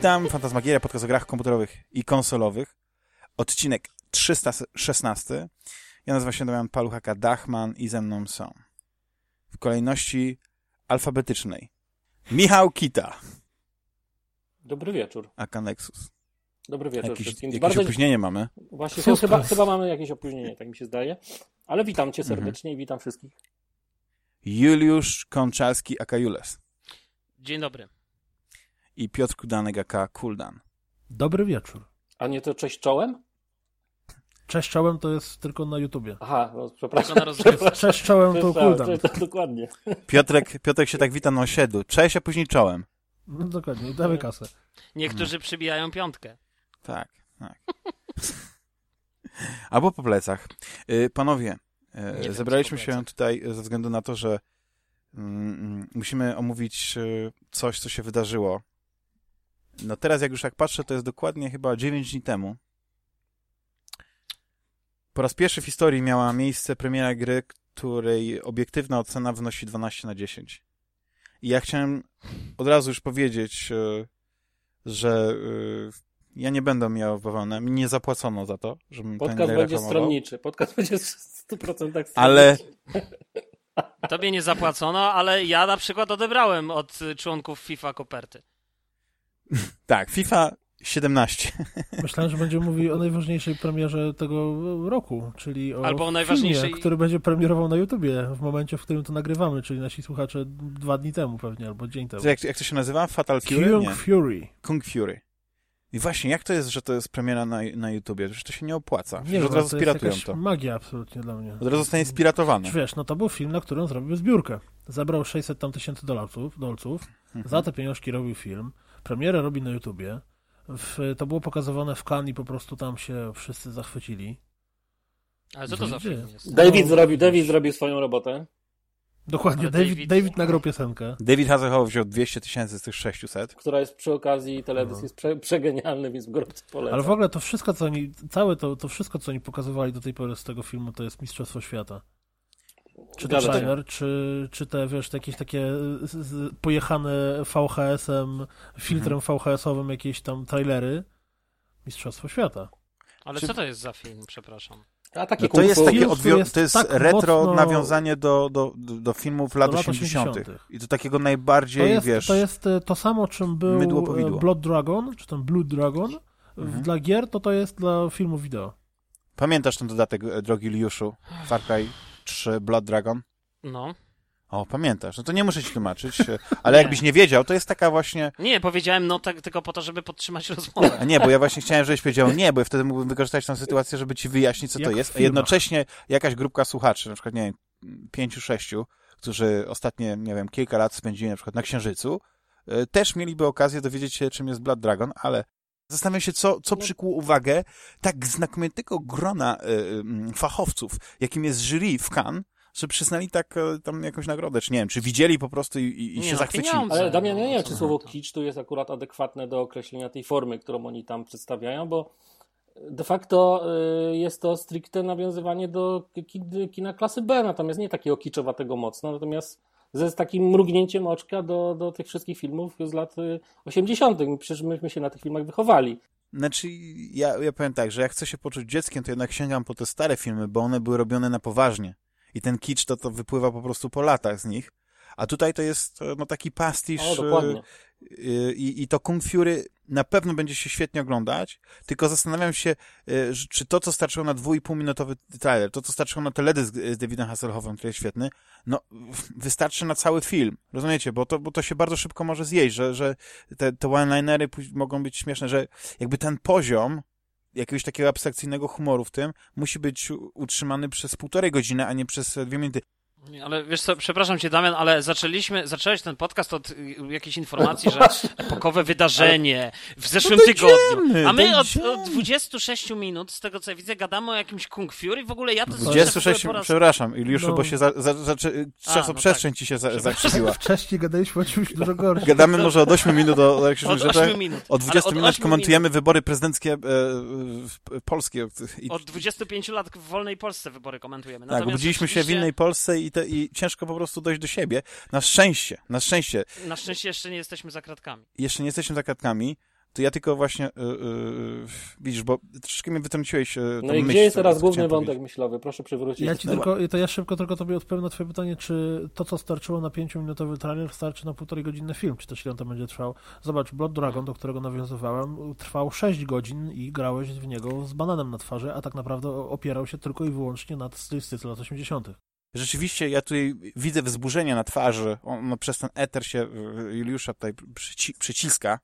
Witam, Fantasmagieria, podcast o grach komputerowych i konsolowych. Odcinek 316. Ja nazywam się Damian Paluchaka Dachman i ze mną są w kolejności alfabetycznej Michał Kita, Dobry wieczór. aka Nexus. Dobry wieczór Jakieś, wszystkim. jakieś Bardzo... opóźnienie mamy. Właśnie Super. chyba, chyba mamy jakieś opóźnienie, tak mi się zdaje. Ale witam cię serdecznie i witam wszystkich. Juliusz Konczalski, aka Jules. Dzień dobry. I Piotr Kudanek, aka Kuldan. Dobry wieczór. A nie to cześć czołem? Cześć czołem to jest tylko na YouTubie. Aha, no, przepraszam. Rozgrywce. Cześć czołem to Przepraszam, to Dokładnie. Piotrek, Piotrek się tak wita na osiedlu. Cześć, a później czołem. No dokładnie, damy kasę. Niektórzy przybijają piątkę. Tak, tak. Albo po plecach. Y, Panowie, Nie y, wiem, zebraliśmy po się tutaj ze względu na to, że mm, mm, musimy omówić y, coś, co się wydarzyło. No teraz, jak już tak patrzę, to jest dokładnie chyba 9 dni temu. Po raz pierwszy w historii miała miejsce premiera gry, której obiektywna ocena wynosi 12 na 10. I ja chciałem od razu już powiedzieć, y, że y, ja nie będę miał bawełnę. Mi nie zapłacono za to, żebym ten Podcast będzie reklamował. stronniczy. Podcast będzie w 100% stronniczy. Ale Tobie nie zapłacono, ale ja na przykład odebrałem od członków FIFA koperty. Tak, FIFA 17. Myślałem, że będziemy mówili o najważniejszej premierze tego roku, czyli o Albo o najważniejszej- filmie, który będzie premierował na YouTubie w momencie, w którym to nagrywamy, czyli nasi słuchacze dwa dni temu pewnie, albo dzień temu. Jak, jak to się nazywa? Fatal Fury? Kung Nie. Fury. Kung Fury. I właśnie, jak to jest, że to jest premiera na, na YouTubie? Przecież to się nie opłaca. Nie wiem, od razu to jest spiratują to. magia absolutnie dla mnie. Od razu zostanie spiratowane. Czy Wiesz, no to był film, na którym zrobił zbiórkę. Zabrał 600 tam tysięcy dolarców, dolców, Mhm. za te pieniążki robił film, premierę robi na YouTubie, w, to było pokazywane w Cannes i po prostu tam się wszyscy zachwycili. Ale co to za film jest? David, No, zrobił, David zrobił swoją robotę. Dokładnie, Ale David, David- David nagrał piosenkę. David Hasselhoff wziął 200 tysięcy z tych 600. która jest przy okazji teledysk No. jest prze, przegenialny, więc gorąco polecam. Ale w ogóle to wszystko, co oni, całe to, to wszystko, co oni pokazywali do tej pory z tego filmu, to jest Mistrzostwo Świata. Czy to trailer, czy, czy te, wiesz, te jakieś takie z, z, pojechane VHS-em, filtrem Mhm. VHS-owym jakieś tam trailery. Mistrzostwo Świata. Ale Czy- co to jest za film, przepraszam? A takie No to jest takie Film, odwio- który jest to jest tak retro mocno- nawiązanie do, do, do, do filmów lat Do lat 80. 80.. I to takiego To najbardziej, jest, wiesz... to jest e, to samo, czym był e. Blood Dragon, czy ten Blood Dragon. Mhm. Dla gier to to jest dla filmu wideo. Pamiętasz ten dodatek, e, drogi Liuszu? Far Cry 3 Blood Dragon? No. O, pamiętasz. No to nie muszę ci tłumaczyć, e, ale jakbyś nie wiedział, to jest taka właśnie... Nie, powiedziałem no tak tylko po to, żeby podtrzymać rozmowę. A nie, bo ja właśnie chciałem, żebyś powiedział nie, bo ja wtedy mógłbym wykorzystać tę sytuację, żeby ci wyjaśnić, co to Jak w jest, a jednocześnie jakaś grupka słuchaczy, na przykład, nie wiem, pięciu, sześciu, którzy ostatnie, nie wiem, kilka lat spędzili na przykład na Księżycu, e, też mieliby okazję dowiedzieć się, czym jest Blood Dragon, ale zastanawiam się, co, co przykuło uwagę tak znakomitego grona mm, fachowców, jakim jest jury w Cannes, że przyznali tak e, tam jakąś nagrodę, czy nie wiem, czy widzieli po prostu i, i, Nie się no, zachwycili. Ale Damian, ja nie wiem, Co czy na słowo kicz tu jest akurat adekwatne do określenia tej formy, którą oni tam przedstawiają, bo de facto y, jest to stricte nawiązywanie do ki- kina klasy B, natomiast nie takiego kiczowatego mocno, natomiast ze z takim mrugnięciem oczka do, do tych wszystkich filmów z lat y, 80. Przecież myśmy się na tych filmach wychowali. Znaczy, ja, ja powiem tak, że jak chcę się poczuć dzieckiem, to jednak sięgam po te stare filmy, bo one były robione na poważnie. I ten kicz to, to wypływa po prostu po latach z nich. A tutaj to jest e, no, taki pastisz O, i, i to Kung Fury na pewno będzie się świetnie oglądać, tylko zastanawiam się, e, czy to, co starczyło na dwóch i pół minutowy trailer, to, co starczyło na teledysk z Davidem Hasselhoffem, który jest świetny, no wystarczy na cały film, rozumiecie? Bo to, bo to się bardzo szybko może zjeść, że, że te, te one-linery mogą być śmieszne, że jakby ten poziom jakiegoś takiego abstrakcyjnego humoru w tym musi być utrzymany przez półtorej godziny, a nie przez e, dwie minuty. Ale wiesz co, przepraszam cię Damian, ale zaczęliśmy, zacząłeś ten podcast od y, jakiejś informacji, że epokowe wydarzenie w zeszłym No tygodniu. A my od, od 26 minut, z tego co ja widzę, gadamy o jakimś Kung Fury. W ogóle ja to 26, po raz... przepraszam, Iliuszu, No. bo się za, za, za, czasoprzestrzeń no ci się za, zakrzywiła. Wcześniej gadaliśmy o czymś dużo gorszym. Gadamy może od 8 minut o, o jakichś Od rzeczach. 8 minut. Od 20 Ale od minut 8 komentujemy wybory prezydenckie e, w- polskie. I, Od 25 lat w wolnej Polsce wybory komentujemy. tak, Natomiast obudziliśmy się w innej Polsce i, te, i ciężko po prostu dojść do siebie. Na szczęście, na szczęście. Na szczęście jeszcze nie jesteśmy za kratkami. Jeszcze nie jesteśmy za kratkami, to ja tylko właśnie, y, y, widzisz, bo troszeczkę mnie wytrąciłeś y, tą No i myśl, gdzie jest teraz główny wątek powiedzieć. myślowy? Proszę przywrócić. Ja ci No tylko, to ja szybko tylko tobie odpowiem na twoje pytanie, czy to, co starczyło na 5-minutowy trailer, starczy na półtorej godzinny film, czy też ile on to będzie trwał. Zobacz, Blood Dragon, do którego nawiązywałem, trwał 6 godzin i grałeś w niego z bananem na twarzy, a tak naprawdę opierał się tylko i wyłącznie na stylistyce lat 80. Rzeczywiście, ja tutaj widzę wzburzenie na twarzy, on no, przez ten eter się Juliusza tutaj przyci przyciska.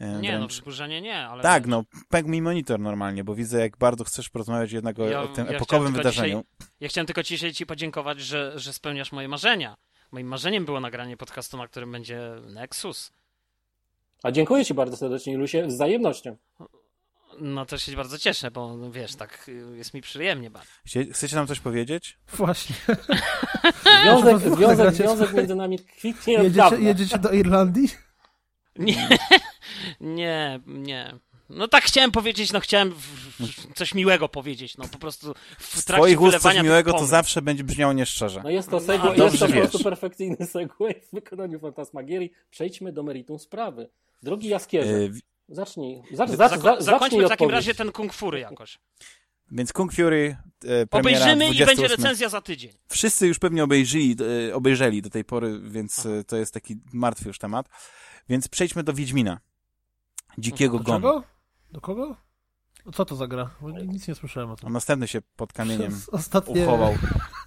y, Nie, no wręcz. wzburzenie nie, ale... Tak, no, pękł mi monitor normalnie, bo widzę, jak bardzo chcesz porozmawiać jednak o, Ja- o tym ja epokowym wydarzeniu. Ja chciałem tylko dzisiaj ci podziękować, że, że spełniasz moje marzenia. Moim marzeniem było nagranie podcastu, na którym będzie Nexus. A dziękuję Ci bardzo serdecznie, Ilusie, z wzajemnością. No to się bardzo cieszę, bo no, wiesz, tak y, jest mi przyjemnie bardzo. Chcecie nam coś powiedzieć? Właśnie. Związek, związek, związek między nami kwitnie Jedziecie, jedziecie do Irlandii? Nie, nie, nie. No tak chciałem powiedzieć, no chciałem w, w, coś miłego powiedzieć, no po prostu w trakcie twoich ust coś miłego to zawsze będzie brzmiało nieszczerze. No jest to, A, segway, jest dobrze to po prostu perfekcyjny segway w wykonaniu Fantasmagierii. Przejdźmy do meritum sprawy. Drogi Jaskierze, Y, w- zacznij, zacz, zacz, Zako- zacz, zacznij zakończmy w takim razie ten Kung Fury jakoś. Więc Kung Fury, premiera Obejrzymy i 28. będzie recenzja za tydzień. Wszyscy już pewnie obejrzeli, y, obejrzeli do tej pory, więc Aha. y, to jest taki martwy już temat. Więc przejdźmy do Wiedźmina. Dzikiego Do Gonu. czego? Do kogo? Co to za gra? Bo nic nie słyszałem o On tym. następny się pod kamieniem ostatnie, uchował.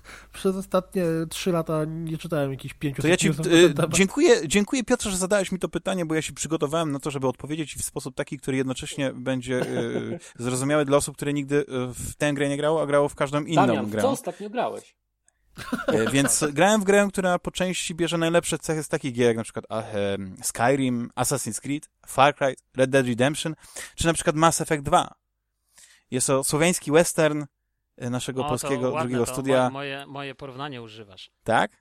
przez ostatnie trzy lata nie czytałem jakichś pięciu To ja ci y, dziękuję, dziękuję Piotrze, że zadałeś mi to pytanie, bo ja się przygotowałem na to, żeby odpowiedzieć w sposób taki, który jednocześnie będzie y, zrozumiały dla osób, które nigdy y, w tę grę nie grało, a grało w każdą inną Damian, w grę. co ostatnio grałeś? Więc grałem w grę, która po części bierze najlepsze cechy z takich gier, jak na przykład Skyrim, Assassin's Creed, Far Cry, Red Dead Redemption, czy na przykład Mass Effect 2. Jest to słowiański western naszego O, to polskiego ładne, drugiego to studia. Moje, moje, porównanie używasz. Tak?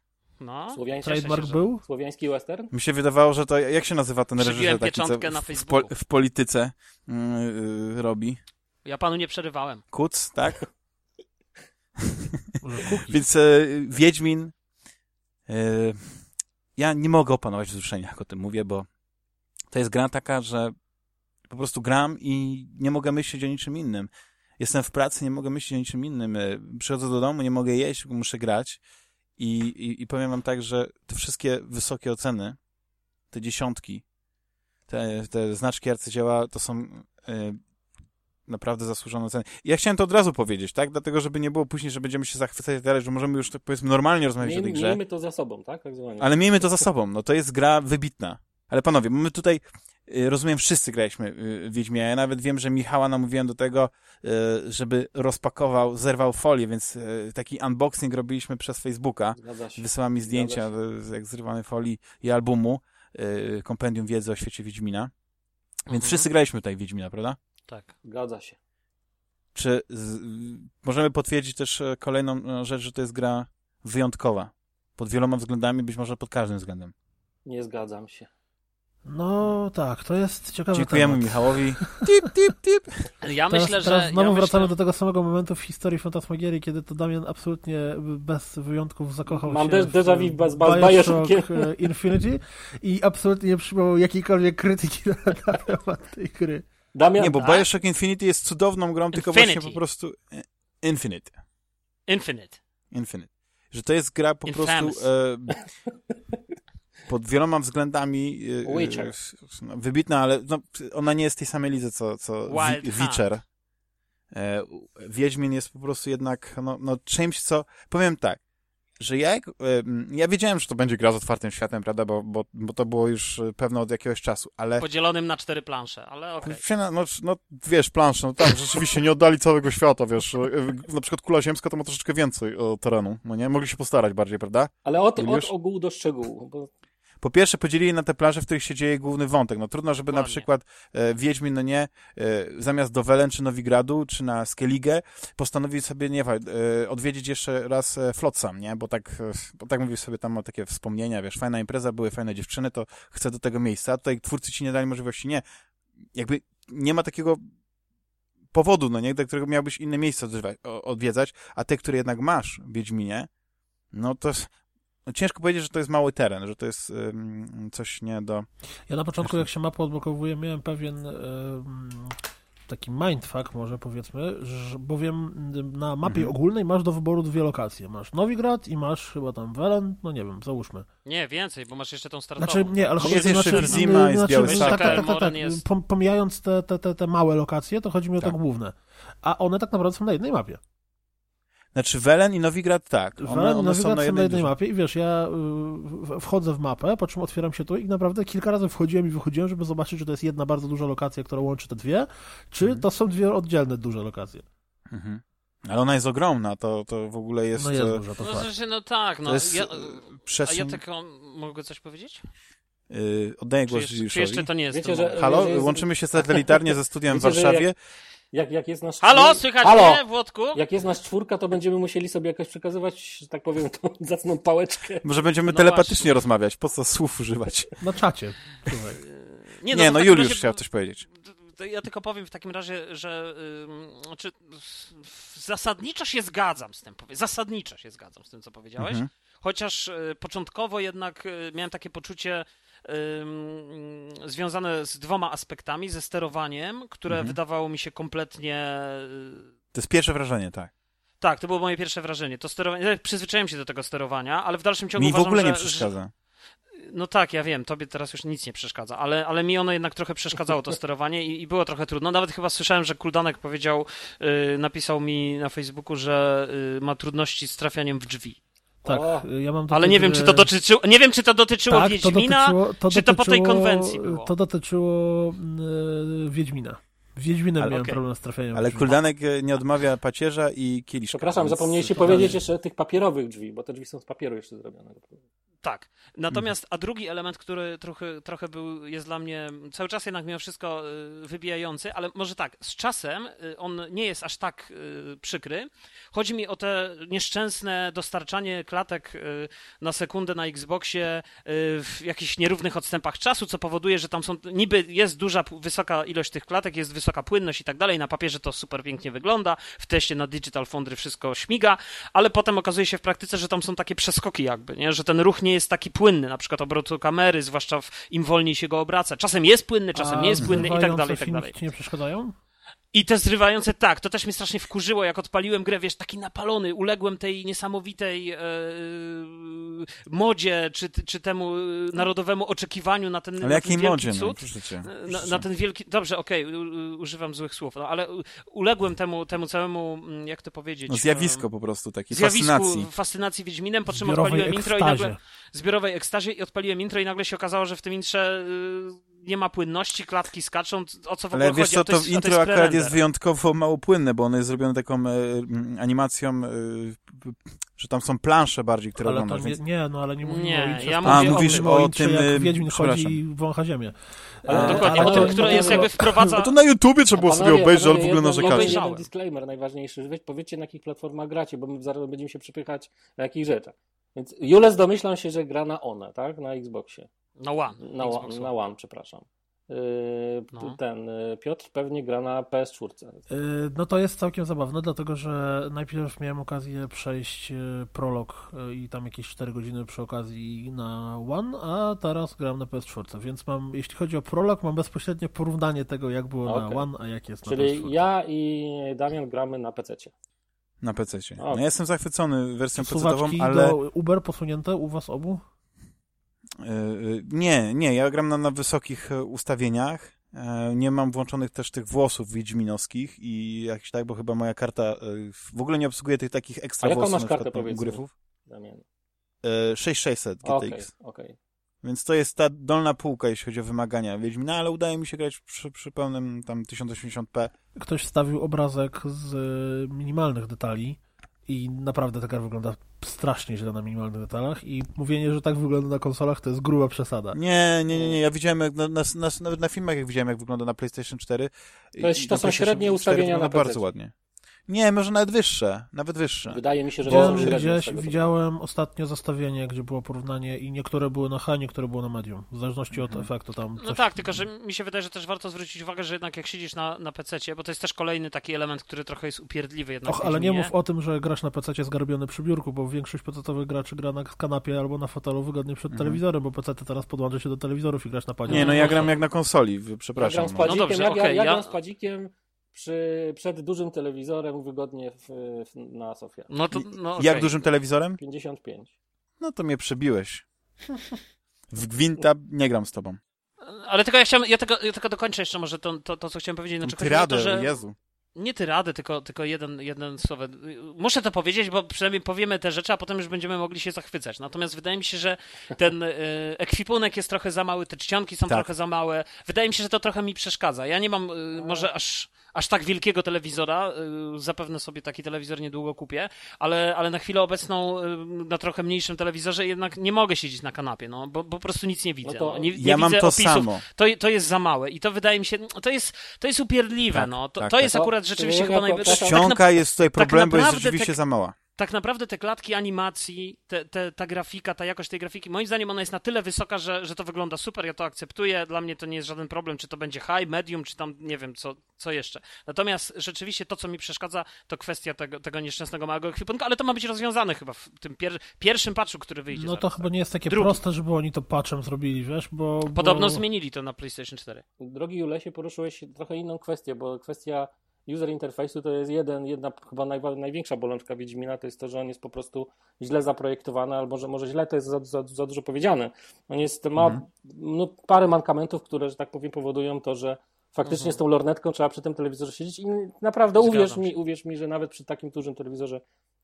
No, Słowiański, się, był? słowiański western? Mi się wydawało, że to, jak się nazywa ten reżyser taki, co pieczątkę na w, po, w polityce mm, y, robi? Ja panu nie przerywałem. Kuc, tak? Więc e, Wiedźmin. E, ja nie mogę opanować wzruszenia, jak o tym mówię, bo to jest gra taka, że po prostu gram i nie mogę myśleć o niczym innym. Jestem w pracy, nie mogę myśleć o niczym innym. E, Przychodzę do domu, nie mogę jeść, muszę grać. I, i, I powiem wam tak, że te wszystkie wysokie oceny, te dziesiątki, te, te znaczki arcydzieła, to są e, naprawdę zasłużone oceny. I ja chciałem to od razu powiedzieć, tak? Dlatego, żeby nie było później, że będziemy się zachwycać dalej, że możemy już, tak powiedzmy, normalnie rozmawiać o tej grze. miejmy to za sobą, tak? tak. Ale miejmy to za sobą. No to jest gra wybitna. Ale panowie, my tutaj, y, rozumiem, wszyscy graliśmy y, w Wiedźmie. Ja nawet wiem, że Michała namówiłem do tego, y, żeby rozpakował, zerwał folię, więc y, taki unboxing robiliśmy przez Facebooka. Wysyła mi zdjęcia jak zrywanej folii i albumu, y, kompendium wiedzy o świecie Wiedźmina. Więc Mhm. wszyscy graliśmy tutaj Wiedźmina, prawda? Tak. Zgadza się. Czy z, możemy potwierdzić też e, kolejną e, rzecz, że to jest gra wyjątkowa? Pod wieloma względami, być może pod każdym względem. Nie zgadzam się. No tak, to jest ciekawy Dziękujemy temat. Michałowi. Tip, tip, tip. Ja Teraz, myślę, że. teraz znowu ja wracamy myślę, do tego samego momentu w historii Fantasmagierii, kiedy to Damian absolutnie bez wyjątków zakochał Mam się też w déjà vu z- z Bioshock e, Infinity i absolutnie nie przyjmował jakiejkolwiek krytyki na, na temat tej gry. Damian, Nie, bo tak? Bioshock Infinity jest cudowną grą, tylko Infinity. właśnie po prostu e, Infinite. Infinite. Infinite. Że to jest gra po Infamous. prostu e, pod wieloma względami e, Witcher. e, no, wybitna, ale no, ona nie jest tej samej lidze, co, co Wild Hunt. Witcher. E, Wiedźmin jest po prostu jednak no, no, czymś, co... Powiem tak, że ja, jak, e, ja wiedziałem, że to będzie gra z otwartym światem, prawda, bo, bo, bo to było już e, pewne od jakiegoś czasu, ale... Podzielonym na cztery plansze, ale okej. Się, no, no, wiesz, plansze, no tak, rzeczywiście nie oddali całego świata, wiesz. Na przykład kula ziemska to ma troszeczkę więcej terenu, no nie? Mogli się postarać bardziej, prawda? ale od, od ogółu do szczegółu. Bo Po pierwsze podzielili na te plaże, w których się dzieje główny wątek. No trudno, żeby na przykład e, Wiedźmin, no nie, e, zamiast do Welen czy Nowigradu, czy na Skellige, postanowił sobie, nie wiem, e, odwiedzić jeszcze raz e, Flotsam, nie? Bo tak, e, bo tak mówił sobie tam o takie wspomnienia, wiesz, fajna impreza, były fajne dziewczyny, to chcę do tego miejsca. A tutaj twórcy ci nie dali możliwości, nie. Jakby nie ma takiego powodu, no nie, do którego miałbyś inne o- odwiedzać, a te, które jednak masz w Wiedźminie, no to no, ciężko powiedzieć, że to jest mały teren, że to jest ym, coś nie do... Ja na początku, jak się mapa odblokowuje, miałem pewien ym, taki mindfuck może powiedzmy, że, bowiem na mapie Mhm. ogólnej masz do wyboru dwie lokacje. Masz Nowigrad i masz chyba tam Welen, no nie wiem, załóżmy. Nie, więcej, bo masz jeszcze tą startową. Znaczy, nie, ale Jest chodzi jeszcze znaczy, Wizima, jest znaczy, Białystok. tak, tak, tak, tak, tak. jest- Pom- Pomijając te, te, te, te małe lokacje, to chodzi mi o te Tak. główne. A one tak naprawdę są na jednej mapie. Znaczy Welen i Nowigrad tak. One, Welen i one Nowigrad są na jednej, jednej dużej. mapie i wiesz, ja y, w- wchodzę w mapę, po czym otwieram się tu i naprawdę kilka razy wchodziłem i wychodziłem, żeby zobaczyć, czy to jest jedna bardzo duża lokacja, która łączy te dwie, czy Mhm. to są dwie oddzielne duże lokacje. Mhm. Ale ona jest ogromna, to, to w ogóle jest... No jest e, duża, to No, znaczy, no tak, no. to jest ja, e, a ja tylko mogę coś powiedzieć? y, oddaję Czy głos jeszcze, czy jeszcze to nie jest Wiecie, że-? Halo, że jest- łączymy się satelitarnie ze studiem w Wiecie, że Warszawie. Jak, jak jest nasz Halo, słychać Halo! mnie, Włodku? Jak jest nasz czwórka, to będziemy musieli sobie jakoś przekazywać, że tak powiem, tą zacną pałeczkę. Może będziemy No telepatycznie właśnie. rozmawiać, po co słów używać? Na czacie. Słuchaj. Nie, no takim Juliusz razie- chciał coś powiedzieć. Ja tylko powiem w takim razie, że ym, znaczy, zasadniczo się zgadzam z tym. Zasadniczo się zgadzam z tym, co powiedziałeś. Mhm. Chociaż y, początkowo jednak y, miałem takie poczucie związane z dwoma aspektami, ze sterowaniem, które Mhm. wydawało mi się kompletnie. y, To jest pierwsze wrażenie, tak. Tak, to było moje pierwsze wrażenie. To sterowanie. Przyzwyczaiłem się do tego sterowania, ale w dalszym ciągu Mi w uważam, ogóle że, nie przeszkadza. no tak, ja wiem, tobie teraz już nic nie przeszkadza, ale, ale mi ono jednak trochę przeszkadzało to sterowanie i, i było trochę trudno. Nawet chyba słyszałem, że Kuldanek powiedział, y, napisał mi na Facebooku, że y, ma trudności z trafianiem w drzwi. Tak, O. ja mam do Ale nie wiem, czy to dotyczyło, nie wiem, czy to dotyczyło tak, Wiedźmina, to dotyczyło, to czy to po tej dotyczyło- konwencji było? To dotyczyło y, Wiedźmina. Wiedźminem Ale miałem okej. problem z trafieniem. Ale. Kuldanek e, nie odmawia pacierza i kieliszka. Przepraszam, więc- zapomnieliście powiedzieć jeszcze tych papierowych drzwi, bo te drzwi są z papieru jeszcze zrobione. Tak. Natomiast, a drugi element, który trochę, trochę był, jest dla mnie cały czas jednak mimo wszystko y, wybijający, ale może tak, z czasem y, on nie jest aż tak y, przykry. Chodzi mi o te nieszczęsne dostarczanie klatek na sekundę na Xboxie w jakichś nierównych odstępach czasu, co powoduje, że tam są, niby jest duża, wysoka ilość tych klatek, jest wysoka płynność i tak dalej, na papierze to super pięknie wygląda, w teście na Digital Foundry wszystko śmiga, ale potem okazuje się w praktyce, że tam są takie przeskoki jakby, nie? że ten ruch nie jest taki płynny, na przykład obrotu kamery, zwłaszcza w, im wolniej się go obraca. Czasem jest płynny, czasem A nie jest płynny i tak dalej, i tak dalej. ci nie przeszkadzają? I te zrywające, tak, to też mnie strasznie wkurzyło, jak odpaliłem grę, wiesz, taki napalony, uległem tej niesamowitej e, modzie, czy, czy temu e, narodowemu oczekiwaniu na ten, Ale na ten jakiej wielki modzie, no, cud. proszę cię. Na, na ten wielki. Dobrze, okej, u- używam złych słów, no, ale uległem temu, temu całemu, mm, jak to powiedzieć. No, zjawisko po prostu, takiej Zjawisku fascynacji. fascynacji Wiedźminem, po czym Zbiorowej odpaliłem intro i ekstazie. nagle. Zbiorowej ekstazie i odpaliłem intro i nagle się okazało, że w tym intrze y, nie ma płynności, klatki skaczą. O co w ogóle Ale wiesz chodzi? co, A to, jest, intro jest akurat jest wyjątkowo mało płynne, bo ono jest zrobione taką e, mm, animacją, e, że tam są plansze bardziej, które Ale to oglądasz. nie, Więc... nie, no ale nie mówimy Nie, o intrze. ja A, mówisz o intrze, tym, jak y, Wiedźmin chodzi i wącha ziemię. Ale E, Dokładnie, ale o to- tym, które to- jest jakby wprowadza... No to na YouTubie trzeba było sobie obejrzeć, ale w ogóle jedno- narzekać. Jeden disclaimer najważniejszy. Weź, powiedzcie, na jakich platformach gracie, bo my zaraz będziemy się przypychać na jakich rzeczach. Więc Jules domyślam się, że gra na One, tak? Na Xboxie. Na One. Na, Xbox one, na One, przepraszam. Yy, No. Ten yy, Piotr pewnie gra na PS4. Y, No to jest całkiem zabawne, dlatego że najpierw miałem okazję przejść y, prolog y, i tam jakieś 4 godziny przy okazji na One, a teraz gram na PS4, więc mam, jeśli chodzi o prolog, mam bezpośrednie porównanie tego, jak było Okej. na One, a jak jest na Czyli PS4. ja i Damian gramy na PC. Na PC. No, Okej. ja jestem zachwycony wersją PC-ową, Suwaczki ale do Uber posunięte u was obu? E, e, nie, nie, ja gram na, na wysokich e, ustawieniach. E, Nie mam włączonych też tych włosów wiedźminowskich i jakiś tak, bo chyba moja karta e, w ogóle nie obsługuje tych takich ekstra A jaką włosów masz na kartę, powiedzmy? gryfów. Damian. E, 6600 Okej, GTX. okej. Więc to jest ta dolna półka, jeśli chodzi o wymagania Wiedźmina, ale udaje mi się grać przy, przy pełnym tam 1080p. Ktoś wstawił obrazek z y, minimalnych detali i naprawdę ta gra wygląda strasznie źle na minimalnych detalach i mówienie, że tak wygląda na konsolach to jest gruba przesada. Nie, nie, nie, nie. ja widziałem, jak na, na, na, nawet na filmach, jak widziałem, jak wygląda na PlayStation 4. To jest- to są średnie 4 ustawienia wygląda na bardzo ładnie. Nie, może nawet wyższe, nawet wyższe. Wydaje mi się, że Widziałem, gdzieś, widziałem ostatnio zestawienie, gdzie było porównanie i niektóre były na H, niektóre było na medium. W zależności Mhm. od efektu tam. No coś- tak, tylko że mi się wydaje, że też warto zwrócić uwagę, że jednak jak siedzisz na, na PC, bo to jest też kolejny taki element, który trochę jest upierdliwy jednak. Och, ale nie mów o tym, że grasz na PC zgarbiony przy biurku, bo większość PC-owych graczy gra na kanapie albo na fotelu wygodnie przed Mhm. telewizorem, bo PC teraz podłącza się do telewizorów i grasz na padzie. Nie, no ja gram jak na konsoli, w- Ja przepraszam. gram z no. padzikiem, dobrze, ja, ja, okej, ja ja- gram z padzikiem przy, przed dużym telewizorem wygodnie w, w, na sofie. No to, no Jak okej. dużym telewizorem? 55. No to mnie przebiłeś. W Gwinta nie gram z tobą. Ale tylko ja chciałem, ja tylko, ja tylko dokończę jeszcze może to, to, to co chciałem powiedzieć. Znaczy, Tyradę, to, że Jezu. nie tyradę, tylko, tylko jeden, jeden słowo. Muszę to powiedzieć, bo przynajmniej powiemy te rzeczy, a potem już będziemy mogli się zachwycać. Natomiast wydaje mi się, że ten e, ekwipunek jest trochę za mały, te czcionki są Tak. trochę za małe. Wydaje mi się, że to trochę mi przeszkadza. Ja nie mam e, może aż, aż tak wielkiego telewizora. e, Zapewne sobie taki telewizor niedługo kupię, ale, ale na chwilę obecną e, na trochę mniejszym telewizorze jednak nie mogę siedzieć na kanapie, no, bo, bo po prostu nic nie widzę. No to no. nie, nie Ja mam widzę to opisów. samo. To, to jest za małe i to wydaje mi się, to jest, to jest upierdliwe, Tak, no. To, tak, to tak. jest To- akurat rzeczywiście to chyba najwyższe. to- Tak, na, jest tutaj problem, bo jest rzeczywiście tak- za mała. Tak naprawdę te klatki animacji, te, te, ta grafika, ta jakość tej grafiki, moim zdaniem ona jest na tyle wysoka, że, że to wygląda super, ja to akceptuję, dla mnie to nie jest żaden problem, czy to będzie high, medium, czy tam nie wiem, co, co jeszcze. Natomiast rzeczywiście to, co mi przeszkadza, to kwestia tego, tego nieszczęsnego małego ekwipunku, ale to ma być rozwiązane chyba w tym pier pierwszym patchu, który wyjdzie No to zaraz, chyba tak. nie jest takie Drugi. proste, żeby oni to patchem zrobili, wiesz, bo... Podobno bo... zmienili to na PlayStation 4. Drogi Julesie, poruszyłeś trochę inną kwestię, bo kwestia user interfejsu to jest jeden, jedna chyba najwa- największa bolączka Wiedźmina, to jest to, że on jest po prostu źle zaprojektowany, albo że może źle to jest za, za, za dużo powiedziane. On jest, ma Mhm. no, parę mankamentów, które, że tak powiem, powodują to, że faktycznie Mhm. z tą lornetką trzeba przy tym telewizorze siedzieć i naprawdę Zgadzam uwierz się. mi, uwierz mi, że nawet przy takim dużym telewizorze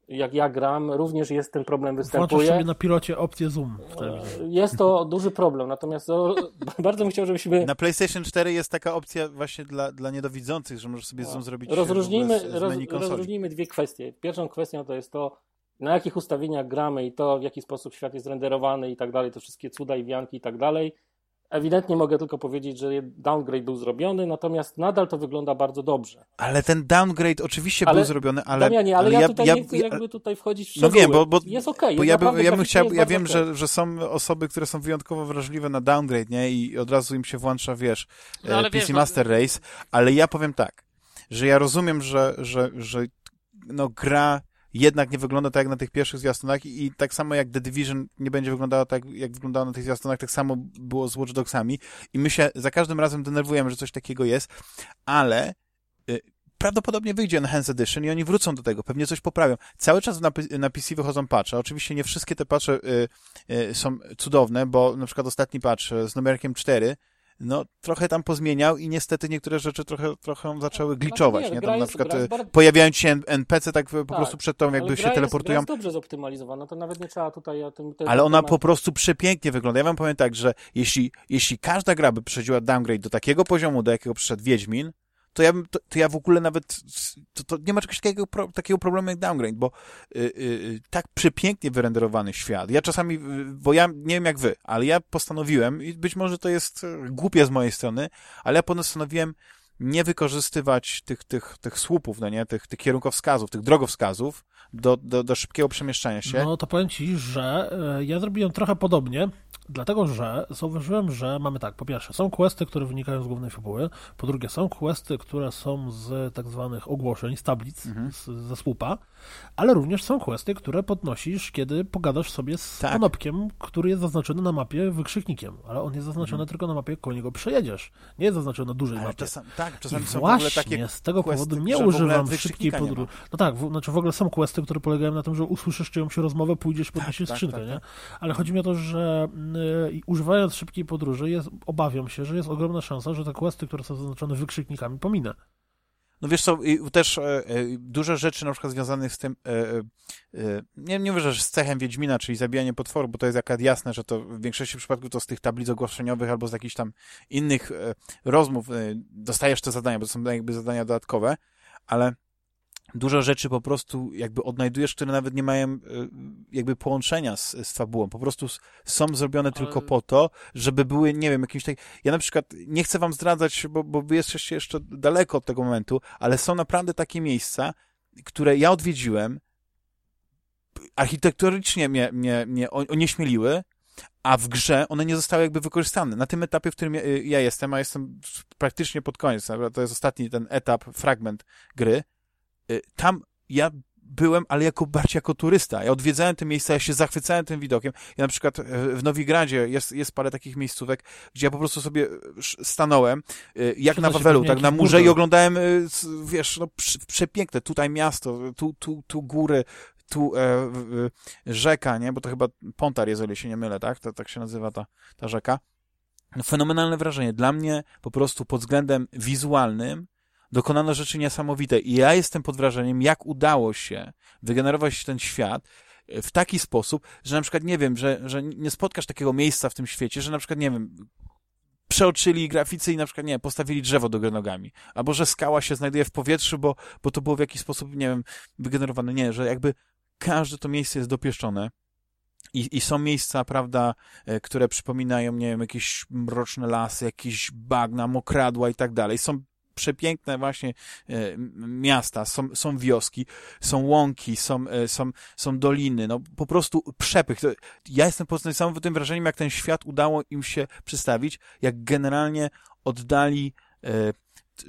jak ja gram, również jest ten problem Włączasz występuje. sobie na pilocie opcję zoom w telewizorze. Jest to duży problem, natomiast o, bardzo bym chciał, żebyśmy Na PlayStation 4 jest taka opcja właśnie dla, dla niedowidzących, że możesz sobie zoom zrobić e, Rozróżnijmy, z, z roz, menu konsoli. rozróżnijmy dwie kwestie. Pierwszą kwestią to jest to, na jakich ustawieniach gramy i to, w jaki sposób świat jest renderowany i tak dalej, te wszystkie cuda i wianki i tak dalej. Ewidentnie mogę tylko powiedzieć, że downgrade był zrobiony, natomiast nadal to wygląda bardzo dobrze. Ale ten downgrade oczywiście Ale- był zrobiony, ale... Damianie, ale, ja, tutaj ja, nie chcę ja, jakby tutaj wchodzić w No szczegóły. wiem, bo, bo, jest okej. bo jest ja, ja bym chciał, ja wiem, okej. że, że są osoby, które są wyjątkowo wrażliwe na downgrade, nie? I od razu im się włącza, wiesz, No, ale e, PC wiesz, no- Master Race, ale ja powiem tak, że ja rozumiem, że, że, że no, gra jednak nie wygląda tak jak na tych pierwszych zwiastunach i, tak samo jak The Division nie będzie wyglądała tak, jak wyglądało na tych zwiastunach, tak samo było z Watch Dogsami i my się za każdym razem denerwujemy, że coś takiego jest, ale y, prawdopodobnie wyjdzie Enhanced Edition i oni wrócą do tego, pewnie coś poprawią. Cały czas na, na PC wychodzą patche. Oczywiście nie wszystkie te patche y, y, są cudowne, bo na przykład ostatni patch y, z numerkiem 4 no trochę tam pozmieniał i niestety niektóre rzeczy trochę, trochę zaczęły glitchować, nie, nie? gra Tam na jest- przykład jest y, bardzo- pojawiają się NPC tak po Tak, prostu przed tą jakby się jest- teleportują, Gra jest dobrze zoptymalizowana, to nawet nie trzeba tutaj o tym... ale ona temat- po prostu przepięknie wygląda. Ja wam powiem tak, że jeśli, jeśli każda gra by przechodziła downgrade do takiego poziomu, do jakiego przyszedł Wiedźmin, to ja, bym, to, to ja w ogóle nawet, to, to nie ma czegoś takiego, pro, takiego problemu jak downgrade, bo y, y, y, tak przepięknie wyrenderowany świat. Ja czasami, y, bo ja nie wiem jak wy, ale ja postanowiłem, i być może to jest y, głupie z mojej strony, ale ja postanowiłem nie wykorzystywać tych, tych, tych słupów, no nie, tych, tych kierunkowskazów, tych drogowskazów do, do, do szybkiego przemieszczania się. No to powiem ci, że e, ja zrobiłem trochę podobnie, dlatego że zauważyłem, że mamy tak, po pierwsze, są questy, które wynikają z głównej fabuły, po drugie, są questy, które są z tak zwanych ogłoszeń, z tablic, Mhm. z, ze słupa, ale również są questy, które podnosisz, kiedy pogadasz sobie z Tak. konopkiem, który jest zaznaczony na mapie wykrzyknikiem, ale on jest zaznaczony tylko na mapie, koło niego przejedziesz. Nie jest zaznaczony na dużej Mhm. Ale mapie. czasami, tak, I czasami są w ogóle właśnie takie z tego questy, powodu nie w używam szybkiej podróży. No tak, w, znaczy w ogóle są questy, które polegają na tym, że usłyszysz czyjąś rozmowę, pójdziesz, podniesiesz tak, skrzynkę, tak, nie? Ale chodzi mi o to, że y, używając szybkiej podróży, jest, obawiam się, że jest ogromna szansa, że te questy, które są zaznaczone wykrzyknikami, pominę. No wiesz co, też e, e, dużo rzeczy na przykład związanych z tym, e, e, e, nie, nie mówię, że z cechem Wiedźmina, czyli zabijanie potworów, bo to jest akurat jasne, że to w większości przypadków to z tych tablic ogłoszeniowych albo z jakichś tam innych e, rozmów e, dostajesz te zadania, bo to są jakby zadania dodatkowe, ale dużo rzeczy po prostu jakby odnajdujesz, które nawet nie mają e, jakby połączenia z, z fabułą. Po prostu są zrobione Ale- tylko po to, żeby były, nie wiem, jakimś tak... Ja na przykład nie chcę wam zdradzać, bo, bo wy jesteście jeszcze daleko od tego momentu, ale są naprawdę takie miejsca, które ja odwiedziłem, architektonicznie mnie, mnie, mnie onieśmieliły, a w grze one nie zostały jakby wykorzystane. Na tym etapie, w którym ja, jestem, a jestem praktycznie pod koniec, to jest ostatni ten etap, fragment gry, tam ja byłem, ale jako bardziej jako turysta. Ja odwiedzałem te miejsca, ja się zachwycałem tym widokiem. Ja na przykład e, w Nowigradzie jest, jest parę takich miejscówek, gdzie ja po prostu sobie stanąłem, e, jak na Wawelu, tak na murze i oglądałem, e, wiesz, no, przepiękne, tutaj miasto, tu, tu, tu góry, tu e, rzeka, nie? Bo to chyba Pontar, jeżeli się nie mylę, tak? To, tak się nazywa ta, ta rzeka. No, fenomenalne wrażenie. Dla mnie po prostu pod względem wizualnym dokonano rzeczy niesamowite. I ja jestem pod wrażeniem, jak udało się wygenerować ten świat e, w taki sposób, że na przykład nie wiem, że, że nie spotkasz takiego miejsca w tym świecie, że na przykład, nie wiem, przeoczyli graficy i na przykład, nie postawili drzewo do nogami. Albo, że skała się znajduje w powietrzu, bo, bo to było w jakiś sposób, nie wiem, wygenerowane. Nie, że jakby każde to miejsce jest dopieszczone. I, I są miejsca, prawda, e, które przypominają, nie wiem, jakieś mroczne lasy, jakieś bagna, mokradła i tak dalej. Są przepiękne właśnie e, miasta, są, są wioski, są łąki, są, e, są, są doliny, no po prostu przepych. Ja jestem pod niesamowitym wrażeniem, jak ten świat udało im się przedstawić, jak generalnie oddali e,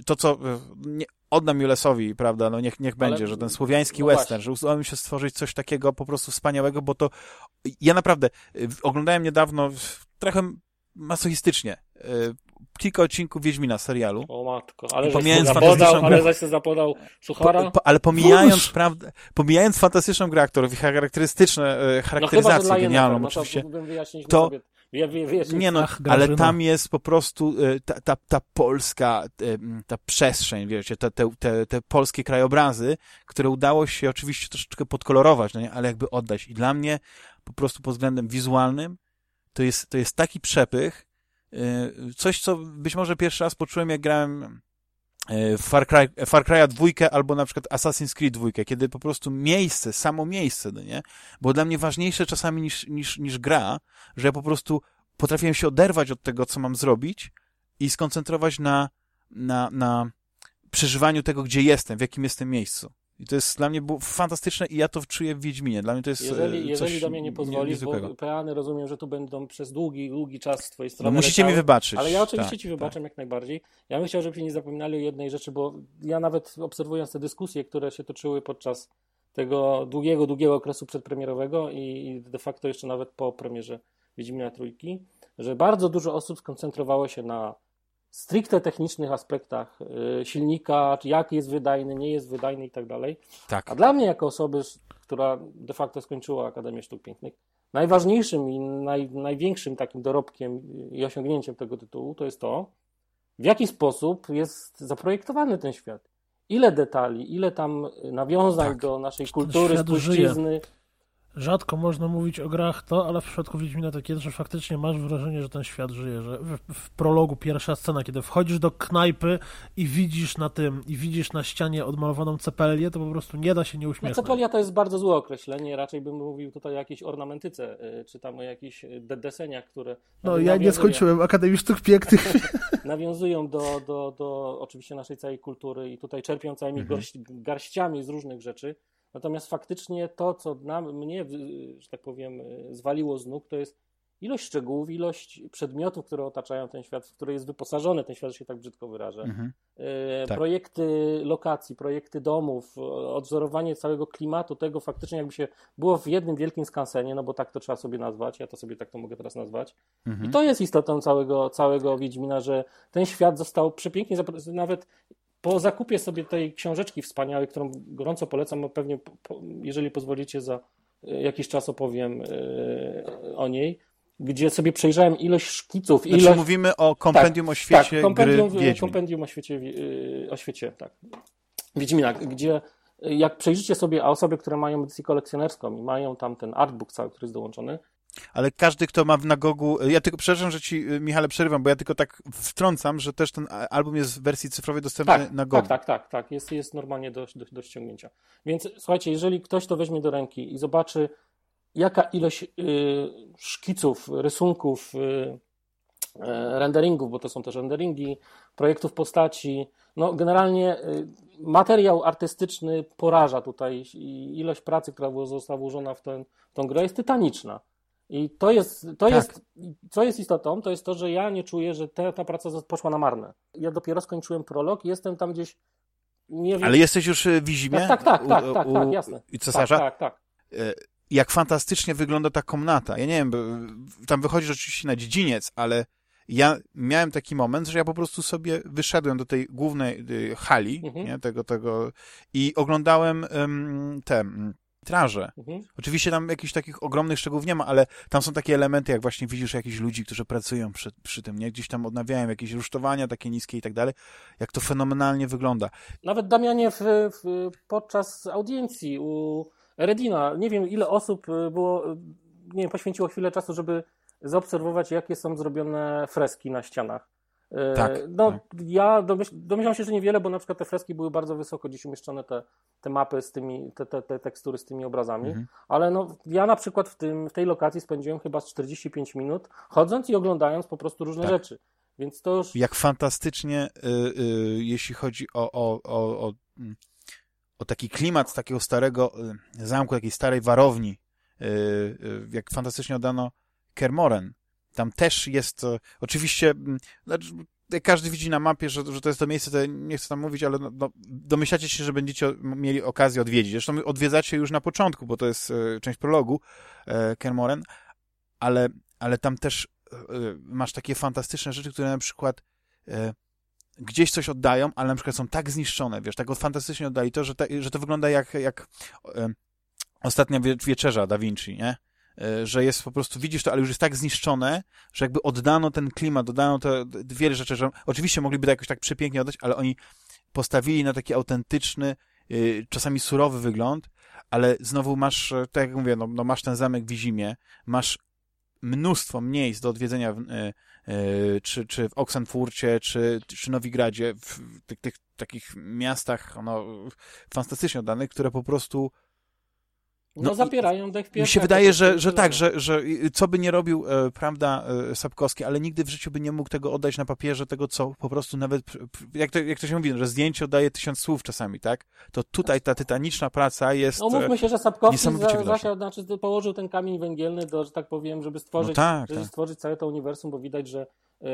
to, co nie, oddam Julesowi, prawda, no niech, niech będzie, Ale, że ten słowiański no western, właśnie. że udało mi się stworzyć coś takiego po prostu wspaniałego, bo to ja naprawdę oglądałem niedawno trochę masochistycznie kilka odcinków Wiedźmina serialu. O matko, ale pomijając zapodał, ale zaś się zapodał suchara. Po, po, ale pomijając, prawda, pomijając fantastyczną grę aktorów i charakterystyczne e, charakteryzację no, genialną no, oczywiście, to. Wie, wie, wie, nie no, Ach, ale tam jest po prostu e, ta, ta, ta polska, e, ta przestrzeń, wiecie, te, te, te, te polskie krajobrazy, które udało się oczywiście troszeczkę podkolorować, no nie? ale jakby oddać. I dla mnie po prostu pod względem wizualnym to jest, to jest taki przepych, coś, co być może pierwszy raz poczułem, jak grałem y, Far, Cry, Far Cry'a dwójkę albo na przykład Assassin's Creed dwójkę, kiedy po prostu miejsce, samo miejsce, no nie? Było dla mnie ważniejsze czasami niż, niż, niż gra, że ja po prostu potrafiłem się oderwać od tego, co mam zrobić i skoncentrować na, na, na przeżywaniu tego, gdzie jestem, w jakim jestem miejscu. I to jest dla mnie było fantastyczne i ja to czuję w Wiedźminie. Dla mnie to jest Jeżeli, e, jeżeli do mnie nie pozwolisz, bo peany rozumiem, że tu będą przez długi, długi czas z twojej strony. No musicie leciały, mi wybaczyć. Ale ja oczywiście tak, ci wybaczam tak. jak najbardziej. Ja bym chciał, żebyście nie zapominali o jednej rzeczy, bo ja nawet obserwując te dyskusje, które się toczyły podczas tego długiego, długiego okresu przedpremierowego i de facto jeszcze nawet po premierze Wiedźmina Trójki, że bardzo dużo osób skoncentrowało się na stricte technicznych aspektach y, silnika, czy jak jest wydajny, nie jest wydajny i tak dalej. Tak. A dla mnie, jako osoby, która de facto skończyła Akademię Sztuk Pięknych, najważniejszym i naj, największym takim dorobkiem i osiągnięciem tego tytułu to jest to, w jaki sposób jest zaprojektowany ten świat. Ile detali, ile tam nawiązań tak. do naszej kultury, spuścizny. Rzadko można mówić o grach to, ale w przypadku Wiedźmina tak jest, że faktycznie masz wrażenie, że ten świat żyje, że w, w, prologu pierwsza scena, kiedy wchodzisz do knajpy i widzisz na tym, i widzisz na ścianie odmalowaną cepelię, to po prostu nie da się nie uśmiechnąć. No, cepelia to jest bardzo złe określenie, raczej bym mówił tutaj o jakiejś ornamentyce, y, czy tam o jakichś deseniach, które... No ja nie skończyłem Akademii Sztuk Pięknych. nawiązują do, do, do oczywiście naszej całej kultury i tutaj czerpią całymi mhm. garściami z różnych rzeczy, Natomiast faktycznie to, co na mnie, że tak powiem, zwaliło z nóg, to jest ilość szczegółów, ilość przedmiotów, które otaczają ten świat, w który jest wyposażony ten świat, że się tak brzydko wyrażę. Mhm. E, tak. Projekty lokacji, projekty domów, odwzorowanie całego klimatu, tego faktycznie jakby się było w jednym wielkim skansenie, no bo tak to trzeba sobie nazwać, ja to sobie tak to mogę teraz nazwać. Mhm. I to jest istotą całego, całego Wiedźmina, że ten świat został przepięknie, nawet po zakupie sobie tej książeczki wspaniałej, którą gorąco polecam, pewnie, jeżeli pozwolicie, za e, jakiś czas opowiem e, o niej, gdzie sobie przejrzałem ilość szkiców. Znaczy ilość... mówimy o kompendium tak, o świecie tak, kompendium, gry Wiedźmin. kompendium o świecie, e, o świecie, tak. Wiedźmina, gdzie jak przejrzycie sobie, a osoby, które mają edycję kolekcjonerską i mają tam ten artbook cały, który jest dołączony, ale każdy, kto ma w nagogu, ja tylko, przepraszam, że ci, y, Michale, przerywam, bo ja tylko tak wtrącam, że też ten album jest w wersji cyfrowej dostępny tak, na Gogu. Tak, tak, tak, tak, jest, jest normalnie do, do, do ściągnięcia. Więc słuchajcie, jeżeli ktoś to weźmie do ręki i zobaczy, jaka ilość y, szkiców, rysunków, y, e, renderingów, bo to są też renderingi, projektów postaci. No, generalnie y, materiał artystyczny poraża tutaj i ilość pracy, która została włożona w, ten, w tą grę jest tytaniczna. I to jest, to Tak. jest, co jest istotą, to jest to, że ja nie czuję, że ta, ta praca poszła na marne. Ja dopiero skończyłem prolog i jestem tam gdzieś, nie wiem, Ale jesteś już y, w Wizimie? tak, tak, tak, tak, u- tak, tak, jasne. I cesarza? Tak, tak, tak. E, jak fantastycznie wygląda ta komnata. Ja nie wiem, tam wychodzisz oczywiście na dziedziniec, ale ja miałem taki moment, że ja po prostu sobie wyszedłem do tej głównej y, hali, Mhm. nie, tego, tego i oglądałem em, te mm, traże. Mhm. Oczywiście tam jakichś takich ogromnych szczegółów nie ma, ale tam są takie elementy, jak właśnie widzisz jakichś ludzi, którzy pracują przy, przy tym, nie? Gdzieś tam odnawiają jakieś rusztowania takie niskie i tak dalej. Jak to fenomenalnie wygląda. Nawet Damianie w, w, podczas audiencji u Redina, nie wiem ile osób y, było, y, nie wiem, poświęciło chwilę czasu, żeby zaobserwować, jakie są zrobione freski na ścianach. Tak, No, tak. ja domyśl, domyślam się, że niewiele, bo na przykład te freski były bardzo wysoko gdzieś umieszczone, te, te mapy z tymi, te, te, te tekstury z tymi obrazami, Mhm. ale no, ja na przykład w, tym, w tej lokacji spędziłem chyba z 45 minut, chodząc i oglądając po prostu różne Tak. rzeczy. Więc to już... jak fantastycznie, y, y, jeśli chodzi o, o, o, o, mm, o taki klimat takiego starego y, zamku, takiej starej warowni, y, y, jak fantastycznie oddano Kermoren. Tam też jest, y, oczywiście, mm, znaczy, każdy widzi na mapie, że, że to jest to miejsce, to nie chcę tam mówić, ale no, no, domyślacie się, że będziecie mieli okazję odwiedzić. Zresztą odwiedzacie już na początku, bo to jest y, część prologu y, Kermoren, ale, ale tam też y, masz takie fantastyczne rzeczy, które na przykład e, gdzieś coś oddają, ale na przykład są tak zniszczone, wiesz, tak fantastycznie oddali to, że, te, że to wygląda jak, jak e, ostatnia wie, wieczerza Da Vinci, nie? E, że jest po prostu, widzisz to, ale już jest tak zniszczone, że jakby oddano ten klimat, dodano te wiele rzeczy, że oczywiście mogliby to jakoś tak przepięknie oddać, ale oni postawili na taki autentyczny, y, czasami surowy wygląd, ale znowu masz, e, tak jak mówię, no, no masz ten zamek w Wizimie, masz mnóstwo miejsc do odwiedzenia w, e, czy, czy w Oksenfurcie, czy, czy Nowigradzie, w tych, tych takich miastach no, fantastycznie oddanych, które po prostu No, no zapierają dech w mi się wydaje, że, prostu że tyle, tak, że, że co by nie robił, e, prawda, e, Sapkowski, ale nigdy w życiu by nie mógł tego oddać na papierze, tego co po prostu nawet, jak to, jak to się mówi, że zdjęcie oddaje tysiąc słów czasami, tak? To tutaj ta tytaniczna praca jest... No e, mówmy się, że Sapkowski za, zasiał, znaczy położył ten kamień węgielny do, że tak powiem, żeby stworzyć, No tak, żeby tak. stworzyć całe to uniwersum, bo widać, że e,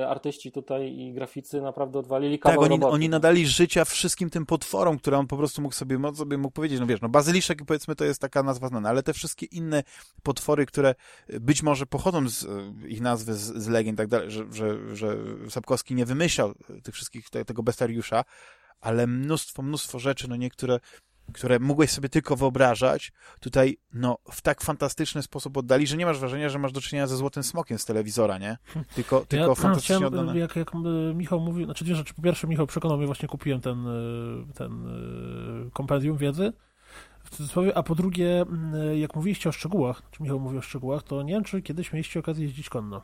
artyści tutaj i graficy naprawdę odwalili Tak, kawał oni, roboty. oni nadali życia wszystkim tym potworom, które on po prostu mógł sobie, mógł sobie mógł powiedzieć, no wiesz, no bazyliszek powiedzmy to jest taka nazwa znana, ale te wszystkie inne potwory, które być może pochodzą z e, ich nazwy, z, z legend i tak dalej, że, że, że Sapkowski nie wymyślał tych wszystkich, te, tego bestariusza, ale mnóstwo, mnóstwo rzeczy, no niektóre, które mogłeś sobie tylko wyobrażać, tutaj no w tak fantastyczny sposób oddali, że nie masz wrażenia, że masz do czynienia ze złotym smokiem z telewizora, nie? Tylko, tylko ja fantastycznie chciałem, oddane. jak, jak e, Michał mówił, znaczy dwie rzeczy. Po pierwsze, Michał przekonał mnie, właśnie kupiłem ten, e, ten e, kompendium wiedzy, w cudzysłowie, a po drugie, m, e, jak mówiliście o szczegółach, czy Michał mówił o szczegółach, to nie wiem, czy kiedyś mieliście okazję jeździć konno.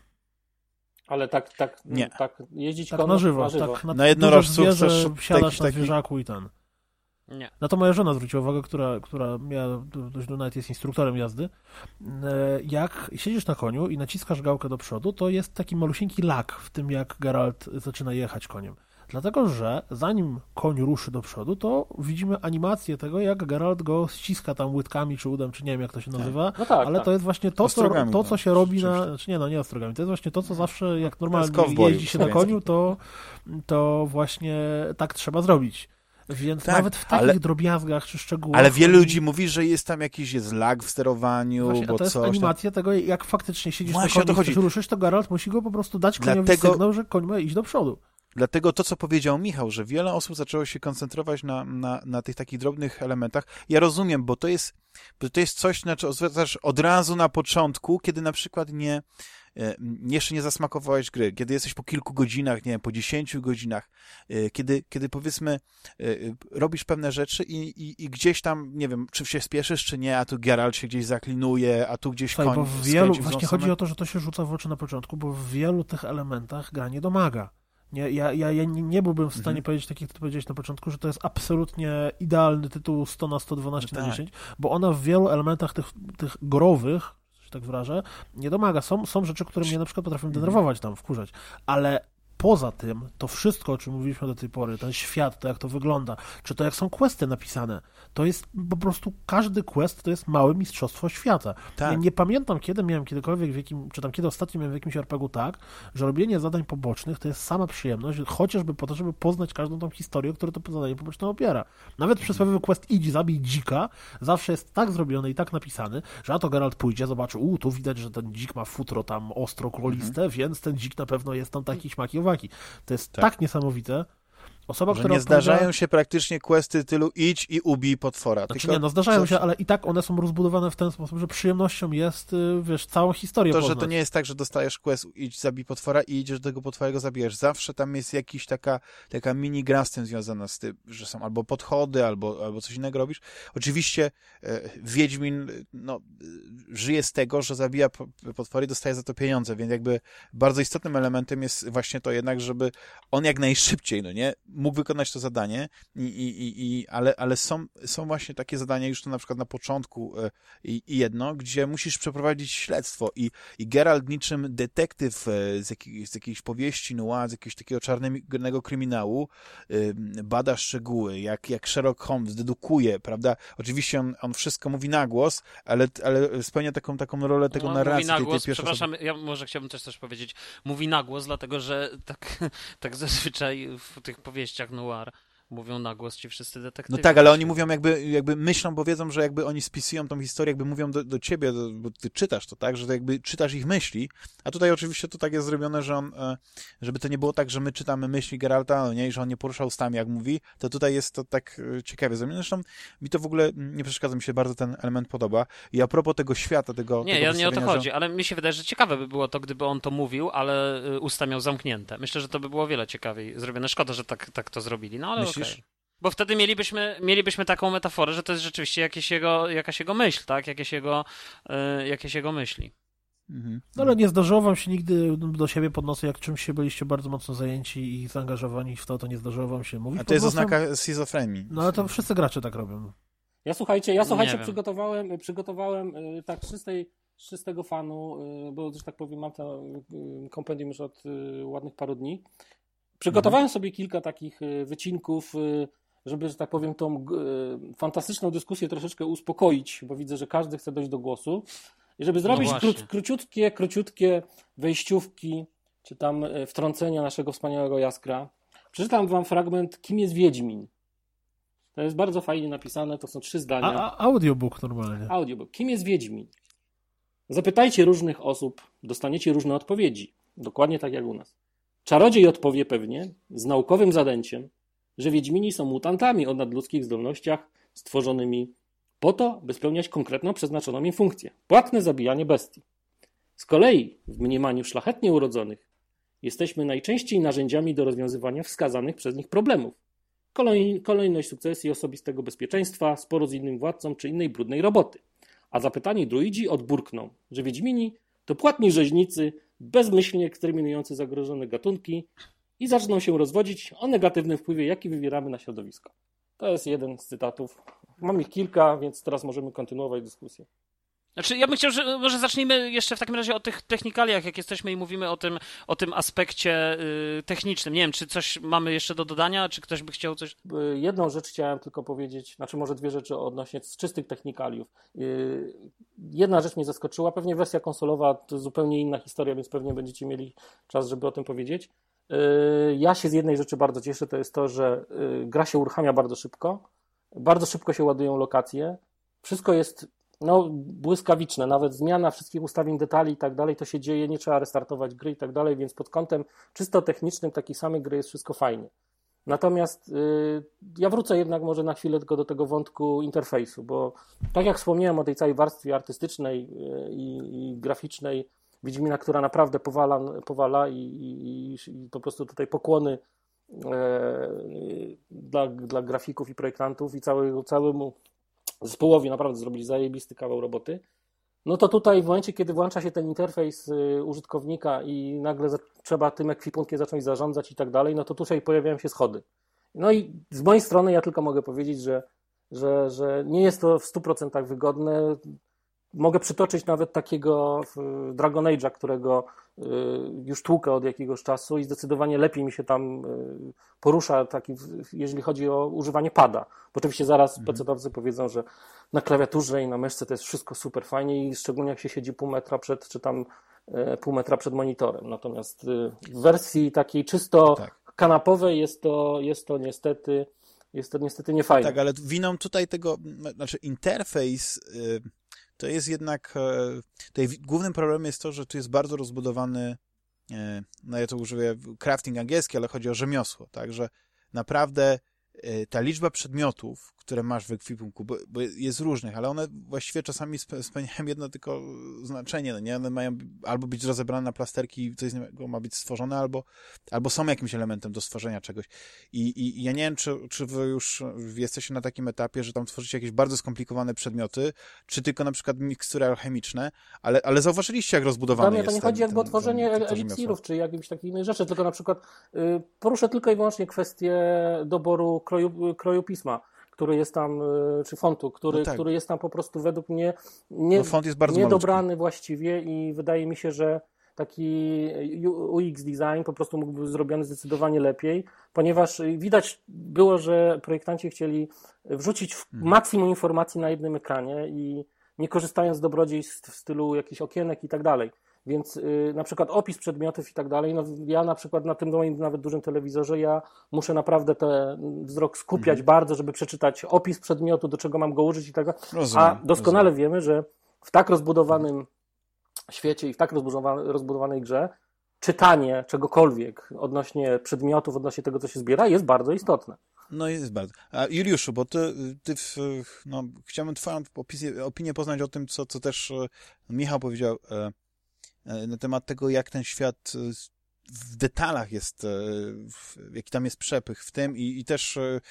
Ale tak, tak, Nie. tak jeździć Tak konno na żywo, na żywo. tak na, Na jednorożcu chcesz siadasz taki- na taki- zwierzaku i ten. Nie. Na to moja żona zwróciła uwagę, która, która miała dość nawet jest instruktorem jazdy. E, Jak siedzisz na koniu i naciskasz gałkę do przodu, to jest taki malusieńki lak w tym, jak Geralt zaczyna jechać koniem. Dlatego, że zanim koń ruszy do przodu, to widzimy animację tego, jak Geralt go ściska tam łydkami, czy udem, czy nie wiem, jak to się nazywa. No tak, ale tak. to jest właśnie to, co, to, no, co się robi na... Znaczy nie, no nie ostrogami. To jest właśnie to, co zawsze, jak normalnie jeździ się na koniu, to, to właśnie tak trzeba zrobić. Więc Tak, nawet w takich ale- drobiazgach czy szczegółach... Ale wielu ludzi mówi, że jest tam jakiś jest lag w sterowaniu, Właśnie, bo a to jest coś tam. animacja tego, jak faktycznie siedzisz Właśnie na koniu chcesz ruszyć, to Geralt musi go po prostu dać koniowi Dlatego- sygnał, że koń ma iść do przodu. Dlatego to, co powiedział Michał, że wiele osób zaczęło się koncentrować na, na, na tych takich drobnych elementach. Ja rozumiem, bo to jest, bo to jest coś, znaczy zwracasz od razu na początku, kiedy na przykład nie, jeszcze nie zasmakowałeś gry, kiedy jesteś po kilku godzinach, nie wiem, po dziesięciu godzinach, e, kiedy, kiedy powiedzmy e, e, robisz pewne rzeczy i, i, i gdzieś tam, nie wiem, czy się spieszysz, czy nie, a tu Geralt się gdzieś zaklinuje, a tu gdzieś Słuchaj, koń bo w wielu, właśnie chodzi o to, że to się rzuca w oczy na początku, bo w wielu tych elementach gra nie domaga. Nie, ja, ja, ja nie, nie byłbym w stanie Mhm. powiedzieć, tak jak ty powiedziałeś na początku, że to jest absolutnie idealny tytuł 100 na 112 No na tak. 10, bo ona w wielu elementach tych, tych gorowych, że tak wyrażę, nie domaga. Są, są rzeczy, które mnie na przykład potrafią denerwować tam, wkurzać, ale poza tym, to wszystko, o czym mówiliśmy do tej pory, ten świat, to jak to wygląda, czy to jak są questy napisane, to jest po prostu każdy quest to jest małe mistrzostwo świata. Tak. Ja nie pamiętam, kiedy miałem kiedykolwiek w jakim, czy tam kiedy ostatnio miałem w jakimś RPG tak, że robienie zadań pobocznych to jest sama przyjemność, chociażby po to, żeby poznać każdą tą historię, którą to zadanie poboczne opiera. Nawet przysłowiowy quest idź, zabij dzika, zawsze jest tak zrobiony i tak napisany, że a to Geralt pójdzie, zobaczy, u, tu widać, że ten dzik ma futro tam ostro króliste, Mhm. więc ten dzik na pewno jest tam taki śmaki owaki. To jest tak, Tak. niesamowite. Osoba, Że która nie odpowiada- zdarzają się praktycznie questy tylu idź i ubij potwora. Znaczy tylko nie, no zdarzają coś- się, ale i tak one są rozbudowane w ten sposób, że przyjemnością jest, y, wiesz, całą historię To, że poznać. to nie jest tak, że dostajesz quest idź zabij potwora i idziesz do tego potwora i go zabijesz. Zawsze tam jest jakiś taka, taka mini gra z tym związana z tym, że są albo podchody, albo, albo coś innego robisz. Oczywiście e, Wiedźmin no, e, żyje z tego, że zabija po- potwory i dostaje za to pieniądze, więc jakby bardzo istotnym elementem jest właśnie to jednak, żeby on jak najszybciej, no nie, mógł wykonać to zadanie, i, i, i, ale, ale są, są właśnie takie zadania już to na przykład na początku e, i, i jedno, gdzie musisz przeprowadzić śledztwo i, i Geralt niczym detektyw e, z, jakiej, z jakiejś powieści noir, z jakiegoś takiego czarnego kryminału bada szczegóły, jak, jak Sherlock Holmes dedukuje, prawda? Oczywiście on, on wszystko mówi na głos, ale, ale spełnia taką, taką rolę tego No, narracji, mówi na tej, tej głos, pierwszej przepraszam, ja może chciałbym też coś powiedzieć. Mówi na głos, dlatego że tak, tak zazwyczaj w tych powieściach noir mówią na głos ci wszyscy detektywi. No tak, ale oni mówią jakby, jakby myślą, bo wiedzą, że jakby oni spisują tą historię, jakby mówią do, do ciebie, do, bo ty czytasz to, tak, że to jakby czytasz ich myśli, a tutaj oczywiście to tak jest zrobione, że on, e, żeby to nie było tak, że my czytamy myśli Geralta, nie, że on nie porusza ustami, jak mówi, to tutaj jest to tak e, ciekawie zrobione. Zresztą mi to w ogóle nie przeszkadza, mi się bardzo ten element podoba. I a propos tego świata, tego Nie, tego ja nie o to chodzi, ale mi się wydaje, że ciekawe by było to, gdyby on to mówił, ale y, usta miał zamknięte. Myślę, że to by było wiele ciekawiej zrobione. Szkoda, że tak, tak to zrobili, no ale Myślisz? Okej. Bo wtedy mielibyśmy, mielibyśmy taką metaforę, że to jest rzeczywiście jakieś jego, jakaś jego myśl, tak? Jakieś jego, y, jakieś jego myśli. Mhm. No ale nie zdarzyło wam się nigdy do siebie pod nosem, jak czymś się byliście bardzo mocno zajęci i zaangażowani w to, to nie zdarzyło wam się mówić A to jest oznaka schizofrenii. No ale to wszyscy gracze tak robią. Ja słuchajcie, ja Nie słuchajcie, wiem. przygotowałem, przygotowałem y, tak czystej, czystego fanu, y, bo że tak powiem, mam to kompendium już od ładnych paru dni. Przygotowałem Mhm. sobie kilka takich y, wycinków, y, żeby, że tak powiem, tą y, fantastyczną dyskusję troszeczkę uspokoić, bo widzę, że każdy chce dojść do głosu. I żeby zrobić No właśnie. kró, króciutkie, króciutkie wejściówki, czy tam wtrącenia naszego wspaniałego jaskra, przeczytam wam fragment, kim jest Wiedźmin. To jest bardzo fajnie napisane, to są trzy zdania. A, a audiobook normalnie. Audiobook. Kim jest Wiedźmin? Zapytajcie różnych osób, dostaniecie różne odpowiedzi. Dokładnie tak jak u nas. Czarodziej odpowie pewnie, z naukowym zadęciem, że Wiedźmini są mutantami o nadludzkich zdolnościach stworzonymi po to, by spełniać konkretną przeznaczoną im funkcję. Płatne zabijanie bestii. Z kolei, w mniemaniu szlachetnie urodzonych, jesteśmy najczęściej narzędziami do rozwiązywania wskazanych przez nich problemów. Kolej, kolejność sukcesji osobistego bezpieczeństwa, sporu z innym władcą czy innej brudnej roboty. A zapytani druidzi odburkną, że Wiedźmini to płatni rzeźnicy, bezmyślnie eksterminujący zagrożone gatunki i zaczną się rozwodzić o negatywnym wpływie, jaki wywieramy na środowisko. To jest jeden z cytatów. Mam ich kilka, więc teraz możemy kontynuować dyskusję. Znaczy, ja bym chciał, że może zacznijmy jeszcze w takim razie o tych technikaliach, jak jesteśmy i mówimy o tym, o tym aspekcie y, technicznym. Nie wiem, czy coś mamy jeszcze do dodania, czy ktoś by chciał coś... Y, Jedną rzecz chciałem tylko powiedzieć, znaczy może dwie rzeczy odnośnie z czystych technikaliów. Y, Jedna rzecz mnie zaskoczyła, pewnie wersja konsolowa to zupełnie inna historia, więc pewnie będziecie mieli czas, żeby o tym powiedzieć. Y, Ja się z jednej rzeczy bardzo cieszę, to jest to, że y, gra się uruchamia bardzo szybko, bardzo szybko się ładują lokacje, wszystko jest no, błyskawiczne, nawet zmiana wszystkich ustawień detali i tak dalej, to się dzieje, nie trzeba restartować gry i tak dalej, więc pod kątem czysto technicznym takiej samej gry jest wszystko fajnie. Natomiast y, ja wrócę jednak może na chwilę tylko do tego wątku interfejsu, bo tak jak wspomniałem o tej całej warstwie artystycznej y, i, i graficznej Wiedźmina, która naprawdę powala, powala i, i, i po prostu tutaj pokłony e, dla, dla grafików i projektantów i całego, całemu zespołowi naprawdę zrobili zajebisty kawał roboty. No to tutaj w momencie, kiedy włącza się ten interfejs y, użytkownika i nagle trzeba tym ekwipunkiem zacząć zarządzać i tak dalej, no to tutaj pojawiają się schody. No i z mojej strony ja tylko mogę powiedzieć, że, że, że nie jest to w 100% wygodne. Mogę przytoczyć nawet takiego Dragon Age'a, którego y, już tłukę od jakiegoś czasu i zdecydowanie lepiej mi się tam y, porusza, taki, jeżeli chodzi o używanie pada. Bo oczywiście zaraz mhm. PC-towcy powiedzą, że na klawiaturze i na myszce to jest wszystko super fajnie i szczególnie jak się siedzi pół metra przed, czy tam e, pół metra przed monitorem. Natomiast y, w wersji takiej czysto tak. kanapowej jest to, jest to niestety jest to niestety niefajne. Tak, ale winą tutaj tego, znaczy interfejs to jest jednak, e, tutaj głównym problemem jest to, że tu jest bardzo rozbudowany, e, no ja to użyję crafting angielski, ale chodzi o rzemiosło, tak, że naprawdę e, ta liczba przedmiotów, które masz w ekwipunku, bo, bo, jest różnych, ale one właściwie czasami spełniają jedno tylko znaczenie, no nie? One mają albo być rozebrane na plasterki i coś z niego ma być stworzone, albo, albo są jakimś elementem do stworzenia czegoś. I, i, i ja nie wiem, czy, czy wy już jesteście na takim etapie, że tam tworzycie jakieś bardzo skomplikowane przedmioty, czy tylko na przykład mikstury alchemiczne, ale, ale zauważyliście, jak rozbudowane Dla mnie to nie chodzi jakby o tworzenie eliksirów, czy jakichś takich innych rzeczy, tylko na przykład y, poruszę tylko i wyłącznie kwestię doboru kroju, kroju pisma który jest tam, e, czy fontu, który, no tak. który jest tam po prostu według mnie nie, no font jest bardzo niedobrany właściwie i wydaje mi się, że taki UX design po prostu mógłby być zrobiony zdecydowanie lepiej, ponieważ widać było, że projektanci chcieli wrzucić hmm. maksimum informacji na jednym ekranie i nie korzystając z dobrodziejstw w stylu jakichś okienek i tak dalej. Więc yy, na przykład opis przedmiotów i tak dalej, no ja na przykład na tym moim nawet dużym telewizorze, ja muszę naprawdę ten wzrok skupiać mhm. bardzo, żeby przeczytać opis przedmiotu, do czego mam go użyć i tak dalej. A doskonale rozumiem. wiemy, że w tak rozbudowanym świecie i w tak rozbudowanej, rozbudowanej grze czytanie czegokolwiek odnośnie przedmiotów, odnośnie tego, co się zbiera, jest bardzo istotne. No jest bardzo. A Juliuszu, bo ty, ty w, no, chciałbym twoją opinię poznać o tym, co, co też e, Michał powiedział, E, na temat tego, jak ten świat e, w detalach jest, e, jaki tam jest przepych w tym i, i też E,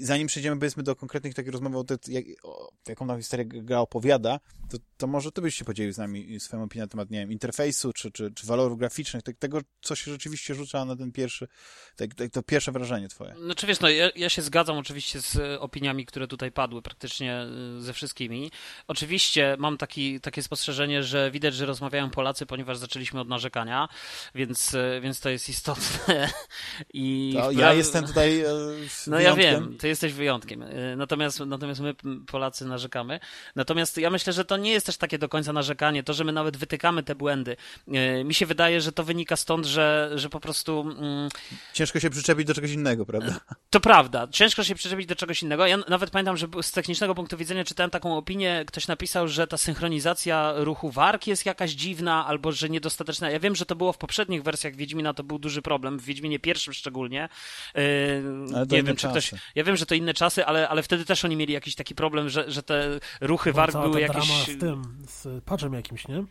zanim przejdziemy, powiedzmy, do konkretnych takich rozmów o, tym, jak, o jaką nam historię gra opowiada, to, to może ty byś się podzielił z nami swoją opinią na temat, nie wiem, interfejsu, czy, czy, czy walorów graficznych, tak, tego, co się rzeczywiście rzuca na ten pierwszy, tak, tak, to pierwsze wrażenie twoje. No czy wiesz, no ja, ja się zgadzam oczywiście z opiniami, które tutaj padły, praktycznie e, ze wszystkimi. Oczywiście mam taki, takie spostrzeżenie, że widać, że rozmawiają Polacy, ponieważ zaczęliśmy od narzekania, więc, e, więc to jest istotne. I to ja jestem tutaj No ja wiem, wiem, ty jesteś wyjątkiem. Y, natomiast, natomiast my, Polacy, narzekamy. Natomiast ja myślę, że to nie jest też takie do końca narzekanie, to, że my nawet wytykamy te błędy. Y, mi się wydaje, że to wynika stąd, że, że po prostu. Mm, ciężko się przyczepić do czegoś innego, prawda? To prawda, ciężko się przyczepić do czegoś innego. Ja nawet pamiętam, że z technicznego punktu widzenia czytałem taką opinię, ktoś napisał, że ta synchronizacja ruchu warki jest jakaś dziwna, albo że niedostateczna. Ja wiem, że to było w poprzednich wersjach Wiedźmina, to był duży problem, w Wiedźminie pierwszym szczególnie. Yy, nie wiem, czy ktoś, ja wiem, że to inne czasy, ale, ale wtedy też oni mieli jakiś taki problem, że, że te ruchy warg były jakieś... z tym, z patchem jakimś, nie?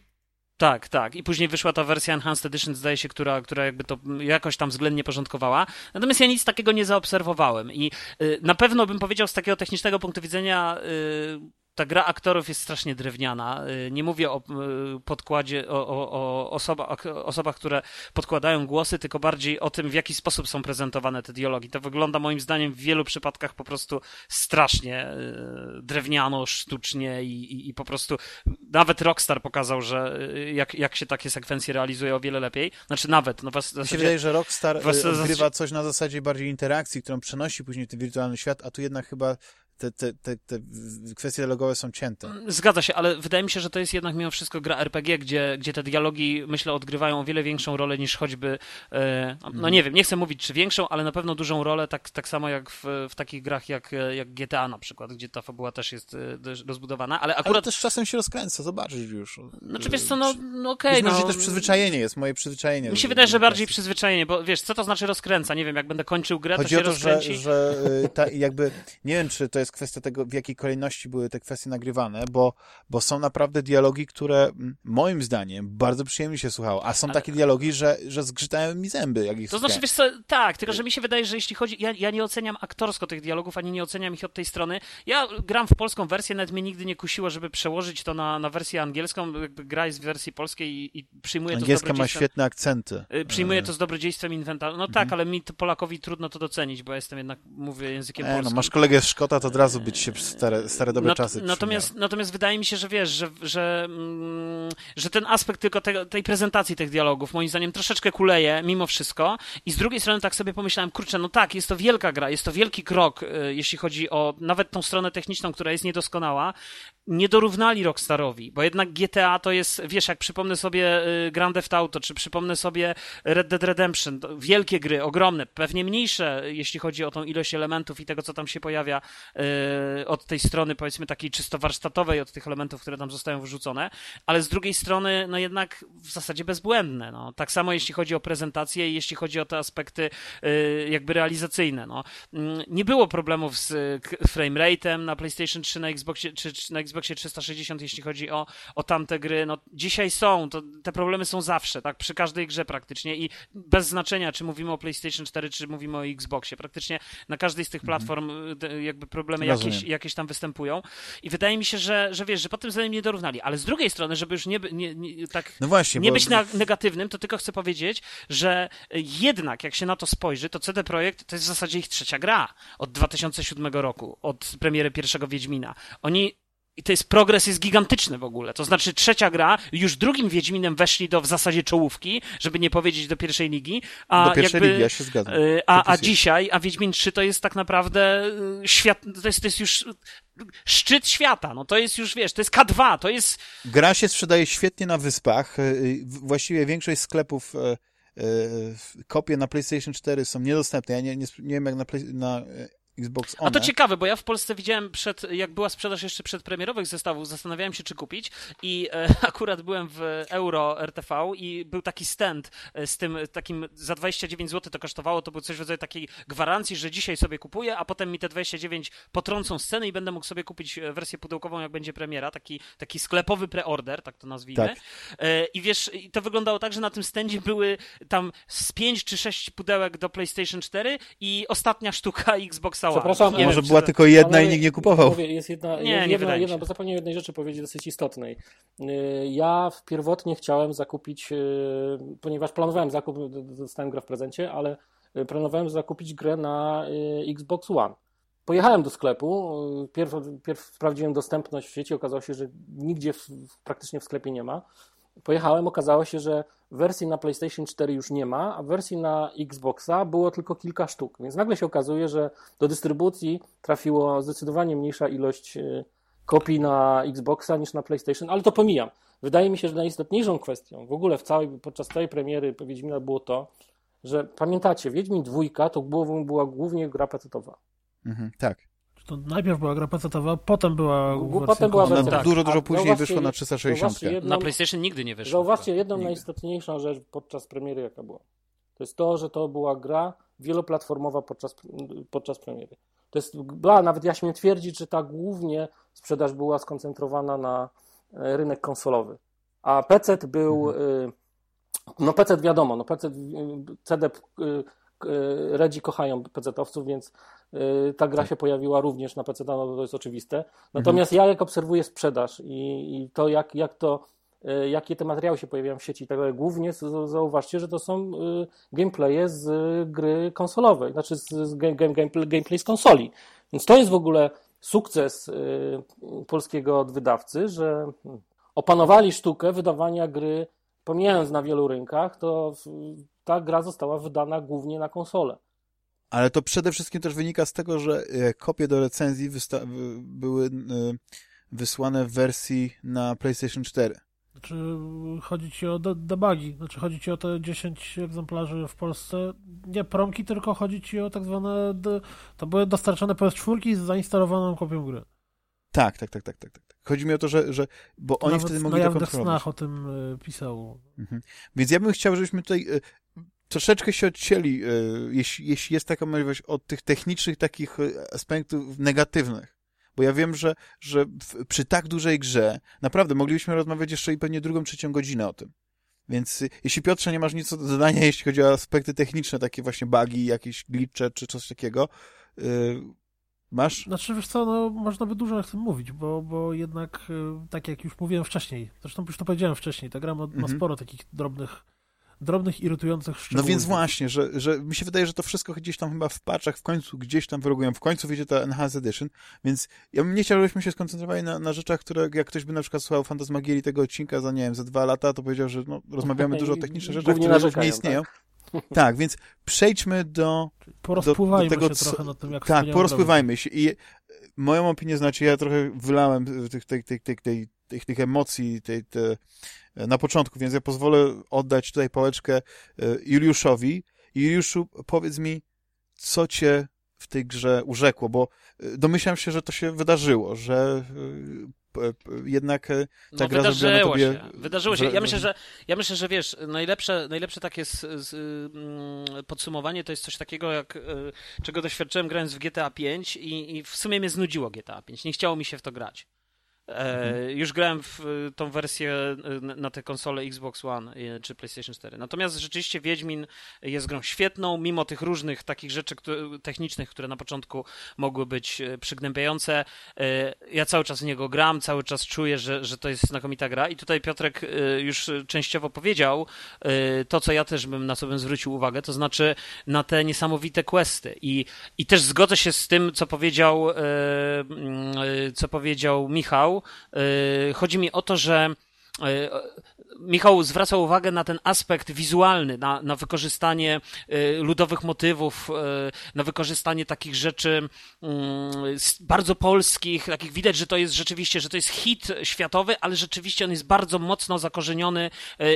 Tak, tak. I później wyszła ta wersja Enhanced Edition, zdaje się, która, która jakby to jakoś tam względnie porządkowała. Natomiast ja nic takiego nie zaobserwowałem. I y, na pewno bym powiedział z takiego technicznego punktu widzenia, y, ta gra aktorów jest strasznie drewniana. Y, nie mówię o y, podkładzie, o, o, o osobach, osobach, które podkładają głosy, tylko bardziej o tym, w jaki sposób są prezentowane te dialogi. To wygląda moim zdaniem w wielu przypadkach po prostu strasznie y, drewniano, sztucznie i, i, i po prostu nawet Rockstar pokazał, że jak, jak się takie sekwencje realizuje o wiele lepiej. Znaczy nawet. No, was, Mi się wydaje, że Rockstar odgrywa coś na zasadzie bardziej interakcji, którą przenosi później ten wirtualny świat, a tu jednak chyba te, te, te, te kwestie dialogowe są cięte. Zgadza się, ale wydaje mi się, że to jest jednak mimo wszystko gra RPG, gdzie, gdzie te dialogi, myślę, odgrywają o wiele większą rolę niż choćby, e, no mhm. nie wiem, nie chcę mówić czy większą, ale na pewno dużą rolę, tak, tak samo jak w, w takich grach jak, jak GTA na przykład, gdzie ta fabuła też jest e, rozbudowana, ale akurat... Ale też czasem się rozkręca, zobaczysz już. Znaczy wiesz co, no, no okej. Okay, no. też przyzwyczajenie jest, moje przyzwyczajenie. Mi się wydaje, że bardziej przyzwyczajenie, bo wiesz, co to znaczy rozkręca? Nie wiem, jak będę kończył grę, Chodzi to się o to, rozkręci. Że, że e, ta, jakby, nie wiem, czy to jest kwestia tego, w jakiej kolejności były te kwestie nagrywane, bo, bo są naprawdę dialogi, które moim zdaniem bardzo przyjemnie się słuchało, a są Ale... takie dialogi, że, że zgrzytają mi zęby, jak ich To znaczy, wiesz co, tak, tylko że mi się wydaje, że jeśli chodzi, ja, ja nie oceniam aktorsko tych dialogów, ani nie oceniam ich od tej strony. Ja gram w polską wersję, nawet mnie nigdy nie kusiło, żeby przełożyć to na, na wersję angielską, jakby gra jest w wersji polskiej i, i przyjmuję Angielska to z ma świetne akcenty. Y, przyjmuję to z dobrodziejstwem inwentarza. No tak, mhm. ale mi to Polakowi trudno to docenić, bo ja jestem jednak, mówię językiem e, no, polskim. No, masz kolegę z Szkota, to razu być się stare, stare dobre Not, czasy natomiast, natomiast wydaje mi się, że wiesz, że, że, mm, że ten aspekt tylko te, tej prezentacji tych dialogów moim zdaniem troszeczkę kuleje mimo wszystko. I z drugiej strony tak sobie pomyślałem, kurczę, no tak, jest to wielka gra, jest to wielki krok, y, jeśli chodzi o nawet tą stronę techniczną, która jest niedoskonała, nie dorównali Rockstarowi, bo jednak GTA to jest, wiesz, jak przypomnę sobie y, Grand Theft Auto, czy przypomnę sobie Red Dead Redemption, wielkie gry, ogromne, pewnie mniejsze, jeśli chodzi o tą ilość elementów i tego, co tam się pojawia y, od tej strony, powiedzmy, takiej czysto warsztatowej, od tych elementów, które tam zostają wyrzucone, ale z drugiej strony, no jednak w zasadzie bezbłędne, no. Tak samo jeśli chodzi o prezentację i jeśli chodzi o te aspekty y, jakby realizacyjne, no. Mm, nie było problemów z frame rate'em na PlayStation 3, na Xboxie, czy, czy na 360, jeśli chodzi o, o tamte gry, no dzisiaj są, to te problemy są zawsze, tak, przy każdej grze praktycznie i bez znaczenia, czy mówimy o PlayStation 4, czy mówimy o Xboxie, praktycznie na każdej z tych Mhm. platform y, jakby problemy Rozumiem. jakieś, jakieś tam występują i wydaje mi się, że, że wiesz, że pod tym względem nie dorównali, ale z drugiej strony, żeby już nie, nie, nie tak No właśnie, nie bo... być na, negatywnym, to tylko chcę powiedzieć, że jednak jak się na to spojrzy, to CD Projekt to jest w zasadzie ich trzecia gra od 2007 roku, od premiery pierwszego Wiedźmina. Oni i to jest progres jest gigantyczny w ogóle. To znaczy trzecia gra, już drugim Wiedźminem weszli do w zasadzie czołówki, żeby nie powiedzieć do pierwszej ligi, a Do pierwszej jakby, ligi, ja się zgadzam. y, A, a dzisiaj, a Wiedźmin 3 to jest tak naprawdę y, świat, to jest, to jest już szczyt świata, no to jest już, wiesz, to jest K2, to jest Gra się sprzedaje świetnie na wyspach. y, Właściwie większość sklepów e, e, kopie na PlayStation 4 są niedostępne. Ja nie, nie, nie wiem jak na, na e, Xbox One. A to ciekawe, bo ja w Polsce widziałem przed, jak była sprzedaż jeszcze przedpremierowych zestawów, zastanawiałem się, czy kupić i e, akurat byłem w Euro RTV i był taki stand e, z tym takim, za 29 zł to kosztowało, to był coś w rodzaju takiej gwarancji, że dzisiaj sobie kupuję, a potem mi te 29 potrącą z ceny i będę mógł sobie kupić e, wersję pudełkową, jak będzie premiera, taki, taki sklepowy preorder, tak to nazwijmy. Tak. E, I wiesz, i to wyglądało tak, że na tym standzie były tam z 5 czy 6 pudełek do PlayStation 4 i ostatnia sztuka Xboxa One. Przepraszam, Nie Może wiem, była czy- tylko jedna Panowie, i nikt nie kupował. panowie, Jest jedna, Nie, jest nie jedna, wydaje jedna bo zapomniałem jednej rzeczy powiedzieć dosyć istotnej. Yy, Ja w- pierwotnie chciałem zakupić, yy, ponieważ planowałem zakup, dostałem grę w prezencie, ale yy, planowałem zakupić grę na Xbox One. Pojechałem do sklepu, pierw, pierw sprawdziłem dostępność w sieci, okazało się, że nigdzie w, praktycznie w sklepie nie ma. Pojechałem, okazało się, że wersji na PlayStation 4 już nie ma, a wersji na Xboxa było tylko kilka sztuk. Więc nagle się okazuje, że do dystrybucji trafiło zdecydowanie mniejsza ilość e, kopii na Xboxa niż na PlayStation, ale to pomijam. Wydaje mi się, że najistotniejszą kwestią w ogóle w całej, podczas całej premiery Wiedźmina było to, że pamiętacie, Wiedźmin dwójka to była głównie gra pecetowa. Mhm, tak. To najpierw była gra pecetowa, potem była wersja potem była wersja tak. dużo, dużo później zauważcie- wyszło na 360. zauważcie jedną- Na PlayStation nigdy nie wyszło. Zauważcie jedną Nigdy. najistotniejszą rzecz podczas premiery, jaka była. To jest to, że to była gra wieloplatformowa podczas, podczas premiery. To jest, była, nawet ja śmiem twierdzić, że ta głównie sprzedaż była skoncentrowana na e, rynek konsolowy. A PC był, y, no PC wiadomo, no PC, y, CD, y, Redzi kochają PC-owców, więc y, ta gra się pojawiła również na PC, no to jest oczywiste. Natomiast ja jak obserwuję sprzedaż i, i to jak, jak to e, jakie te materiały się pojawiają w sieci i tak dalej. Głównie zauważcie, że to są gameplaye z gry konsolowej, znaczy z, game, game, gameplay, z konsoli. Więc to jest w ogóle sukces polskiego wydawcy, że mm, opanowali sztukę wydawania gry, pomijając na wielu rynkach, to ta gra została wydana głównie na konsolę. Ale to przede wszystkim też wynika z tego, że e, kopie do recenzji były e, wysłane w wersji na PlayStation 4. Znaczy, chodzi ci o de- debugi, znaczy chodzi ci o te 10 egzemplarzy w Polsce, nie promki, tylko chodzi ci o tak zwane, to były dostarczone PS4 z zainstalowaną kopią gry. Tak, tak, tak, tak, tak. tak. Chodzi mi o to, że, że bo oni Nawet wtedy mogli to kontrolować. snach o tym y, pisał. Mhm. Więc ja bym chciał, żebyśmy tutaj e, troszeczkę się odcięli, e, jeśli, jeśli jest taka możliwość, od tych technicznych takich e, aspektów negatywnych. Bo ja wiem, że, że przy tak dużej grze naprawdę moglibyśmy rozmawiać jeszcze i pewnie drugą, trzecią godzinę o tym. Więc jeśli Piotrze nie masz nic do dodania, jeśli chodzi o aspekty techniczne, takie właśnie bugi, jakieś glitche czy coś takiego, masz? Znaczy, wiesz co, no, można by dużo o tym mówić, bo, bo jednak, y, tak jak już mówiłem wcześniej, zresztą już to powiedziałem wcześniej, ta gra ma, ma Mhm. sporo takich drobnych drobnych, irytujących No szczegółów. więc właśnie, że, że mi się wydaje, że to wszystko gdzieś tam chyba w patchach w końcu gdzieś tam wyrogują. W końcu wyjdzie ta Enhanced Edition, więc ja bym nie chciał, żebyśmy się skoncentrowali na, na rzeczach, które jak ktoś by na przykład słuchał Fantasmagierii tego odcinka za, nie wiem, za dwa lata, to powiedział, że no, rozmawiamy dużo o technicznych rzeczach, które już nie istnieją. Tak. więc przejdźmy do, Porozpływajmy do tego, się co- trochę nad tym, jak tak, porozpływajmy się. I e, moją opinię znaczy, ja trochę wylałem tych, tych, tych, tych, tej, tych, tych emocji tej, te, na początku, więc ja pozwolę oddać tutaj pałeczkę e, Juliuszowi. Juliuszu, powiedz mi, co cię w tej grze urzekło, bo e, domyślam się, że to się wydarzyło, że e, jednak e, ta No, gra zrobiła wydarzyło tobie... się. Wydarzyło się. Ja myślę, że, ja myślę, że wiesz, najlepsze, najlepsze takie z, z, mm, podsumowanie to jest coś takiego, jak y, czego doświadczyłem grając w GTA 5 i, i w sumie mnie znudziło GTA 5. Nie chciało mi się w to grać. E, już grałem w y, tą wersję y, na- te konsole Xbox One czy PlayStation 4. Natomiast rzeczywiście Wiedźmin jest grą świetną, mimo tych różnych takich rzeczy technicznych, które na początku mogły być e, przygnębiające. E, Ja cały czas w niego gram, cały czas czuję, że, że to jest znakomita gra. I tutaj Piotrek e, już częściowo powiedział e, to, co ja też bym na co bym zwrócił uwagę, to znaczy na te niesamowite questy. I, i też zgodzę się z tym, co powiedział, e, e, co powiedział Michał. E, Chodzi mi o to, że e, Michał zwracał uwagę na ten aspekt wizualny, na, na wykorzystanie e, ludowych motywów, e, na wykorzystanie takich rzeczy mm, bardzo polskich, takich widać, że to jest rzeczywiście, że to jest hit światowy, ale rzeczywiście on jest bardzo mocno zakorzeniony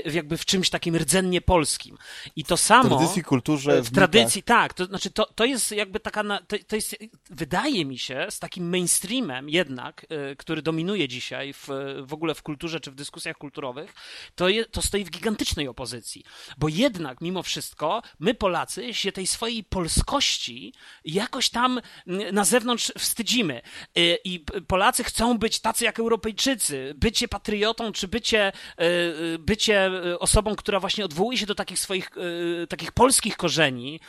w jakby w czymś takim rdzennie polskim. I to W samo tradycji, kulturze, w mitach. tradycji, tak. To znaczy, to, to jest jakby taka, to, to jest, wydaje mi się, z takim mainstreamem jednak, y, który dominuje dzisiaj w, w ogóle w kulturze czy w dyskusjach kulturowych, to, je, to stoi w gigantycznej opozycji. Bo jednak, mimo wszystko, my Polacy się tej swojej polskości jakoś tam mm, na zewnątrz wstydzimy. Y, I Polacy chcą być tacy jak Europejczycy. Bycie patriotą, czy bycie, y, y, bycie osobą, która właśnie odwołuje się do takich swoich, takich polskich korzeni,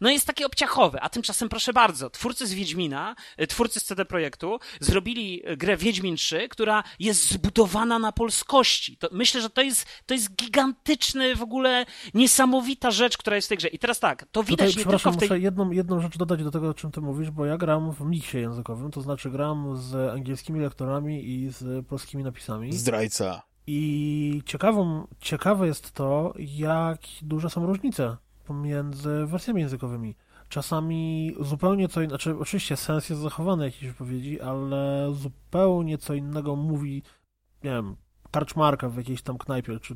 no jest takie obciachowe. A tymczasem, proszę bardzo, twórcy z Wiedźmina, twórcy z CD Projektu zrobili grę Wiedźmin 3, która jest zbudowana na polskości. To, myślę, że to jest, to jest gigantyczny, w ogóle niesamowita rzecz, która jest w tej grze. I teraz tak, to widać Tutaj, nie tylko w tej... muszę jedną, jedną rzecz dodać do tego, o czym ty mówisz, bo ja gram w miksie językowym, to znaczy gram z angielskimi lektorami i z polskimi napisami. Zdrajca. I ciekawą, ciekawe jest to, jak duże są różnice pomiędzy wersjami językowymi. Czasami zupełnie co innego, znaczy oczywiście sens jest zachowany jakiejś wypowiedzi, ale zupełnie co innego mówi, nie wiem, karczmarka w jakiejś tam knajpie, czy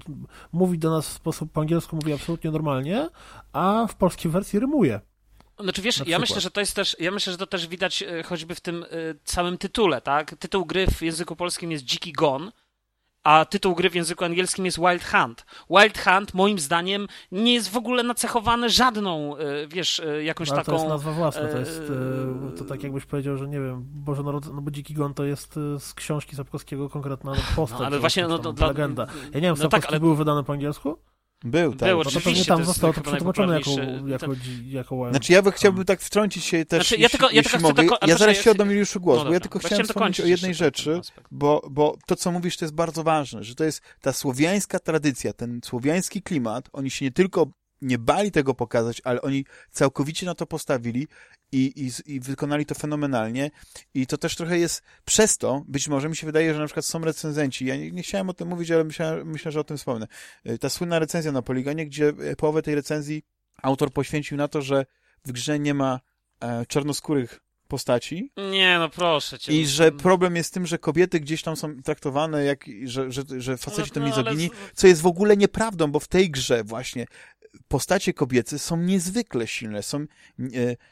mówi do nas w sposób po angielsku, mówi absolutnie normalnie, a w polskiej wersji rymuje. Znaczy wiesz, ja myślę, że to jest też, ja myślę, że to też widać e, choćby w tym e, samym tytule, tak? Tytuł gry w języku polskim jest Dziki Gon, a tytuł gry w języku angielskim jest Wild Hunt. Wild Hunt, moim zdaniem, nie jest w ogóle nacechowany żadną, e, wiesz, e, jakąś No, ale taką... to jest nazwa własna, to jest, e, e, to tak jakbyś powiedział, że nie wiem, Boże Narodzenie, no bo Dziki Gon to jest z książki Sapkowskiego konkretna postać, No, ale właśnie, no, to legenda. Ja nie wiem, no Sapkowski tak, ale- był wydany po angielsku? Był, tak. Był, No to pewnie Oczywiście, tam to jest zostało to przetłumaczone jako, jako, ten- jako Wild. Znaczy ja bym chciałby tak wtrącić się też, Znaczy, ja jeśli, tylko- ja jeśli tylko mogę. ale ja zaraz ja się oddam Juliuszu głos, No bo ja tylko chciałem wspomnieć o jednej rzeczy, bo, bo to, co mówisz, to jest bardzo ważne, że to jest ta słowiańska tradycja, ten słowiański klimat, oni się nie tylko nie bali tego pokazać, ale oni całkowicie na to postawili i, i, i wykonali to fenomenalnie i to też trochę jest przez to, być może mi się wydaje, że na przykład są recenzenci, ja nie, nie chciałem o tym mówić, ale myślałem, myślę, że o tym wspomnę. Y, Ta słynna recenzja na Poligonie, gdzie y, połowę tej recenzji autor poświęcił na to, że w grze nie ma e, czarnoskórych postaci, Nie, no proszę cię. i no, że to- problem jest tym, że kobiety gdzieś tam są traktowane, jak, że, że, że faceci to No, ale mizogini, co jest w ogóle nieprawdą, bo w tej grze właśnie postacie kobiece są niezwykle silne, są e,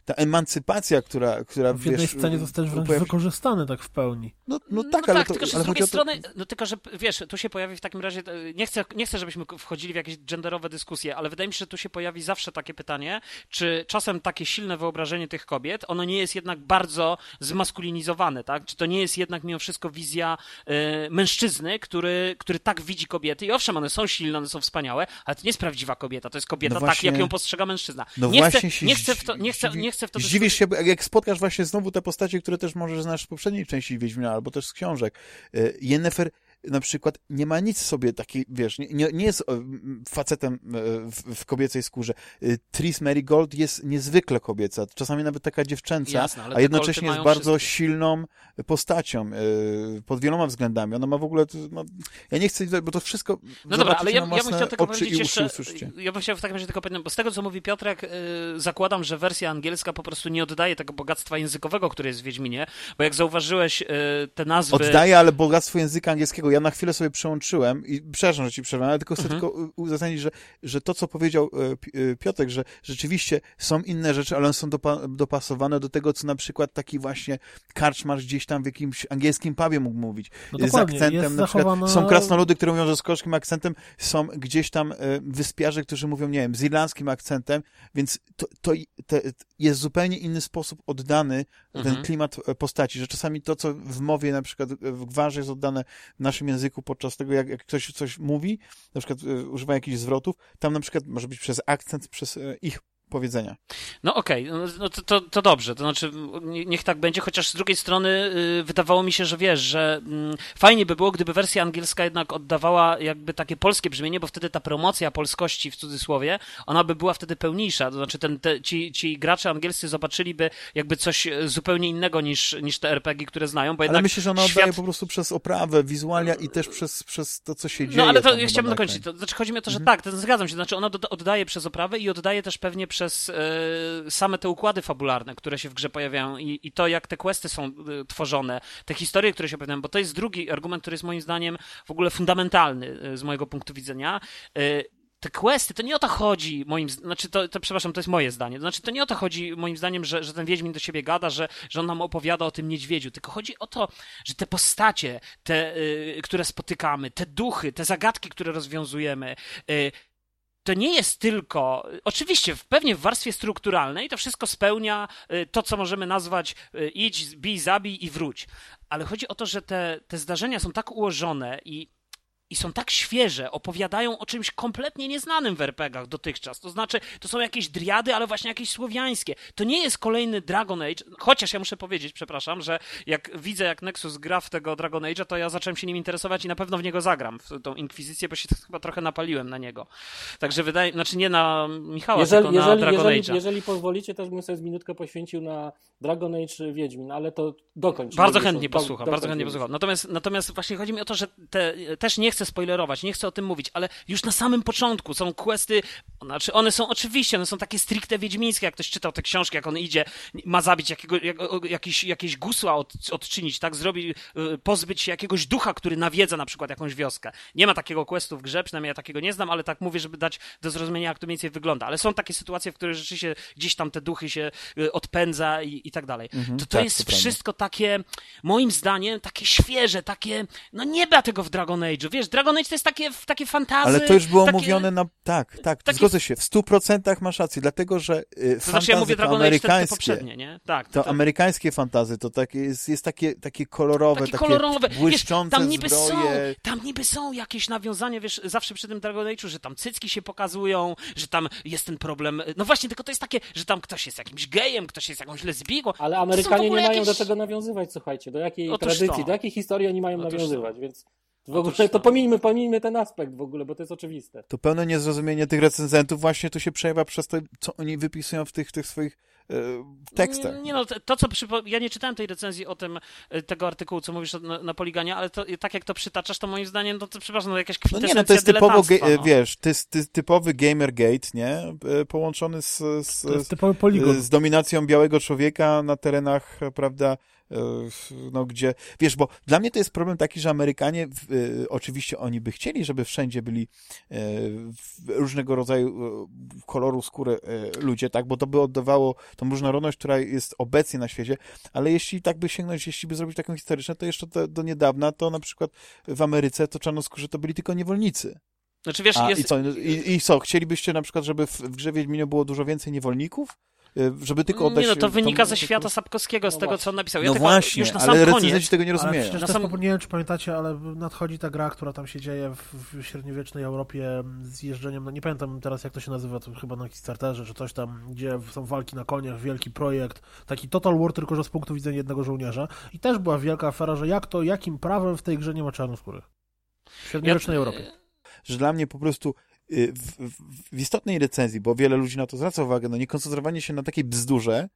ta emancypacja, która, która W jednej wiesz, scenie zostajesz wręcz pojawi- wykorzystany tak w pełni. no, no No tak, ale, to, tylko że ale z drugiej to, strony, no tylko, że wiesz, tu się pojawi w takim razie, e, nie chcę, nie chcę, żebyśmy wchodzili w jakieś genderowe dyskusje, ale wydaje mi się, że tu się pojawi zawsze takie pytanie, czy czasem takie silne wyobrażenie tych kobiet, ono nie jest jednak bardzo zmaskulinizowane, tak? Czy to nie jest jednak mimo wszystko wizja e, mężczyzny, który, który tak widzi kobiety i owszem, one są silne, one są wspaniałe, ale to nie jest prawdziwa kobieta, to jest kobieta No tak, właśnie- jak ją postrzega mężczyzna. no nie właśnie chcę, się nie chcę w to, nie chcę, nie chcę w to Zdziwisz się, jak- spotkasz właśnie znowu te postacie, które też może znasz z poprzedniej części Wiedźmina, albo też z książek. E, Yennefer na przykład nie ma nic sobie takiej, wiesz, nie, nie, jest facetem e, w, w kobiecej skórze. E, Tris Marigold jest niezwykle kobieca, czasami nawet taka dziewczęca, Jasne, a jednocześnie jest bardzo wszystkie. silną postacią pod wieloma względami. Ona ma w ogóle, no, ja nie chcę, bo to wszystko No dobra, ale ja, ja bym chciał tylko powiedzieć jeszcze, ja bym chciał w takim razie tylko powiedzieć, bo z tego, co mówi Piotrek, yy, zakładam, że wersja angielska po prostu nie oddaje tego bogactwa językowego, które jest w Wiedźminie, bo jak zauważyłeś, te nazwy... Oddaję, ale bogactwo języka angielskiego. Ja na chwilę sobie przełączyłem i przepraszam, że ci przerwałem, ale tylko chcę Mhm. tylko uzasadnić, że, że to, co powiedział e, e, Piotrek, że rzeczywiście są inne rzeczy, ale one są dopa- dopasowane do tego, co na przykład taki właśnie karczmarz gdzieś tam w jakimś angielskim pubie mógł mówić. No z akcentem, na przykład zachowana- są krasnoludy, które mówią ze skoczkim akcentem, są gdzieś tam e, wyspiarze, którzy mówią, nie wiem, z irlandzkim akcentem, więc to, to te, jest zupełnie inny sposób oddany Mhm. ten klimat e, postaci, że czasami to, co w mowie, na przykład e, w gwarze jest oddane w naszym języku podczas tego, jak, jak ktoś coś mówi, na przykład e, używa jakichś zwrotów, tam na przykład może być przez akcent, przez ich powiedzenia. No okej, no, no to, to, to dobrze, to znaczy nie- niech tak będzie, chociaż z drugiej strony y, wydawało mi się, że wiesz, że mm, fajnie by było, gdyby wersja angielska jednak oddawała jakby takie polskie brzmienie, bo wtedy ta promocja polskości w cudzysłowie, ona by była wtedy pełniejsza, to znaczy ten, te, ci, ci gracze angielscy zobaczyliby jakby coś e, zupełnie innego niż, niż te RPG, które znają, bo Ale jednak myślę, że ona świat... oddaje po prostu przez oprawę, wizualia i też przez, przez to, co się dzieje. No ale to ja chciałbym dokończyć. To, znaczy chodzi mi o to, że Mhm. tak, to zgadzam się. Znaczy ona oddaje przez oprawę i oddaje też pewnie przez e, same te układy fabularne, które się w grze pojawiają i, i to, jak te questy są e, tworzone, te historie, które się pojawiają, bo to jest drugi argument, który jest moim zdaniem w ogóle fundamentalny e, z mojego punktu widzenia. Te questy, to nie o to chodzi, moim znaczy to, to, przepraszam, to jest moje zdanie, to znaczy to nie o to chodzi, moim zdaniem, że, że ten Wiedźmin do siebie gada, że, że on nam opowiada o tym niedźwiedziu, tylko chodzi o to, że te postacie, te, y, które spotykamy, te duchy, te zagadki, które rozwiązujemy, y, to nie jest tylko, oczywiście, pewnie w warstwie strukturalnej to wszystko spełnia y, to, co możemy nazwać y, idź, bij, zabij i wróć. Ale chodzi o to, że te, te zdarzenia są tak ułożone i i są tak świeże, opowiadają o czymś kompletnie nieznanym w RPGach dotychczas. To znaczy, to są jakieś driady, ale właśnie jakieś słowiańskie. To nie jest kolejny Dragon Age, chociaż ja muszę powiedzieć, przepraszam, że jak widzę, jak Nexus gra w tego Dragon Age'a, to ja zacząłem się nim interesować i na pewno w niego zagram, w tą Inkwizycję, bo się chyba trochę napaliłem na niego. Także wydaje, znaczy nie na Michała, Jeżeli, tylko na jeżeli, Dragon jeżeli, Age'a. jeżeli pozwolicie, też bym sobie z minutkę poświęcił na Dragon Age Wiedźmin, ale to dokończ. Bardzo chętnie do- posłucham, dokończ, bardzo chętnie posłucham. Natomiast, natomiast właśnie chodzi mi o to, że te, też nie chcę spoilerować, nie chcę o tym mówić, ale już na samym początku są questy, znaczy one są oczywiście, one są takie stricte wiedźmińskie, jak ktoś czytał te książki, jak on idzie, ma zabić jakiego, jak, jakiś, jakieś gusła od, odczynić, tak, zrobi, y, pozbyć się jakiegoś ducha, który nawiedza na przykład jakąś wioskę. Nie ma takiego questu w grze, przynajmniej ja takiego nie znam, ale tak mówię, żeby dać do zrozumienia, jak to mniej więcej wygląda. Ale są takie sytuacje, w których rzeczywiście gdzieś tam te duchy się y, odpędza i, i tak dalej. Mhm, to to tak, jest to wszystko takie, moim zdaniem, takie świeże, takie, no nie ma tego w Dragon Age'u. Wiesz, Dragon Age to jest takie, takie fantazy. Ale to już było takie... mówione na... Tak, tak, takie- zgodzę się, w stu procentach masz rację, dlatego, że y, To znaczy, ja mówię to Dragon Age te, te amerykańskie, poprzednie, nie? Tak. to amerykańskie fantazy, to takie jest, jest takie, takie kolorowe, takie takie kolorowe, błyszczące wiesz, tam niby są, zbroje. tam niby są jakieś nawiązania, wiesz, zawsze przy tym Dragon Age'u, że tam cycki się pokazują, że tam jest ten problem, no właśnie, tylko to jest takie, że tam ktoś jest jakimś gejem, ktoś jest jakąś lesbijką. Ale To są Amerykanie nie mają jakieś- do tego nawiązywać, słuchajcie, do jakiej Otóż tradycji, to. do jakiej historii oni mają Otóż to. nawiązywać, więc w ogóle to. to pomijmy, pomijmy ten aspekt w ogóle, bo to jest oczywiste. To pełne niezrozumienie tych recenzentów właśnie tu się przejawia przez to, co oni wypisują w tych, w tych swoich e, tekstach. Nie, nie no, to, co przypo... ja nie czytałem tej recenzji o tym, e, tego artykułu, co mówisz na, na Poliganie, ale to, tak jak to przytaczasz, to moim zdaniem, no to przepraszam, no jakaś No kwintesencja nie, no to jest typowo, no. wiesz, to jest ty, typowy Gamergate, nie? E, Połączony z, z, poligon. z dominacją białego człowieka na terenach, e, prawda, no gdzie, wiesz, bo dla mnie to jest problem taki, że Amerykanie, e, oczywiście oni by chcieli, żeby wszędzie byli e, różnego rodzaju e, koloru skóry e, ludzie, tak, bo to by oddawało tą różnorodność, która jest obecnie na świecie, ale jeśli tak by sięgnąć, jeśli by zrobić taką historyczną, to jeszcze to, do niedawna, to na przykład w Ameryce to czarnoskórzy to byli tylko niewolnicy. Znaczy wiesz, A, jest... i, co, i, I co, chcielibyście na przykład, żeby w, w grze Wiedźminie było dużo więcej niewolników? Y, Żeby tylko oddać... Nie no, to tą- wynika ze świata Sapkowskiego, z No tego, właśnie. co on napisał. Ja No tylko właśnie, już na sam ale koniec... recenzenci tego nie Ale rozumieją. przecież Na sam- nie wiem, czy pamiętacie, ale nadchodzi ta gra, która tam się dzieje w, w średniowiecznej Europie z jeżdżeniem, no nie pamiętam teraz jak to się nazywa, to chyba na Kickstarterze, czy coś tam, gdzie są walki na koniach, wielki projekt, taki Total War, tylko że z punktu widzenia jednego żołnierza. I też była wielka afera, że jak to, jakim prawem w tej grze nie ma czarnoskórych. W średniowiecznej Ja- Europie. że dla mnie po prostu y, w, w, w istotnej recenzji, bo wiele ludzi na to zwraca uwagę, no nie koncentrowanie się na takiej bzdurze,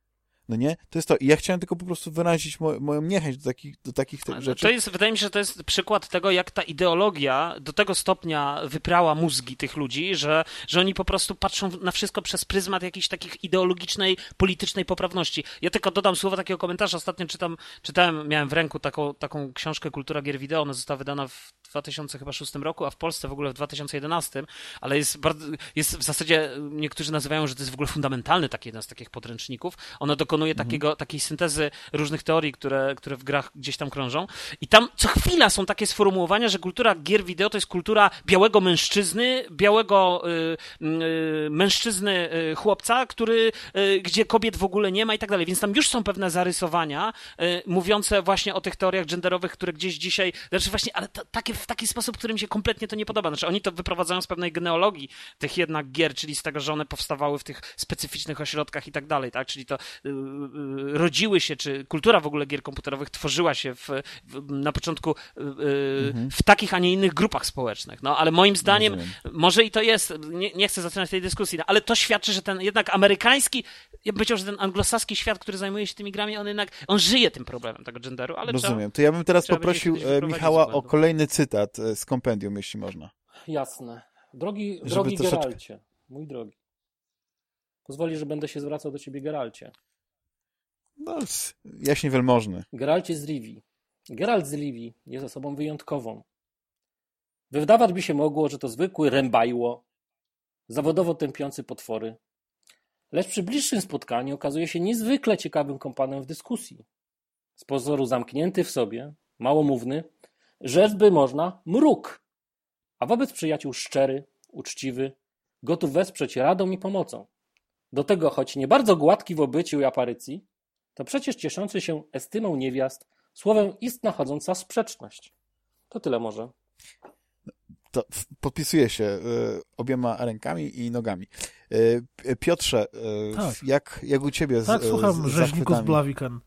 no nie, to jest to. I ja chciałem tylko po prostu wyrazić mo moją niechęć do takich, do takich tych rzeczy. To jest, wydaje mi się, że to jest przykład tego, jak ta ideologia do tego stopnia wyprała mózgi tych ludzi, że, że oni po prostu patrzą na wszystko przez pryzmat jakiejś takich ideologicznej, politycznej poprawności. Ja tylko dodam słowo takiego komentarza. Ostatnio czytam, czytałem, miałem w ręku taką, taką książkę Kultura Gier Wideo. Ona została wydana w 2006 roku, a w Polsce w ogóle w 2011, ale jest, bardzo, jest w zasadzie, niektórzy nazywają, że to jest w ogóle fundamentalny taki jeden z takich podręczników. Ona dokonuje takiego, takiej syntezy różnych teorii, które, które w grach gdzieś tam krążą. I tam co chwila są takie sformułowania, że kultura gier wideo to jest kultura białego mężczyzny, białego y, y, mężczyzny y, chłopca, który, gdzie kobiet w ogóle nie ma i tak dalej. Więc tam już są pewne zarysowania mówiące właśnie o tych teoriach genderowych, które gdzieś dzisiaj, znaczy właśnie, ale ta, takie, w taki sposób, który mi się kompletnie to nie podoba. Znaczy oni to wyprowadzają z pewnej genealogii tych jednak gier, czyli z tego, że one powstawały w tych specyficznych ośrodkach i tak dalej, tak? Czyli to y, y, rodziły się, czy kultura w ogóle gier komputerowych tworzyła się w, w, na początku y, y, w takich, a nie innych grupach społecznych. No, ale moim zdaniem, Rozumiem. może i to jest, nie, nie chcę zaczynać tej dyskusji, no, ale to świadczy, że ten jednak amerykański, ja bym powiedział, że ten anglosaski świat, który zajmuje się tymi grami, on jednak, on żyje tym problemem tego genderu, ale trzeba, Rozumiem. To ja bym teraz trzeba poprosił e, Michała o kolejny cytat e, z kompendium, jeśli można. Jasne. Drogi, Żeby drogi troszeczkę- Geralcie, mój drogi. Pozwoli, że będę się zwracał do ciebie Geralcie. No, jaśnie wielmożny. Geralcie z Rivii. Geralt z Rivii jest osobą wyjątkową. Wydawać by się mogło, że to zwykły rębajło, zawodowo tępiący potwory. Lecz przy bliższym spotkaniu okazuje się niezwykle ciekawym kompanem w dyskusji. Z pozoru zamknięty w sobie, małomówny, rzec by można mruk, a wobec przyjaciół szczery, uczciwy, gotów wesprzeć radą i pomocą. Do tego, choć nie bardzo gładki w obyciu i aparycji, to przecież cieszący się estymą niewiast, słowem istna chodząca sprzeczność. To tyle może. To podpisuję się e, obiema rękami i nogami. P- Piotrze, e, Tak. jak, jak u ciebie z, Tak, słucham z rzeźników z zachwytami?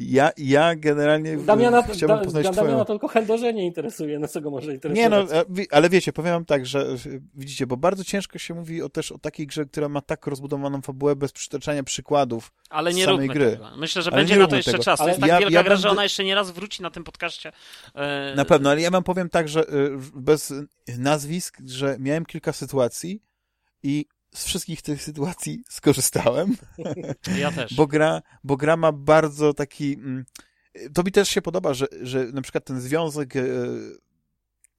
Ja, ja generalnie Damiana, chciałbym da, poznać Damiana twoją... tylko handlorzenie interesuje, no co go może Nie interesować? no, e, ale wiecie, powiem wam tak, że e, widzicie, bo bardzo ciężko się mówi o, też o takiej grze, która ma tak rozbudowaną fabułę bez przytaczania przykładów. ale nie z samej gry. tego. Myślę, że Ale będzie nie na to jeszcze tego. czas. To jest tak ja- wielka ja gra, że będę- ona jeszcze nie raz wróci na tym podcaście. E, Na pewno, ale ja wam powiem tak, że bez nazwisk, że miałem kilka sytuacji i z wszystkich tych sytuacji skorzystałem, Ja też. bo gra, bo gra ma bardzo taki... mm, To mi też się podoba, że, że na przykład ten związek e,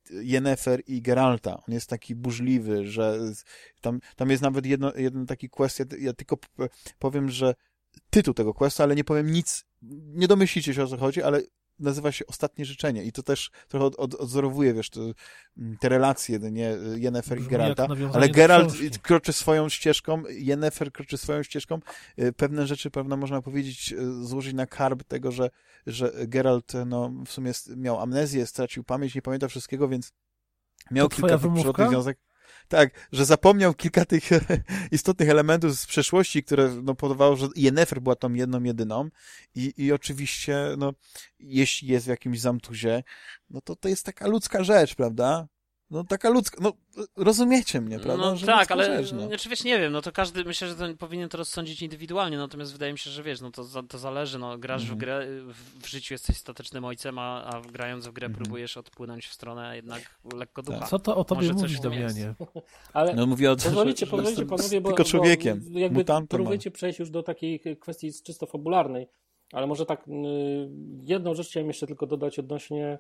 Yennefer i Geralta, on jest taki burzliwy, że tam, tam jest nawet jedno, jeden taki quest, ja, ja tylko powiem, że tytuł tego questa, ale nie powiem nic, nie domyślicie się o co chodzi, ale nazywa się Ostatnie Życzenie i to też trochę od, od, odzorowuje, wiesz, to, mm, te relacje, nie, Yennefer i Brzmi Geralta, jak nawiązanie ale Geralt książki. kroczy swoją ścieżką, Yennefer kroczy swoją ścieżką, Y, pewne rzeczy, pewno można powiedzieć, y, złożyć na karb tego, że, że Geralt no, w sumie miał amnezję, stracił pamięć, nie pamięta wszystkiego, więc miał To kilka twoja tych wymówka? przylotnych związek. Tak, że zapomniał kilka tych istotnych elementów z przeszłości, które no, powodowało, że Yennefer była tą jedną, jedyną i, i oczywiście, no, jeśli jest w jakimś zamtuzie, no to to jest taka ludzka rzecz, prawda? No taka ludzka, no rozumiecie mnie, prawda? No Że tak, ale no. znaczy, wiesz, nie wiem, no to każdy, myślę, że to powinien to rozsądzić indywidualnie, natomiast wydaje mi się, że wiesz, no to, to zależy, no grasz Mhm. w grę, w, życiu jesteś statecznym ojcem, a, a grając w grę Mhm. próbujesz odpłynąć w stronę jednak lekko ducha. Co to o tobie Może coś mówić, w tym Damianie? Ale No mówię o tym, pozwolicie, że, pozwolicie że panowie, bo, tylko bo człowiekiem, jakby mutantem. próbujecie przejść już do takiej kwestii czysto fabularnej, ale może tak y, jedną rzecz chciałem jeszcze tylko dodać odnośnie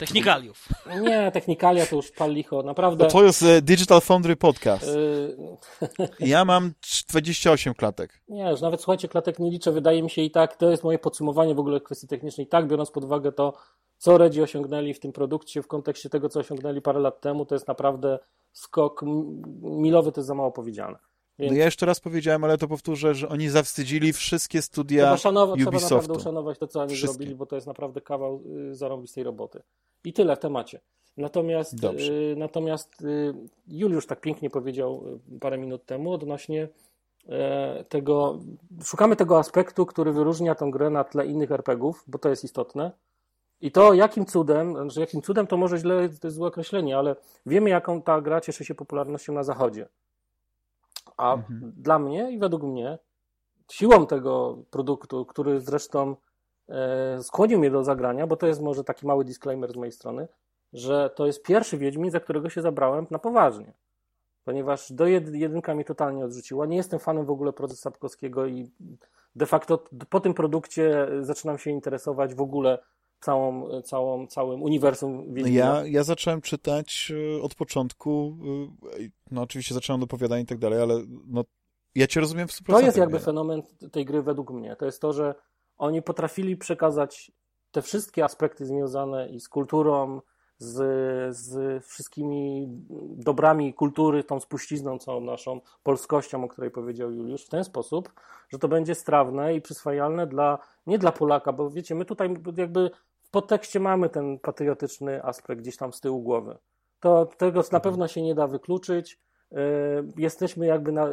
Technikaliów. nie, technikalia to już pal licho, naprawdę No to jest e, Digital Foundry Podcast. y, Ja mam 28 klatek. Nie, już nawet słuchajcie, klatek nie liczę. Wydaje mi się i tak, to jest moje podsumowanie w ogóle kwestii technicznej. I tak, biorąc pod uwagę to, co Redzi osiągnęli w tym produkcie w kontekście tego, co osiągnęli parę lat temu, to jest naprawdę skok milowy, to jest za mało powiedziane. No Więc ja jeszcze raz powiedziałem, ale to powtórzę, że oni zawstydzili wszystkie studia trzeba, szanować, trzeba naprawdę Ubisoftu. uszanować to, co oni Wszystkie. zrobili, bo to jest naprawdę kawał y, zarąbistej roboty. I tyle w temacie. Natomiast, y, natomiast y, Juliusz tak pięknie powiedział y, parę minut temu odnośnie e, tego, szukamy tego aspektu, który wyróżnia tę grę na tle innych RPGów, bo to jest istotne. I to jakim cudem, znaczy jakim cudem to może źle, to jest złe określenie, ale wiemy jaką ta gra cieszy się popularnością na zachodzie. A Mhm. dla mnie i według mnie siłą tego produktu, który zresztą e, skłonił mnie do zagrania, bo to jest może taki mały disclaimer z mojej strony, że to jest pierwszy Wiedźmin, za którego się zabrałem na poważnie. Ponieważ do jed, jedynka mnie totalnie odrzuciła. Nie jestem fanem w ogóle procesu Sapkowskiego i de facto po tym produkcie zaczynam się interesować w ogóle całą, całą, całym uniwersum Wiedźmina. Ja, ja zacząłem czytać y, od początku, y, no oczywiście zacząłem od opowiadań i tak dalej, ale no, ja cię rozumiem w 100%. To jest jakby nie? fenomen tej gry według mnie. To jest to, że oni potrafili przekazać te wszystkie aspekty związane i z kulturą, z, z wszystkimi dobrami kultury, tą spuścizną całą naszą polskością, o której powiedział Juliusz, w ten sposób, że to będzie strawne i przyswajalne dla, nie dla Polaka, bo wiecie, my tutaj jakby w podtekście mamy ten patriotyczny aspekt gdzieś tam z tyłu głowy. To tego na pewno się nie da wykluczyć. Yy, Jesteśmy jakby na,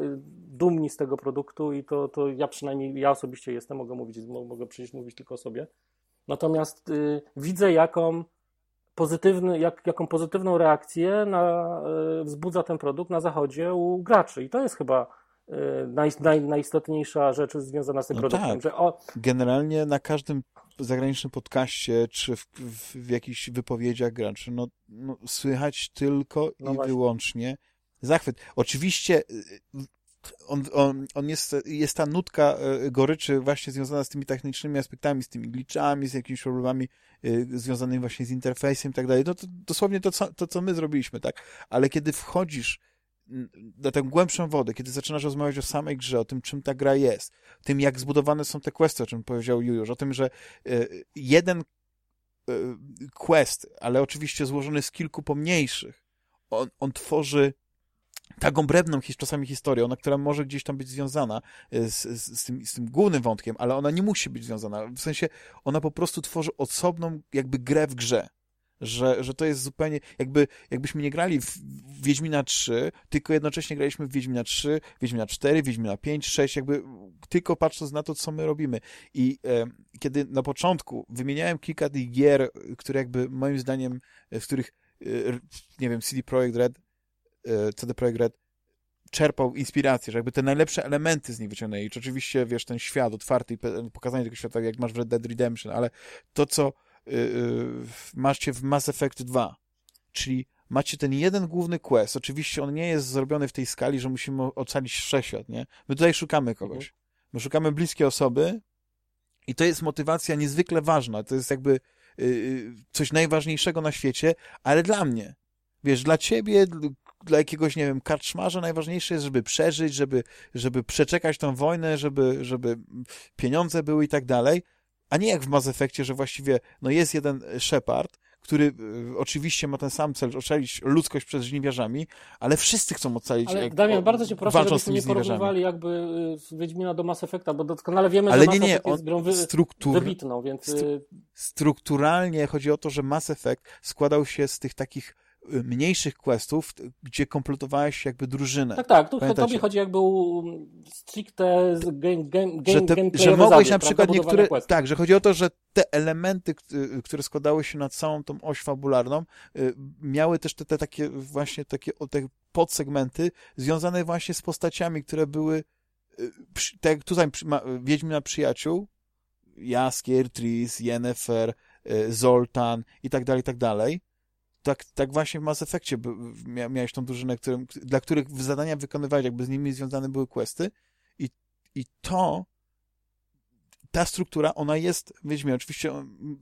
dumni z tego produktu i to, to ja przynajmniej, ja osobiście jestem, mogę mówić, mo- mogę przecież mówić tylko o sobie. Natomiast y, widzę, jaką, pozytywny, jak, jaką pozytywną reakcję na, y, wzbudza ten produkt na zachodzie u graczy. I to jest chyba y, naj, naj, najistotniejsza rzecz związana z tym No produktem. tak. Że o, Generalnie na każdym zagranicznym podcaście, czy w, w, w jakichś wypowiedziach graczy, no, no słychać tylko No i właśnie. wyłącznie zachwyt. Oczywiście y, on, on, on jest, jest ta nutka y, goryczy właśnie związana z tymi technicznymi aspektami, z tymi glitchami, z jakimiś problemami y, związanymi właśnie z interfejsem i tak dalej. No to dosłownie to, co- to, co my zrobiliśmy, tak? Ale kiedy wchodzisz na tę głębszą wodę, kiedy zaczynasz rozmawiać o samej grze, o tym, czym ta gra jest, tym, jak zbudowane są te questy, o czym powiedział Juliusz, o tym, że y, jeden y, quest, ale oczywiście złożony z kilku pomniejszych, on, on tworzy taką brewną czasami historię, ona, która może gdzieś tam być związana y, z, z, z, tym, z tym głównym wątkiem, ale ona nie musi być związana. W sensie ona po prostu tworzy osobną jakby grę w grze. Że, że to jest zupełnie, jakby, jakbyśmy nie grali w, Wiedźmina 3, tylko jednocześnie graliśmy w Wiedźmina 3, Wiedźmina 4, Wiedźmina 5, 6, jakby tylko patrząc na to, co my robimy. I e, kiedy na początku wymieniałem kilka tych gier, które jakby moim zdaniem, w których, e, nie wiem, CD Projekt Red, e, CD Projekt Red czerpał inspirację, że jakby te najlepsze elementy z nich wyciągnęli. Czy oczywiście, wiesz, ten świat otwarty i pokazanie tego świata, jak masz w Red Dead Redemption, ale to, co macie w Mass Effect 2, czyli macie ten jeden główny quest. Oczywiście on nie jest zrobiony w tej skali, że musimy ocalić wszechświat, nie? My tutaj szukamy kogoś. My szukamy bliskie osoby i to jest motywacja niezwykle ważna. To jest jakby y, y, coś najważniejszego na świecie, ale dla mnie. Wiesz, dla ciebie, dl- dla jakiegoś, nie wiem, karczmarza najważniejsze jest, żeby przeżyć, żeby, żeby przeczekać tą wojnę, żeby, żeby pieniądze były i tak dalej, a nie jak w Mass Effectie, że właściwie no jest jeden Shepard, który y, oczywiście ma ten sam cel, ocalić ludzkość przed żniwiarzami, ale wszyscy chcą ocalić ale jak- Damian, o- bardzo cię proszę, żebyśmy nie porównywali jakby y, Wiedźmina do Mass Effecta, bo doskonale wiemy, Ale że nie, Mass nie, Effect jest on grą wy, struktur, wybitną, więc y, strukturalnie chodzi o to, że Mass Effect składał się z tych takich mniejszych questów, gdzie kompletowałeś jakby drużynę. tak, tak, tu Pamiętacie? tobie chodzi jakby o stricte z game, game, że, te, że mogłeś zabieg, na przykład niektóre, questów. tak, że chodzi o to, że te elementy, y, które składały się na całą tą oś fabularną, y, miały też te, te takie właśnie takie te podsegmenty związane właśnie z postaciami, które były y, tak jak tutaj ma- Wiedźmina Przyjaciół, Jaskier, Tris, Yennefer, Zoltan i tak dalej, i tak dalej. Tak, tak właśnie w Mass Effectie miałeś tą drużynę, którym, dla których zadania wykonywałeś, jakby z nimi związane były questy i, i to ta struktura, ona jest w Wiedźminie. Oczywiście on-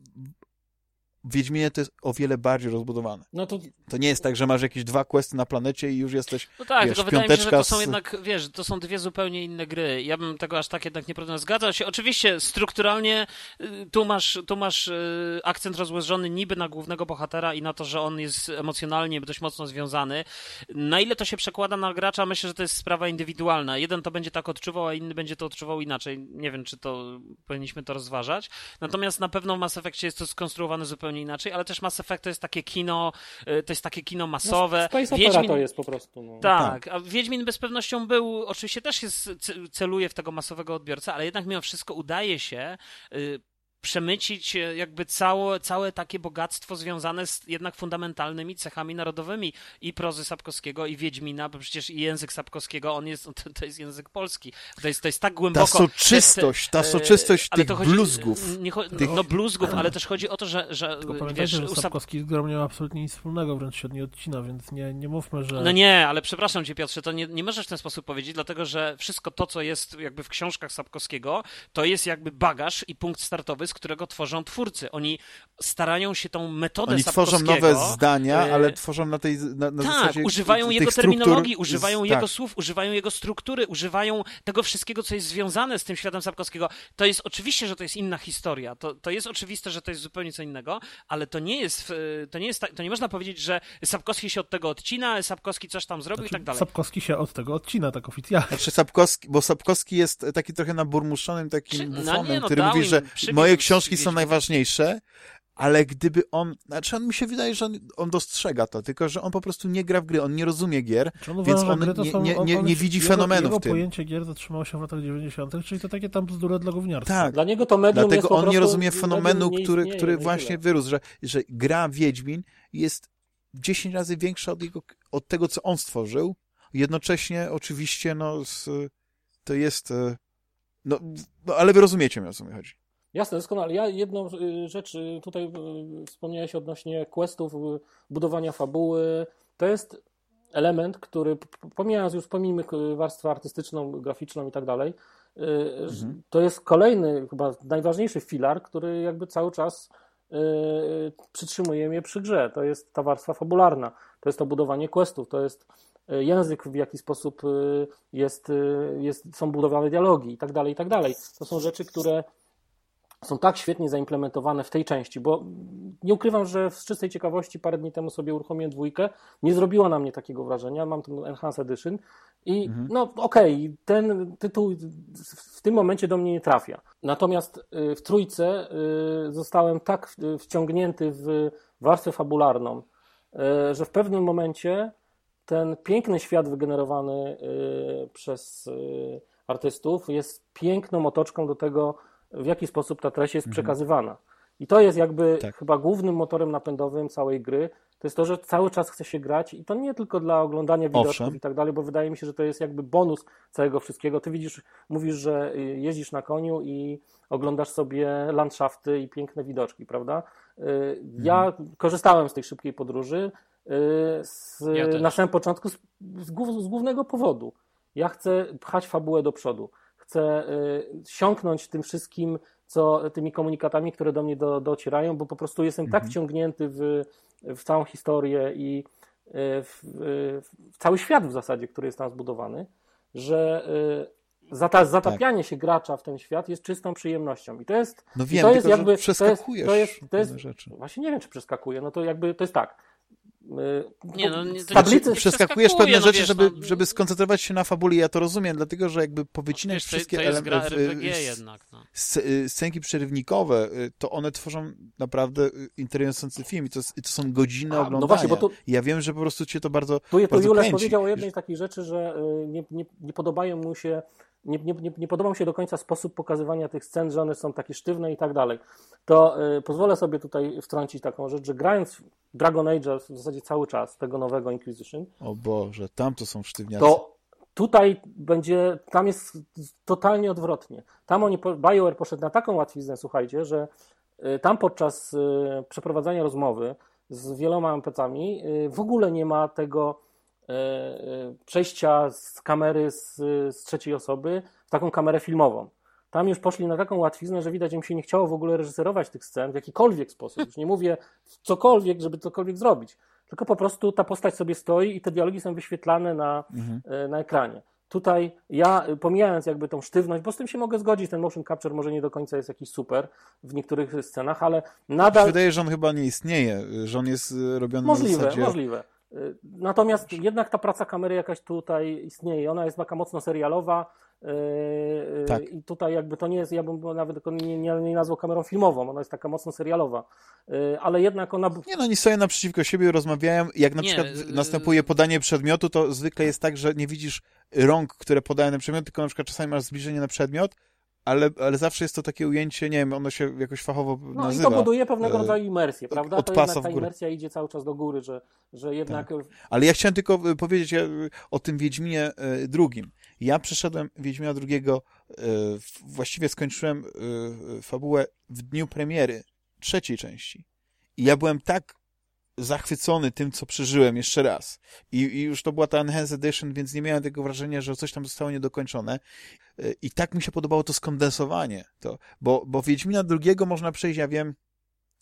w Wiedźminie to jest o wiele bardziej rozbudowane. No to To nie jest tak, że masz jakieś dwa questy na planecie i już jesteś... No tak, Wiesz, tylko wydaje mi się, że to są z- jednak, wiesz, to są dwie zupełnie inne gry. Ja bym tego aż tak jednak nie prawda zgadzał się. Oczywiście strukturalnie y, tu masz, tu masz y, akcent rozłożony niby na głównego bohatera i na to, że on jest emocjonalnie dość mocno związany. Na ile to się przekłada na gracza, myślę, że to jest sprawa indywidualna. Jeden to będzie tak odczuwał, a inny będzie to odczuwał inaczej. Nie wiem, czy to powinniśmy to rozważać. Natomiast na pewno w Mass Effectie jest to skonstruowane zupełnie inaczej, ale też Mass Effect to jest takie kino, y, to jest takie kino masowe. no, Space Wiedźmin- Opera to jest po prostu. No. tak, a Wiedźmin bez pewnością był, oczywiście też jest, ce- celuje w tego masowego odbiorcę, ale jednak mimo wszystko udaje się y, przemycić e, jakby całe, całe takie bogactwo związane z jednak fundamentalnymi cechami narodowymi i prozy Sapkowskiego i Wiedźmina, bo przecież i język Sapkowskiego, on jest, to, to jest język polski. To jest, to jest tak głęboko... Ta soczystość, ta soczystość ale tych chodzi, bluzgów. Nie, tych... No bluzgów, ale też chodzi o to, że, że Tylko pamiętajcie, wiesz, że Sapkowski z grą nie ma absolutnie nic wspólnego, wręcz się od niej odcina, więc nie, nie mówmy, że... No nie, ale przepraszam cię Piotrze, to nie, nie możesz w ten sposób powiedzieć, dlatego że wszystko to, co jest jakby w książkach Sapkowskiego, to jest jakby bagaż i punkt startowy, z którego tworzą twórcy. Oni starają się tą metodę Oni tworzą nowe zdania, ale tworzą na tej na, na tak, zasadzie używają jego terminologii, używają z, jego tak. słów, używają jego struktury, używają tego wszystkiego, co jest związane z tym światem Sapkowskiego. To jest oczywiście, że to jest inna historia. To, to jest oczywiste, że to jest zupełnie co innego, ale to nie jest, to nie jest, to nie można powiedzieć, że Sapkowski się od tego odcina, Sapkowski coś tam zrobił znaczy, i tak dalej. Sapkowski się od tego odcina, tak oficjalnie. Znaczy Sapkowski, bo Sapkowski jest taki trochę naburmuszonym takim Przy, bufonem, no nie, no, który mówi, że moje książki są najważniejsze, ale gdyby on, znaczy on mi się wydaje, że on, on, dostrzega to, tylko że on po prostu nie gra w gry, on nie rozumie gier, on więc on nie, są, nie, nie, nie widzi jego, fenomenu jego w tym. pojęcie gier zatrzymało się w latach 90., czyli to takie tam bzdura dla gówniarstwa. Tak, dla niego to medium dlatego on nie rozumie fenomenu, który, który właśnie wyrósł, że, że gra Wiedźmin jest 10 razy większa od, jego, od tego, co on stworzył, jednocześnie oczywiście no, z, to jest e, no, no, ale wy rozumiecie mnie, o co mi chodzi. Jasne, doskonale. Ja jedną y, rzecz y, tutaj y, wspomniałeś odnośnie questów, budowania fabuły. To jest element, który, pomijając już, pomijmy warstwę artystyczną, graficzną i tak dalej, mhm. to jest kolejny, chyba najważniejszy filar, który jakby cały czas przytrzymuje mnie przy grze. To jest ta warstwa fabularna, to jest to budowanie questów, to jest język, w jaki sposób jest, jest, są budowane dialogi i tak dalej, i tak dalej. To są rzeczy, które są tak świetnie zaimplementowane w tej części, bo nie ukrywam, że z czystej ciekawości parę dni temu sobie uruchomiłem dwójkę, nie zrobiła na mnie takiego wrażenia, mam ten Enhanced Edition i mhm. no okej, okay, ten tytuł w tym momencie do mnie nie trafia. Natomiast y, w trójce y, zostałem tak wciągnięty w warstwę fabularną, y, że w pewnym momencie ten piękny świat wygenerowany przez artystów jest piękną otoczką do tego, w jaki sposób ta treść jest mhm. przekazywana. I to jest jakby tak. chyba głównym motorem napędowym całej gry. To jest to, że cały czas chce się grać i to nie tylko dla oglądania widoczków i tak dalej, bo wydaje mi się, że to jest jakby bonus całego wszystkiego. Ty widzisz, mówisz, że y, jeździsz na koniu i oglądasz sobie landschafty i piękne widoczki, prawda? Y, ja mhm. korzystałem z tej szybkiej podróży y, z, ja na samym początku z, z, głównego powodu. Ja chcę pchać fabułę do przodu chcę y, siąknąć tym wszystkim, co tymi komunikatami, które do mnie do, docierają, bo po prostu jestem tak mhm. tak wciągnięty w, w całą historię i y, w, w, cały świat w zasadzie, który jest tam zbudowany, że y, zata, zatapianie tak. się gracza w ten świat jest czystą przyjemnością. I to jest. No wiem, to jest tylko, jakby, przeskakujesz to jest, to jest, to jest, rzeczy. Właśnie nie wiem, czy przeskakuje. No to jakby to jest tak. Nie, no, nie, tablicy przeskakujesz pewne no, rzeczy, wiesz, żeby, no, żeby skoncentrować się na fabuli. Ja to rozumiem, dlatego że jakby powycinać wiesz, wszystkie elementy. jednak. No. Y, scenki przerywnikowe, y, to one tworzą naprawdę y, interesujący film i to, to są godziny A, oglądania. No właśnie, bo tu, ja wiem, że po prostu cię to bardzo. Tu, tu Jules powiedział o jednej z takich rzeczy, że nie, nie, nie podobają mu się nie, nie, nie, podobał mi się do końca sposób pokazywania tych scen, że one są takie sztywne i tak dalej. To y, pozwolę sobie tutaj wtrącić taką rzecz, że grając Dragon Age w zasadzie cały czas, tego nowego Inquisition. O Boże, tam to są sztywniacy. To tutaj będzie, tam jest totalnie odwrotnie. Tam oni, BioWare poszedł na taką łatwiznę, słuchajcie, że y, tam podczas y, przeprowadzania rozmowy z wieloma NPC-ami y, w ogóle nie ma tego przejścia z kamery z, z trzeciej osoby w taką kamerę filmową. Tam już poszli na taką łatwiznę, że widać, że im się nie chciało w ogóle reżyserować tych scen w jakikolwiek sposób. Już nie mówię cokolwiek, żeby cokolwiek zrobić. Tylko po prostu ta postać sobie stoi i te dialogi są wyświetlane na, mhm. E, na ekranie. Tutaj ja, pomijając jakby tą sztywność, bo z tym się mogę zgodzić, ten motion capture może nie do końca jest jakiś super w niektórych scenach, ale nadal... Wydaje, że on chyba nie istnieje, że on jest robiony możliwe, na zasadzie... Możliwe, Natomiast jednak ta praca kamery jakaś tutaj istnieje. Ona jest taka mocno serialowa. Yy, tak. I tutaj jakby to nie jest, ja bym nawet nie, nie, nie nazwał kamerą filmową, ona jest taka mocno serialowa, yy, ale jednak ona... Nie no, oni stoją naprzeciwko siebie, rozmawiają, jak na nie, przykład yy... następuje podanie przedmiotu, to zwykle jest tak, że nie widzisz rąk, które podają na przedmiot, tylko na przykład czasami masz zbliżenie na przedmiot, ale, ale zawsze jest to takie ujęcie, nie wiem, ono się jakoś fachowo No nazywa. i to buduje pewnego e, rodzaju imersję, prawda? od To pasa ta imersja idzie cały czas do góry, że, że jednak Ale ja chciałem tylko y, powiedzieć y, o tym Wiedźminie drugim. Ja przeszedłem Wiedźmina drugiego, właściwie skończyłem fabułę w dniu premiery trzeciej części. I ja byłem tak zachwycony tym, co przeżyłem jeszcze raz. I, I już to była ta Enhanced Edition, więc nie miałem tego wrażenia, że coś tam zostało niedokończone. Y, I tak mi się podobało to skondensowanie. To, bo, bo Wiedźmina drugiego można przejść, ja wiem,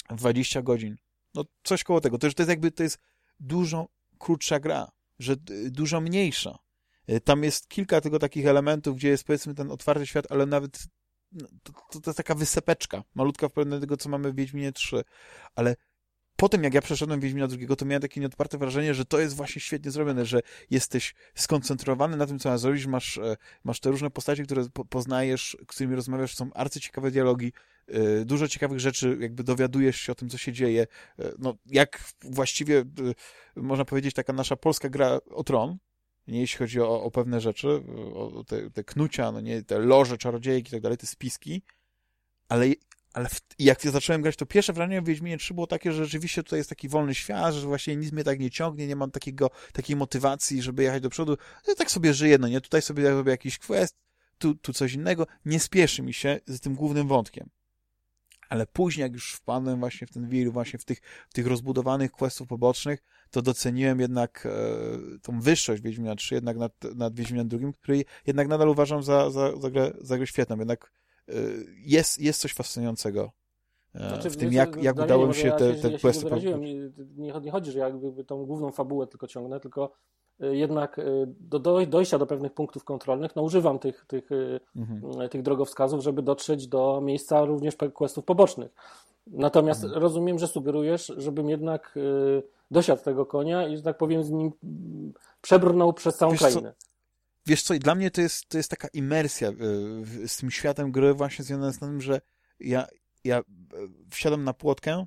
w 20 godzin. No coś koło tego. To, to jest jakby, to jest dużo krótsza gra, że dużo mniejsza. Y, Tam jest kilka tego takich elementów, gdzie jest powiedzmy ten otwarty świat, ale nawet no, to, to, to jest taka wysepeczka, malutka w porównaniu do tego, co mamy w Wiedźminie 3. Ale po tym, jak ja przeszedłem Wiedźmina drugiego, to miałem takie nieodparte wrażenie, że to jest właśnie świetnie zrobione, że jesteś skoncentrowany na tym, co masz zrobić, masz, e, masz te różne postacie, które po, poznajesz, z którymi rozmawiasz, są arcyciekawe dialogi, y, dużo ciekawych rzeczy, jakby dowiadujesz się o tym, co się dzieje. Y, No, jak właściwie, można powiedzieć, taka nasza polska gra o tron, nie jeśli chodzi o, o pewne rzeczy, o te, te knucia, no nie, te loże, czarodziejki i tak dalej, te spiski, ale, ale w, jak ja zacząłem grać, to pierwsze wrażenie w Wiedźminie 3 było takie, że rzeczywiście tutaj jest taki wolny świat, że właśnie nic mnie tak nie ciągnie, nie mam takiego, takiej motywacji, żeby jechać do przodu. Ja tak sobie żyję, no nie, tutaj sobie robię jakiś quest, tu, tu coś innego, nie spieszy mi się z tym głównym wątkiem. Ale później, jak już wpadłem właśnie w ten wir, właśnie w tych, w tych rozbudowanych questów pobocznych, to doceniłem jednak e, tą wyższość Wiedźmina 3 jednak nad, nad Wiedźminem 2, który jednak nadal uważam za, za, za, grę, za grę świetną. Jednak jest, jest coś fascynującego e, Znaczy, w tym, wiesz, jak, jak udało mi się ja te, się, te ja questy... nie. Nie, nie, nie chodzi, że ja jakby tą główną fabułę tylko ciągnę, tylko y, jednak y, do, do dojścia do pewnych punktów kontrolnych, no używam tych, tych, y, Mhm. tych drogowskazów, żeby dotrzeć do miejsca również questów pobocznych. Natomiast Mhm. rozumiem, że sugerujesz, żebym jednak y, dosiadł tego konia i, że tak powiem, z nim mm, przebrnął przez całą Wiesz co, krainę. Wiesz co, dla mnie to jest, to jest taka imersja w- z tym światem gry właśnie związana z tym, że ja, ja e, wsiadam na płotkę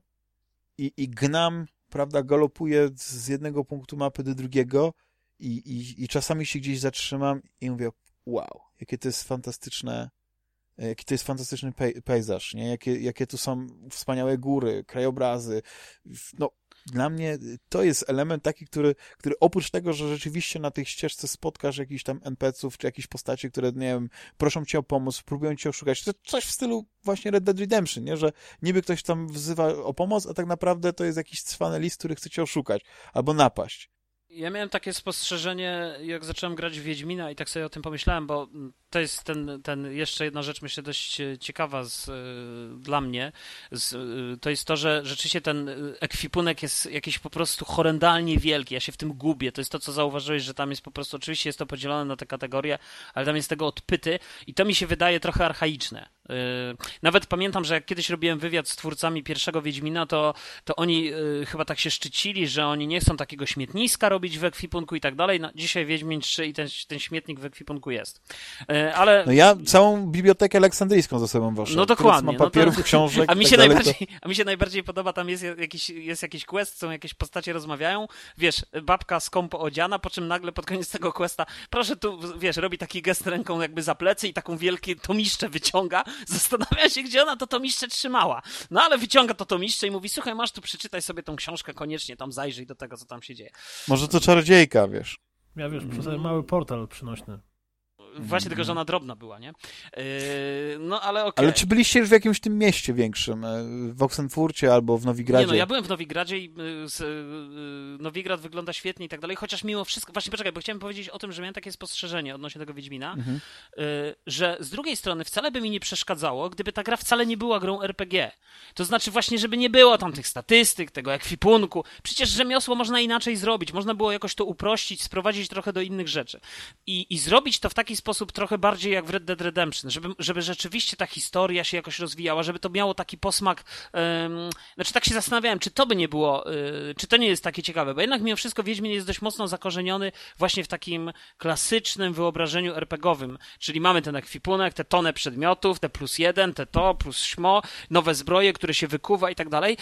i, i gnam, prawda, galopuję z jednego punktu mapy do drugiego i, i, i czasami się gdzieś zatrzymam i mówię, wow, jakie to jest fantastyczne, e, jaki to jest fantastyczny pej, pejzaż, nie? Jakie, jakie tu są wspaniałe góry, krajobrazy. No, dla mnie to jest element taki, który, który oprócz tego, że rzeczywiście na tej ścieżce spotkasz jakichś tam NPC-ów, czy jakieś postaci, które, nie wiem, proszą cię o pomoc, próbują cię oszukać, to coś w stylu właśnie Red Dead Redemption, nie? Że niby ktoś tam wzywa o pomoc, a tak naprawdę to jest jakiś cwany list, który chce cię oszukać albo napaść. Ja miałem takie spostrzeżenie, jak zacząłem grać w Wiedźmina i tak sobie o tym pomyślałem, bo to jest ten, ten jeszcze jedna rzecz, myślę, dość e, ciekawa z, e, dla mnie. Z, e, to jest to, że rzeczywiście ten ekwipunek jest jakiś po prostu horrendalnie wielki. Ja się w tym gubię. To jest to, co zauważyłeś, że tam jest po prostu, oczywiście jest to podzielone na te kategorie, ale tam jest tego odpyty i to mi się wydaje trochę archaiczne. Nawet pamiętam, że jak kiedyś robiłem wywiad z twórcami pierwszego Wiedźmina, to, to oni chyba tak się szczycili, że oni nie chcą takiego śmietniska robić w ekwipunku i tak dalej. No, dzisiaj Wiedźmin 3 i ten, ten śmietnik w ekwipunku jest. E, Ale No ja całą bibliotekę aleksandryjską ze sobą woszę. No dokładnie, Mam no to- papierów, książek a mi, i tak się dalej, najbardziej, a mi się najbardziej podoba, tam jest jakiś, jest jakiś quest, są jakieś postacie rozmawiają, wiesz, babka skąpo odziana, po czym nagle pod koniec tego questa, proszę tu, wiesz, robi taki gest ręką jakby za plecy i taką wielkie tomiszcze wyciąga, zastanawia się, gdzie ona to tomiszcze trzymała. No ale wyciąga to tomiszcze i mówi, słuchaj, masz tu, przeczytaj sobie tą książkę koniecznie, tam zajrzyj do tego, co tam się dzieje. To... Może to czarodziejka, wiesz. Ja wiesz, przez mały portal przynośny. Właśnie tylko, że ona drobna była, nie? Yy, no ale okej. Ale czy byliście już w jakimś tym mieście większym? e, W Oksenfurcie albo w Nowigradzie? Nie no, ja byłem w Nowigradzie i y, z, y, Nowigrad wygląda świetnie i tak dalej, chociaż mimo wszystko, właśnie poczekaj, bo chciałem powiedzieć o tym, że miałem takie spostrzeżenie odnośnie tego Wiedźmina, Mhm. y, że z drugiej strony wcale by mi nie przeszkadzało, gdyby ta gra wcale nie była grą RPG. To znaczy właśnie, żeby nie było tam tych statystyk, tego ekwipunku. Przecież rzemiosło można inaczej zrobić, można było jakoś to uprościć, sprowadzić trochę do innych rzeczy. I, i zrobić to w taki sposób trochę bardziej jak w Red Dead Redemption, żeby, żeby rzeczywiście ta historia się jakoś rozwijała, żeby to miało taki posmak. em, znaczy, tak się zastanawiałem, czy to by nie było, y, czy to nie jest takie ciekawe, bo jednak mimo wszystko Wiedźmin jest dość mocno zakorzeniony właśnie w takim klasycznym wyobrażeniu RPGowym, czyli mamy ten ekwipunek, te tonę przedmiotów, te plus jeden, te to, plus śmo, nowe zbroje, które się wykuwa i tak dalej.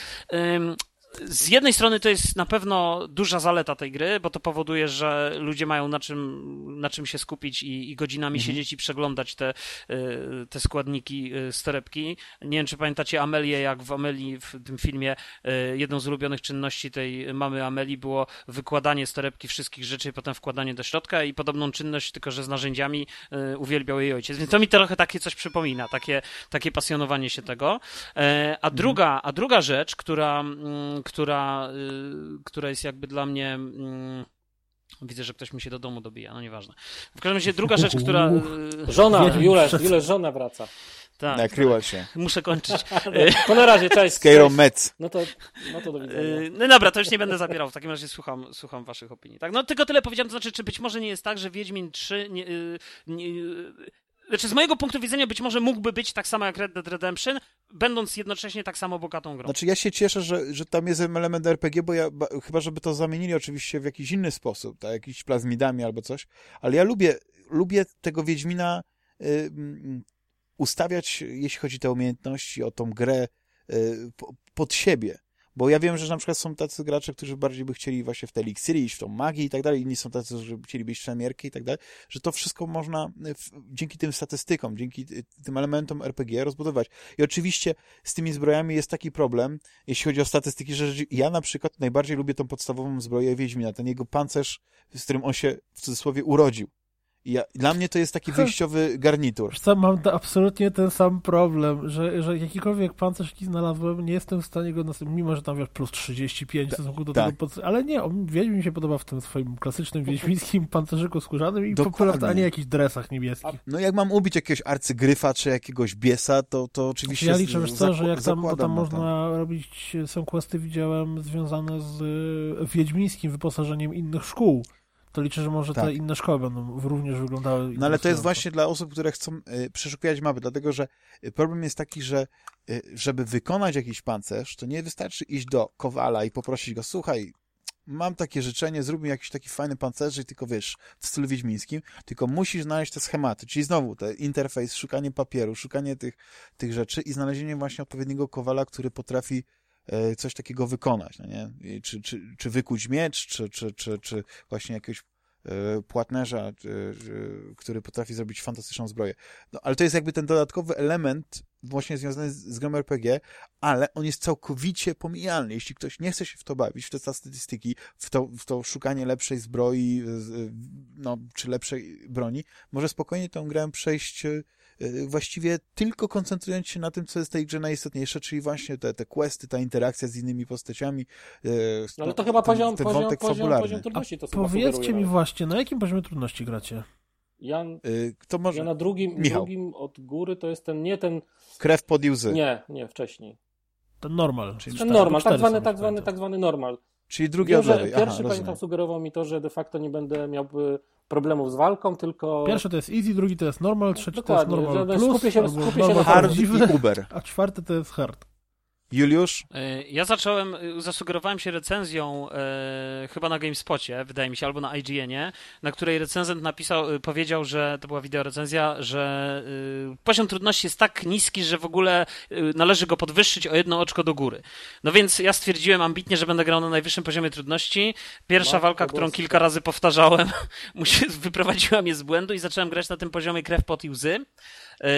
Z jednej strony to jest na pewno duża zaleta tej gry, bo to powoduje, że ludzie mają na czym, na czym się skupić i, i godzinami mhm. siedzieć i przeglądać te, y, te składniki y, z torebki. Nie wiem, czy pamiętacie Amelię, jak w Amelii, w tym filmie, y, jedną z ulubionych czynności tej mamy Amelii było wykładanie z torebki wszystkich rzeczy, potem wkładanie do środka i podobną czynność, tylko że z narzędziami uwielbiał jej ojciec. Więc to mi trochę takie coś przypomina, takie, takie pasjonowanie się tego. E, a, mhm. druga, a druga rzecz, która mm, która, y, która jest jakby dla mnie. Mm, widzę, że ktoś mi się do domu dobija, no nieważne. W każdym razie druga rzecz, która... Y, żona, Jule, Jule, żona wraca. Tak, Nakryła tak. się. Muszę kończyć. to na razie, cześć. Skyro Metz. No to, no to do widzenia. Y, no dobra, to już nie będę zabierał. W takim razie słucham, słucham waszych opinii. Tak, no tylko tyle powiedziałem, to znaczy, czy być może nie jest tak, że Wiedźmin 3 nie, nie, znaczy, z mojego punktu widzenia być może mógłby być tak samo jak Red Dead Redemption, będąc jednocześnie tak samo bogatą grą. Znaczy, ja się cieszę, że, że tam jest element RPG, bo ja, chyba żeby to zamienili oczywiście w jakiś inny sposób, tak, jakiś plazmidami albo coś, ale ja lubię, lubię tego Wiedźmina y, y, ustawiać, jeśli chodzi o te umiejętności, o tą grę y, pod siebie. Bo ja wiem, że na przykład są tacy gracze, którzy bardziej by chcieli właśnie w te eliksiry, iść w tą magię i tak dalej, inni są tacy, że chcieliby iść w szemierkę i tak dalej, że to wszystko można w, dzięki tym statystykom, dzięki tym elementom RPG rozbudować. I oczywiście z tymi zbrojami jest taki problem, jeśli chodzi o statystyki, że ja na przykład najbardziej lubię tą podstawową zbroję Wiedźmina, ten jego pancerz, z którym on się w cudzysłowie urodził. Ja, dla mnie to jest taki wyjściowy garnitur. Co, mam absolutnie ten sam problem, że, że jakikolwiek pancerz jaki znalazłem, nie jestem w stanie go mimo że tam wiesz, plus 35 w stosunku do tak. tego, ale nie, on Wiedźmin mi się podoba w tym swoim klasycznym wiedźmińskim pancerzyku skórzanym i po prostu, a nie jakichś dresach niebieskich. No jak mam ubić jakiegoś arcygryfa czy jakiegoś biesa, to, to oczywiście Ja liczę, wiesz co, że jak tam, bo tam można robić, są questy, widziałem, związane z e, wiedźmińskim wyposażeniem innych szkół to liczę, że może tak. te inne szkoły będą również wyglądały. No ale to jest właśnie dla osób, które chcą y, przeszukiwać mapy, dlatego że y, problem jest taki, że y, żeby wykonać jakiś pancerz, to nie wystarczy iść do Kowala i poprosić go, słuchaj, mam takie życzenie, zrób mi jakiś taki fajny pancerz, tylko wiesz, w stylu wiedźmińskim, tylko musisz znaleźć te schematy, czyli znowu ten interfejs, szukanie papieru, szukanie tych, tych rzeczy i znalezienie właśnie odpowiedniego Kowala, który potrafi coś takiego wykonać, no nie? Czy, czy, czy wykuć miecz, czy, czy, czy, czy właśnie jakiegoś e, płatnerza, który potrafi zrobić fantastyczną zbroję. No, ale to jest jakby ten dodatkowy element właśnie związany z, z grą RPG, ale on jest całkowicie pomijalny. Jeśli ktoś nie chce się w to bawić, w te statystyki, w to, w to szukanie lepszej zbroi, no, czy lepszej broni, może spokojnie tę grę przejść właściwie tylko koncentrując się na tym, co jest w tej grze najistotniejsze, czyli właśnie te, te questy, ta interakcja z innymi postaciami. No, ale to chyba ten, poziom, ten poziom, poziom, poziom trudności to Powiedzcie mi właśnie, na jakim poziomie trudności gracie? Ja, Kto może? ja na drugim, drugim od góry to jest ten, nie ten... Krew pod łzy. Nie, nie, wcześniej. Ten normal. Czyli ten normal, tak zwany, tak, zwany, tak zwany normal. Czyli drugi od lewej. Pierwszy, Aha, pamiętam, sugerował mi to, że de facto nie będę miał problemów z walką, tylko... Pierwszy to jest easy, drugi to jest normal, trzeci Dokładnie, to jest normal plus, skupię się, skupię się na hard i uber. A czwarty to jest hard. Juliusz? E, ja zacząłem, e, zasugerowałem się recenzją e, chyba na GameSpocie, wydaje mi się, albo na IGN-ie, na której recenzent napisał, e, powiedział, że to była wideorecenzja, że e, poziom trudności jest tak niski, że w ogóle e, należy go podwyższyć o jedno oczko do góry. No więc ja stwierdziłem ambitnie, że będę grał na najwyższym poziomie trudności. Pierwsza no, walka, którą kilka razy powtarzałem, wyprowadziła mnie z błędu i zacząłem grać na tym poziomie krew, pot i łzy. Yy,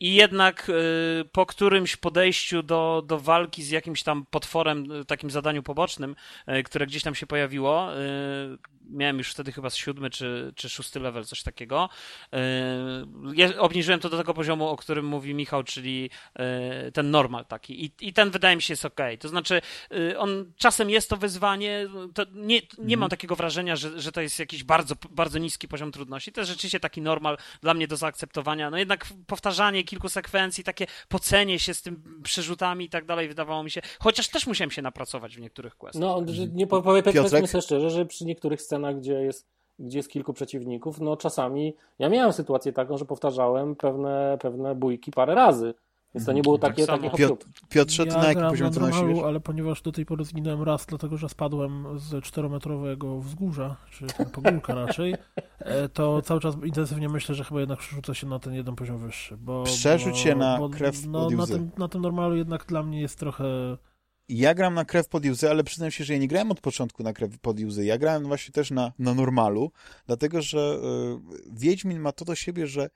I jednak yy, po którymś podejściu do, do walki z jakimś tam potworem, yy, takim zadaniu pobocznym, które gdzieś tam się pojawiło, miałem już wtedy chyba siódmy czy, czy szósty level, coś takiego. Ja obniżyłem to do tego poziomu, o którym mówi Michał, czyli ten normal taki. I, i ten wydaje mi się jest ok. To znaczy, on czasem jest to wyzwanie, to nie, nie mhm. mam takiego wrażenia, że, że to jest jakiś bardzo, bardzo niski poziom trudności. To jest rzeczywiście taki normal dla mnie do zaakceptowania. No jednak powtarzanie kilku sekwencji, takie pocenie się z tym przerzutami i tak dalej wydawało mi się, chociaż też musiałem się napracować w niektórych questach. No, nie powiedzmy sobie szczerze, że przy niektórych scenach, gdzie jest gdzie jest kilku przeciwników, no czasami ja miałem sytuację taką, że powtarzałem pewne, pewne bójki parę razy. Więc to nie było takie, tak takie Piotr, Piotrze, ty ja na jakim poziomie to nosiłeś? ale ponieważ do tej pory zginąłem raz, dlatego że spadłem z czterometrowego wzgórza, czy pogórka raczej, e, to cały czas intensywnie myślę, że chyba jednak przerzucę się na ten jeden poziom wyższy. Bo, Przerzuć się na bo, krew no, na tym, na tym normalu jednak dla mnie jest trochę ja gram na krew pod Juzy, ale przyznam się, że ja nie grałem od początku na krew pod Juzy. Ja grałem właśnie też na, na normalu, dlatego że y, Wiedźmin ma to do siebie, że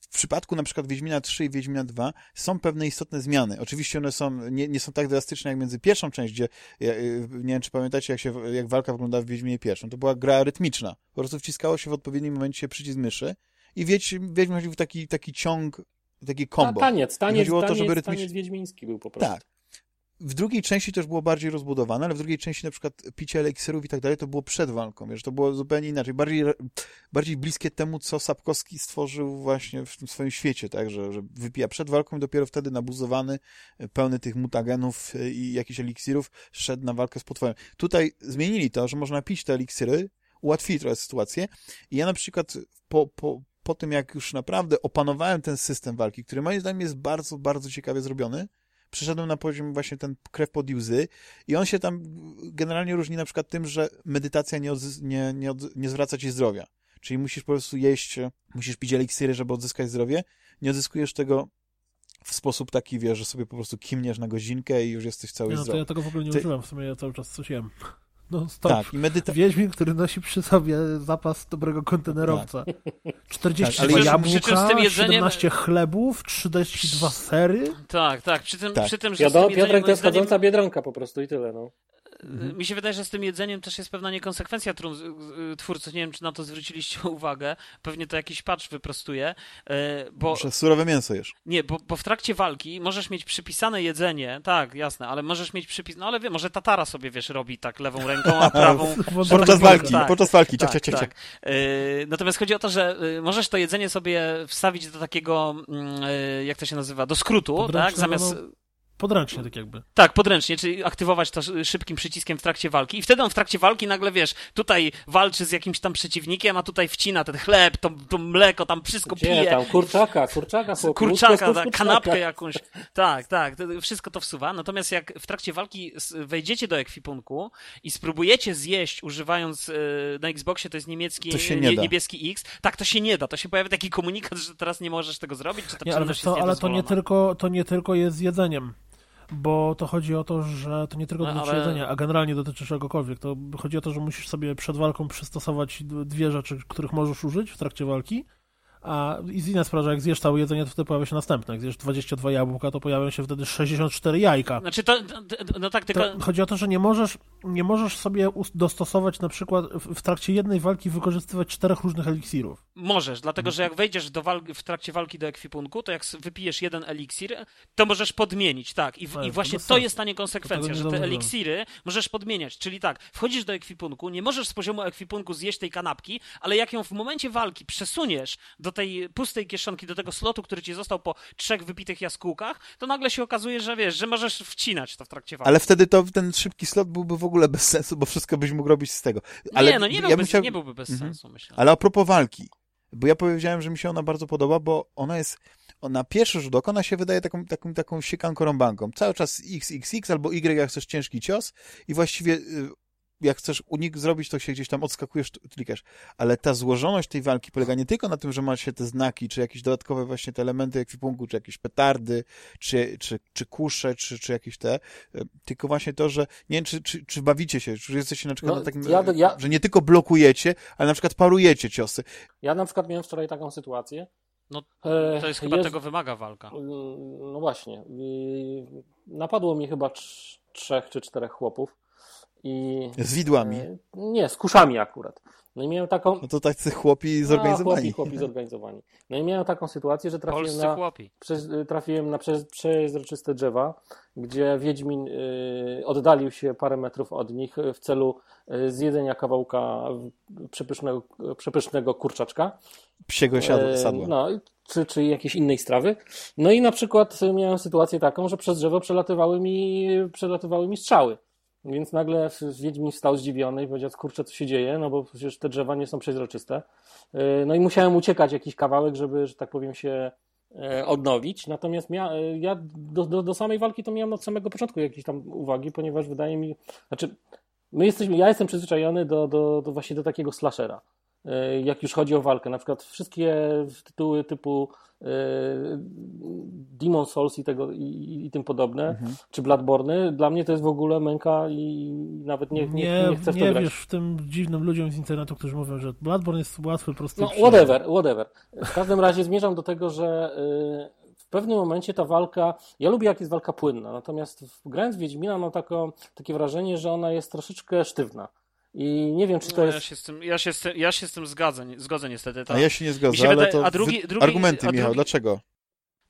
w przypadku na przykład Wiedźmina 3 i Wiedźmina 2 są pewne istotne zmiany. Oczywiście one są, nie, nie są tak drastyczne jak między pierwszą część, gdzie y, nie wiem, czy pamiętacie, jak, się, jak walka wyglądała w Wiedźminie pierwszą. To była gra rytmiczna. Po prostu wciskało się w odpowiednim momencie przycisk myszy i Wiedźmin chodził w taki, taki ciąg, taki combo. Ta, taniec, taniec, to, taniec, żeby rytmicz... taniec wiedźmiński był po prostu. Tak. W drugiej części też było bardziej rozbudowane, ale w drugiej części na przykład picie eliksirów i tak dalej, to było przed walką, wiesz, to było zupełnie inaczej, bardziej, bardziej bliskie temu, co Sapkowski stworzył właśnie w tym swoim świecie, tak, że, że wypija przed walką i dopiero wtedy nabuzowany, pełny tych mutagenów i jakichś eliksirów, szedł na walkę z potworem. Tutaj zmienili to, że można pić te eliksiry, ułatwili trochę sytuację i ja na przykład po, po, po tym, jak już naprawdę opanowałem ten system walki, który moim zdaniem jest bardzo, bardzo ciekawie zrobiony, przeszedłem na poziom właśnie ten krew pod łzy i on się tam generalnie różni na przykład tym, że medytacja nie, nie, nie, nie zwraca ci zdrowia. Czyli musisz po prostu jeść, musisz pić eliksiry, żeby odzyskać zdrowie. Nie odzyskujesz tego w sposób taki, wiesz, że sobie po prostu kimniesz na godzinkę i już jesteś cały no, zdrowy. to ja tego w ogóle nie Ty... używam, w sumie ja cały czas coś jem. No stop. Tak, i medyta... Wiedźmin, który nosi przy sobie zapas dobrego kontenerowca. Tak. 42 tak, jabłka, jedzeniem... 17 chlebów, 32 sery. Tak, tak, przy tym, tak. Przy tym że Wiadomo, Piotrek to jest chodząca biedronka po prostu i tyle, no. Mhm. Mi się wydaje, że z tym jedzeniem też jest pewna niekonsekwencja twórców. Nie wiem, czy na to zwróciliście uwagę. Pewnie to jakiś patch wyprostuje. E, bo... Przez surowe mięso jesz. Nie, bo, bo w trakcie walki możesz mieć przypisane jedzenie, tak, jasne, ale możesz mieć przypis... No ale wie, może Tatara sobie, wiesz, robi tak lewą ręką, a prawą... podczas walki, tak, podczas walki, ciach, ciach, ciach. Tak. E, natomiast chodzi o to, że możesz to jedzenie sobie wstawić do takiego, mm, jak to się nazywa, do skrótu, tak, zamiast... Podręcznie tak jakby. Tak, podręcznie, czyli aktywować to szybkim przyciskiem w trakcie walki. I wtedy on w trakcie walki nagle, wiesz, tutaj walczy z jakimś tam przeciwnikiem, a tutaj wcina ten chleb, to, to mleko, tam wszystko Gdzie pije. tam, kurczaka, kurczaka. Chłop, kurczaka, tak, kanapkę jakąś. Tak, tak, wszystko to wsuwa. Natomiast jak w trakcie walki wejdziecie do ekwipunku i spróbujecie zjeść używając e, na Xboxie, to jest niemiecki, to nie nie, niebieski X, tak, to się nie da. To się pojawia taki komunikat, że teraz nie możesz tego zrobić, czy ta nie, ale, to, ale to nie tylko, to nie tylko jest jedzeniem bo to chodzi o to, że to nie tylko no, dotyczy ale... jedzenia, a generalnie dotyczy czegokolwiek. To chodzi o to, że musisz sobie przed walką przystosować dwie rzeczy, których możesz użyć w trakcie walki, a z inna sprawa, że jak zjesz całe jedzenie, to wtedy pojawia się następne. Jak zjesz 22 jabłka, to pojawią się wtedy 64 jajka. Znaczy to, no tak, tylko... To chodzi o to, że nie możesz, nie możesz sobie dostosować na przykład w, w trakcie jednej walki wykorzystywać czterech różnych eliksirów. Możesz, dlatego że jak wejdziesz do walki, w trakcie walki do ekwipunku, to jak wypijesz jeden eliksir, to możesz podmienić, tak. I, i właśnie to, to jest ta niekonsekwencja, że te eliksiry możesz podmieniać. Czyli tak, wchodzisz do ekwipunku, nie możesz z poziomu ekwipunku zjeść tej kanapki, ale jak ją w momencie walki przesuniesz do tej pustej kieszonki, do tego slotu, który ci został po trzech wypitych jaskółkach, to nagle się okazuje, że wiesz, że możesz wcinać to w trakcie walki. Ale wtedy to ten szybki slot byłby w ogóle bez sensu, bo wszystko byś mógł robić z tego. Ale nie, no nie, byłby, ja chciał... nie byłby bez mhm. sensu, myślę. Ale a propos walki, bo ja powiedziałem, że mi się ona bardzo podoba, bo ona jest na pierwszy rzut oka ona się wydaje taką, taką, taką siekanką rąbanką. Cały czas XXX albo Y jak chcesz ciężki cios i właściwie y, jak chcesz unik zrobić, to się gdzieś tam odskakujesz, klikasz. Ale ta złożoność tej walki polega nie tylko na tym, że ma się te znaki, czy jakieś dodatkowe właśnie te elementy ekwipunku, czy jakieś petardy, czy, czy, czy kusze, czy, czy jakieś te, e, tylko właśnie to, że nie wiem, czy, czy, czy bawicie się, czy jesteście na przykład no, na takim, ja, ja... że nie tylko blokujecie, ale na przykład parujecie ciosy. Ja na przykład miałem wczoraj taką sytuację, no, e, to jest chyba jest, tego wymaga walka. No właśnie. Napadło mi chyba trzech czy czterech chłopów i, z widłami? E, nie, z kuszami akurat. No i miałem taką... No to tacy chłopi zorganizowani. No, chłopi, chłopi zorganizowani. No i miałem taką sytuację, że trafiłem na, przez, trafiłem na przez, przezroczyste drzewa, gdzie Wiedźmin y, oddalił się parę metrów od nich w celu y, zjedzenia kawałka przepysznego, przepysznego kurczaczka. Psiego siadła. sadła. No, czy, czy jakiejś innej strawy. No i na przykład miałem sytuację taką, że przez drzewo przelatywały mi, przelatywały mi strzały. Więc nagle Wiedźmin stał zdziwiony i powiedział, kurczę, co się dzieje, no bo przecież te drzewa nie są przezroczyste. Y, no i musiałem uciekać jakiś kawałek, żeby, że tak powiem, się e, odnowić. Natomiast mia, e, ja do, do, do, samej walki to miałem od samego początku jakieś tam uwagi, ponieważ wydaje mi, znaczy my jesteśmy, ja jestem przyzwyczajony do, do, do właśnie do takiego slashera. E, jak już chodzi o walkę. Na przykład wszystkie tytuły typu e, Demon Souls i, tego, i, i tym podobne, Mhm. czy Bloodborne, dla mnie to jest w ogóle męka i nawet nie, nie, nie, Nie, nie, to grać. wiesz w tym dziwnym ludziom z internetu, którzy mówią, że Bloodborne jest łatwy, prosty. No, whatever, whatever. W każdym razie zmierzam do tego, że y, w pewnym momencie ta walka, ja lubię jak jest walka płynna, natomiast w- grając w Wiedźmina mam tako, takie wrażenie, że ona jest troszeczkę sztywna. I nie wiem, czy to No, ja, jest... się z tym, ja, się z tym, ja się z tym zgadzę, nie- zgodzę niestety. To... A ja się nie zgodzę, Mi się ale wydaje- to a drugi- wy- drugi- argumenty, a Michał, drugi- dlaczego?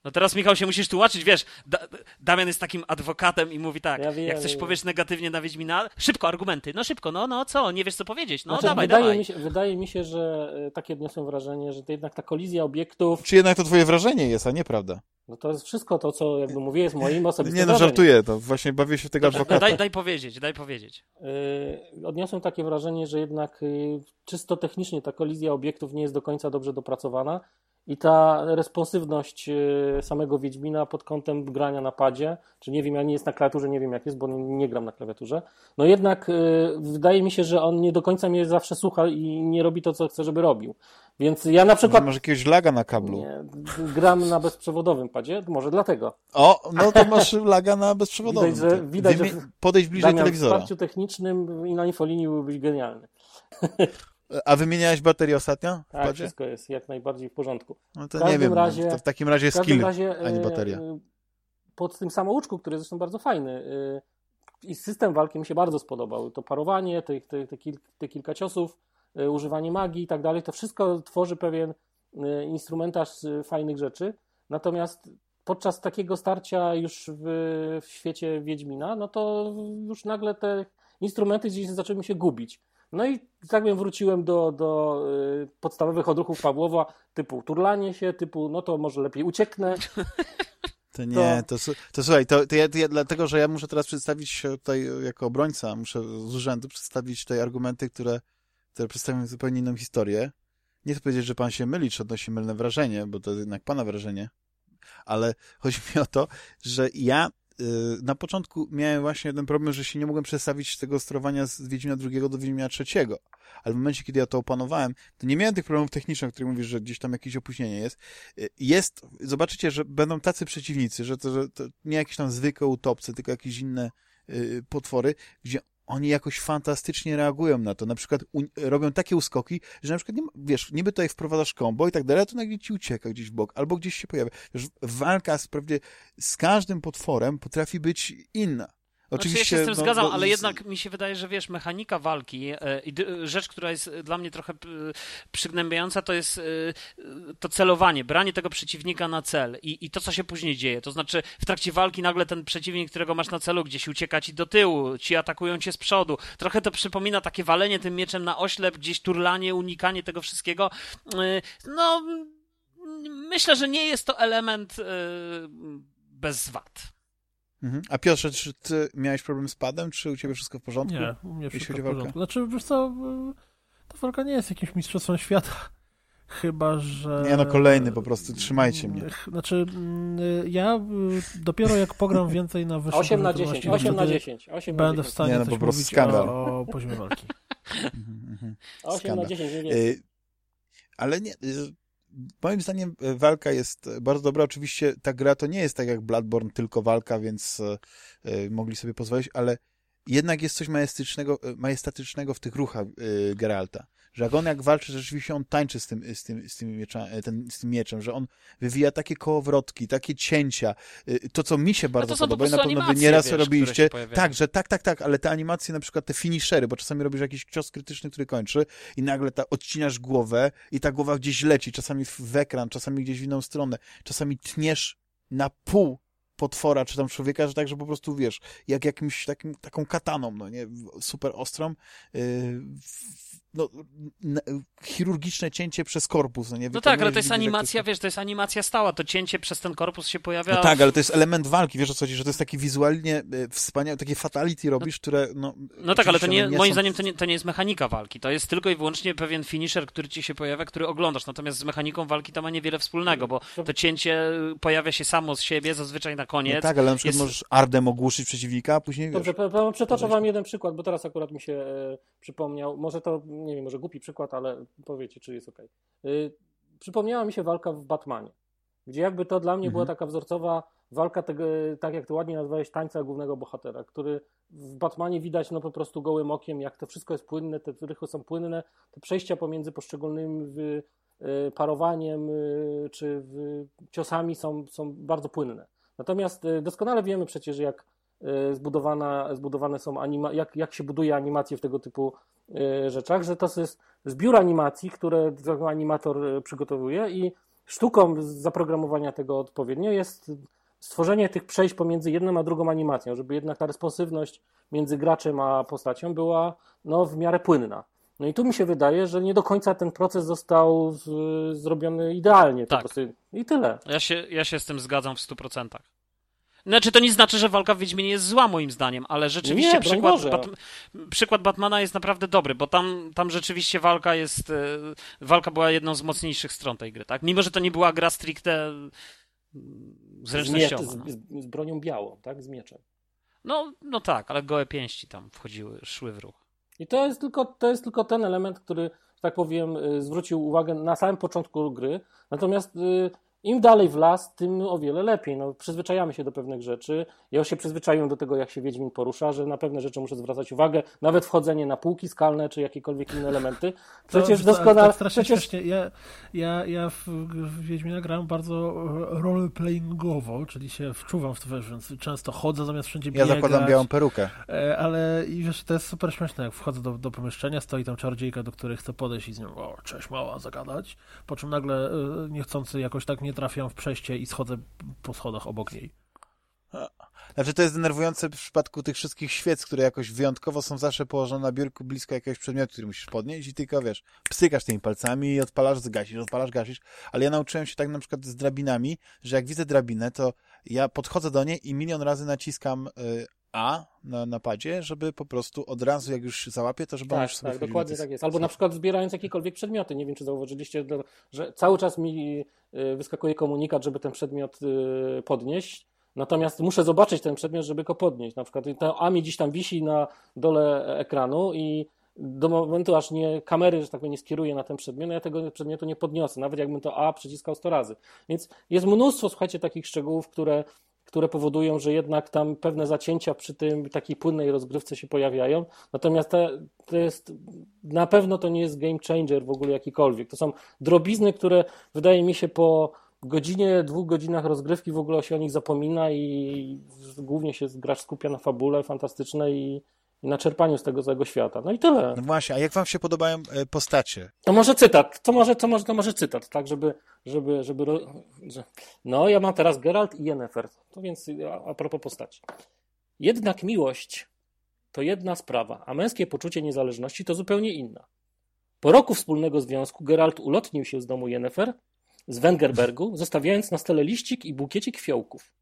No teraz, Michał, się musisz tłumaczyć, wiesz, da Damian jest takim adwokatem i mówi tak, Ja wiem, jak coś wiem. powiesz negatywnie na Wiedźmina, szybko argumenty, no szybko, no, no, co, nie wiesz co powiedzieć, no Znaczy, dawaj, wydaje, dawaj. Mi się, wydaje mi się, że y, takie odniosłem wrażenie, że to jednak ta kolizja obiektów, Czy jednak to twoje wrażenie jest, a nieprawda? no to jest wszystko to, co jakby mówię, jest moim osobistym Nie no, wrażeniem. żartuję, to właśnie bawię się w tego no, adwokata. daj, daj powiedzieć, daj powiedzieć. Yy, odniosłem takie wrażenie, że jednak yy, czysto technicznie ta kolizja obiektów nie jest do końca dobrze dopracowana i ta responsywność yy, samego Wiedźmina pod kątem grania na padzie, czy nie wiem, ja nie jest na klawiaturze, nie wiem jak jest, bo nie, nie gram na klawiaturze, no jednak yy, wydaje mi się, że on nie do końca mnie zawsze słucha i nie robi to, co chcę, żeby robił. Więc ja na Może przykład masz jakiegoś laga na kablu. nie, gram na bezprzewodowym padzie, może dlatego. O, no to masz laga na bezprzewodowym. Widać, że- widać, Wymie- Podejdź bliżej Damian, w telewizora. wsparciu technicznym i na infolinii byłbyś genialny. A wymieniałeś baterię ostatnio w Tak, padzie? wszystko jest jak najbardziej w porządku. No to nie wiem, razie- to w takim razie W skill, razie a nie e, bateria. pod tym samouczku, który jest zresztą bardzo fajny e, i system walki mi się bardzo spodobał. To parowanie, te, te, te, te kilka ciosów, e, używanie magii i tak dalej, to wszystko tworzy pewien instrumentarz fajnych rzeczy. Natomiast podczas takiego starcia już w, w świecie Wiedźmina, no to już nagle te instrumenty gdzieś zaczęły mi się gubić. No i tak bym wróciłem do, do y, podstawowych odruchów Pawłowa, typu turlanie się, typu no to może lepiej ucieknę. To nie, to, su- to słuchaj, to, to, ja, to ja dlatego, że ja muszę teraz przedstawić się tutaj jako obrońca, muszę z urzędu przedstawić tutaj argumenty, które, które przedstawią zupełnie inną historię. Nie chcę powiedzieć, że pan się myli, czy odnosi mylne wrażenie, bo to jest jednak pana wrażenie, ale chodzi mi o to, że ja na początku miałem właśnie ten problem, że się nie mogłem przestawić tego sterowania z Wiedźmina drugiego do Wiedźmina trzeciego. Ale w momencie, kiedy ja to opanowałem, to nie miałem tych problemów technicznych, o których mówisz, że gdzieś tam jakieś opóźnienie jest. Y, Jest, zobaczycie, że będą tacy przeciwnicy, że to, że to nie jakieś tam zwykłe utopce, tylko jakieś inne y, potwory, gdzie oni jakoś fantastycznie reagują na to. Na przykład robią takie uskoki, że na przykład, nie, wiesz, niby tutaj wprowadzasz kombo i tak dalej, to nagle ci ucieka gdzieś w bok, albo gdzieś się pojawia. Wiesz, walka z, prawdzie, z każdym potworem potrafi być inna. Oczywiście, znaczy, ja się z tym no, zgadzam, no, ale z- jednak mi się wydaje, że wiesz, mechanika walki e, i dy- rzecz, która jest dla mnie trochę przygnębiająca, to jest e, to celowanie, branie tego przeciwnika na cel i, i to, co się później dzieje. To znaczy, w trakcie walki nagle ten przeciwnik, którego masz na celu, gdzieś ucieka ci do tyłu, ci atakują cię z przodu. Trochę to przypomina takie walenie tym mieczem na oślep, gdzieś turlanie, unikanie tego wszystkiego. E, No, myślę, że nie jest to element bez wad. Mhm. A Piotrze, czy ty miałeś problem z padem, czy u ciebie wszystko w porządku? Nie, u mnie Jeśli wszystko chodzi w o walkę? porządku. Znaczy, wiesz co, y, ta walka nie jest jakimś mistrzostwem świata, chyba, że... Nie no, kolejny po prostu, trzymajcie mnie. Znaczy, mm, ja y, dopiero jak pogram więcej na wyższym 8 na poziomie 10, trudności, 8 na wtedy 10, 8 na Będę w 10. stanie Nie, no, coś po prostu mówić skandal. o, o poziomie walki. Mhm, mhm. 8 na Skandal. 10, nie wiem. Ale nie, moim zdaniem y, walka jest bardzo dobra. Oczywiście ta gra to nie jest tak jak Bloodborne, tylko walka, więc y, mogli sobie pozwolić, ale jednak jest coś majestatycznego, majestatycznego w tych ruchach Geralta. Że jak on jak walczy, rzeczywiście on tańczy z tym, z tym, z tym, miecza, y, ten, z tym mieczem, że on wywija takie kołowrotki, takie cięcia. Y, To, co mi się bardzo No podoba i na pewno wy nieraz wiesz, robiliście. Tak, że tak, tak, tak, ale te animacje, na przykład te finishery, bo czasami robisz jakiś cios krytyczny, który kończy i nagle ta, odcinasz głowę i ta głowa gdzieś leci, czasami w, ekran, czasami gdzieś w inną stronę, czasami tniesz na pół potwora, czy tam człowieka, że tak, że po prostu, wiesz, jak jakimś takim, taką kataną, no nie, super ostrą, yy, no, chirurgiczne cięcie przez korpus, no nie, No tak, ale to jest animacja, wiesz, to jest animacja stała, to cięcie przez ten korpus się pojawia. No tak, ale to jest element walki, wiesz o co chodzi, że to jest taki wizualnie e, wspaniałe, takie fatality robisz, które, no... No tak, ale to nie, one moim są- zdaniem to nie, to nie jest mechanika walki. To jest tylko i wyłącznie pewien finisher, który ci się pojawia, który oglądasz. Natomiast z mechaniką walki to ma niewiele wspólnego, bo to cięcie pojawia się samo z siebie, zazwyczaj na koniec. No tak, ale na przykład jest- możesz ardem ogłuszyć przeciwnika, a później wiesz... Dobrze, przytoczę wam jeden przykład, bo teraz akurat mi się e, przypomniał. Może to nie wiem, może głupi przykład, ale powiecie, czy jest ok. Przypomniała mi się walka w Batmanie, gdzie jakby to dla mnie Mhm. była taka wzorcowa walka tego, tak jak ty ładnie nazwałeś, tańca głównego bohatera, który w Batmanie widać no po prostu gołym okiem, jak to wszystko jest płynne, te rychy są płynne, te przejścia pomiędzy poszczególnymi w, y, parowaniem y, czy ciosami są, są bardzo płynne. Natomiast y, doskonale wiemy przecież, jak zbudowana, zbudowane są anima- jak, jak się buduje animacje w tego typu y, rzeczach, że to jest zbiór animacji, które animator y, przygotowuje i sztuką zaprogramowania tego odpowiednio jest stworzenie tych przejść pomiędzy jedną a drugą animacją, żeby jednak ta responsywność między graczem a postacią była no, w miarę płynna. No i tu mi się wydaje, że nie do końca ten proces został z, zrobiony idealnie. Tak. I tyle. Ja się, ja się z tym zgadzam w 100%. Znaczy, to nie znaczy, że walka w Wiedźminie jest zła, moim zdaniem, ale rzeczywiście Nie, przykład. Bat, przykład Batmana jest naprawdę dobry, bo tam, tam rzeczywiście walka jest. e, Walka była jedną z mocniejszych stron tej gry, tak? Mimo, że to nie była gra stricte mm, Z, zręcznościowa. z, z, z bronią białą, tak? Z mieczem. No, no tak, ale gołe pięści tam wchodziły, szły w ruch. I to jest tylko, to jest tylko ten element, który, tak powiem, y, zwrócił uwagę na samym początku gry. Natomiast y, im dalej w las, tym o wiele lepiej. No, przyzwyczajamy się do pewnych rzeczy. Ja już się przyzwyczaiłem do tego, jak się Wiedźmin porusza, że na pewne rzeczy muszę zwracać uwagę. Nawet wchodzenie na półki skalne, czy jakiekolwiek inne elementy. Przecież to, doskonale... Tak strasznie przecież... Ja, ja, ja w, w Wiedźmina grałem bardzo roleplayingowo, czyli się wczuwam w to, więc często chodzę zamiast wszędzie Ja biegać. zakładam białą perukę. E, Ale i wiesz, to jest super śmieszne, jak wchodzę do, do pomieszczenia, stoi tam czarodziejka, do której chcę podejść i z nią, o, cześć mała, zagadać, po czym nagle e, niechcący jakoś tak nie trafiam w przejście i schodzę po schodach obok niej. Znaczy to jest denerwujące w przypadku tych wszystkich świec, które jakoś wyjątkowo są zawsze położone na biurku blisko jakiegoś przedmiotu, który musisz podnieść i tylko, wiesz, psykasz tymi palcami i odpalasz, zgasisz, odpalasz, gasisz. Ale ja nauczyłem się tak na przykład z drabinami, że jak widzę drabinę, to ja podchodzę do niej i milion razy naciskam y, A na napadzie, żeby po prostu od razu, jak już załapię, to żeby on Tak, już sobie tak, dokładnie tak jest. Albo na przykład zbierając jakiekolwiek przedmioty. Nie wiem, czy zauważyliście, że cały czas mi y, wyskakuje komunikat, żeby ten przedmiot y, podnieść. Natomiast muszę zobaczyć ten przedmiot, żeby go podnieść. Na przykład to AMI gdzieś tam wisi na dole ekranu i do momentu, aż nie kamery, że tak powiem, nie skieruje na ten przedmiot, no ja tego przedmiotu nie podniosę, nawet jakbym to A przyciskał 100 razy. Więc jest mnóstwo, słuchajcie, takich szczegółów, które, które powodują, że jednak tam pewne zacięcia przy tym takiej płynnej rozgrywce się pojawiają. Natomiast te, to jest, na pewno to nie jest game changer w ogóle jakikolwiek. To są drobizny, które wydaje mi się po godzinie, dwóch godzinach rozgrywki w ogóle się o nich zapomina i głównie się gracz skupia na fabule fantastycznej i, i na czerpaniu z tego całego świata. No i tyle. No właśnie, a jak wam się podobają e, postacie? To może cytat, to może, to może, to może cytat, tak, żeby, żeby, żeby, no ja mam teraz Geralt i Yennefer, to więc a, propos postaci. Jednak miłość to jedna sprawa, a męskie poczucie niezależności to zupełnie inna. Po roku wspólnego związku Geralt ulotnił się z domu Yennefer z Wengerbergu, zostawiając na stole liścik i bukiecik fiołków.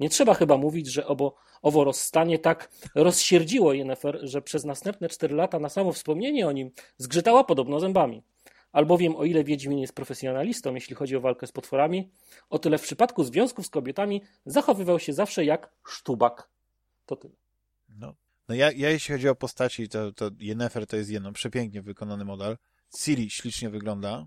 Nie trzeba chyba mówić, że obo, owo rozstanie tak rozsierdziło Yennefer, że przez następne cztery lata na samo wspomnienie o nim zgrzytała podobno zębami. Albowiem o ile Wiedźmin jest profesjonalistą, jeśli chodzi o walkę z potworami, o tyle w przypadku związków z kobietami zachowywał się zawsze jak sztubak. To tyle. No, no ja, ja jeśli chodzi o postaci, to, to to jest jedno przepięknie wykonany model. Ciri ślicznie wygląda.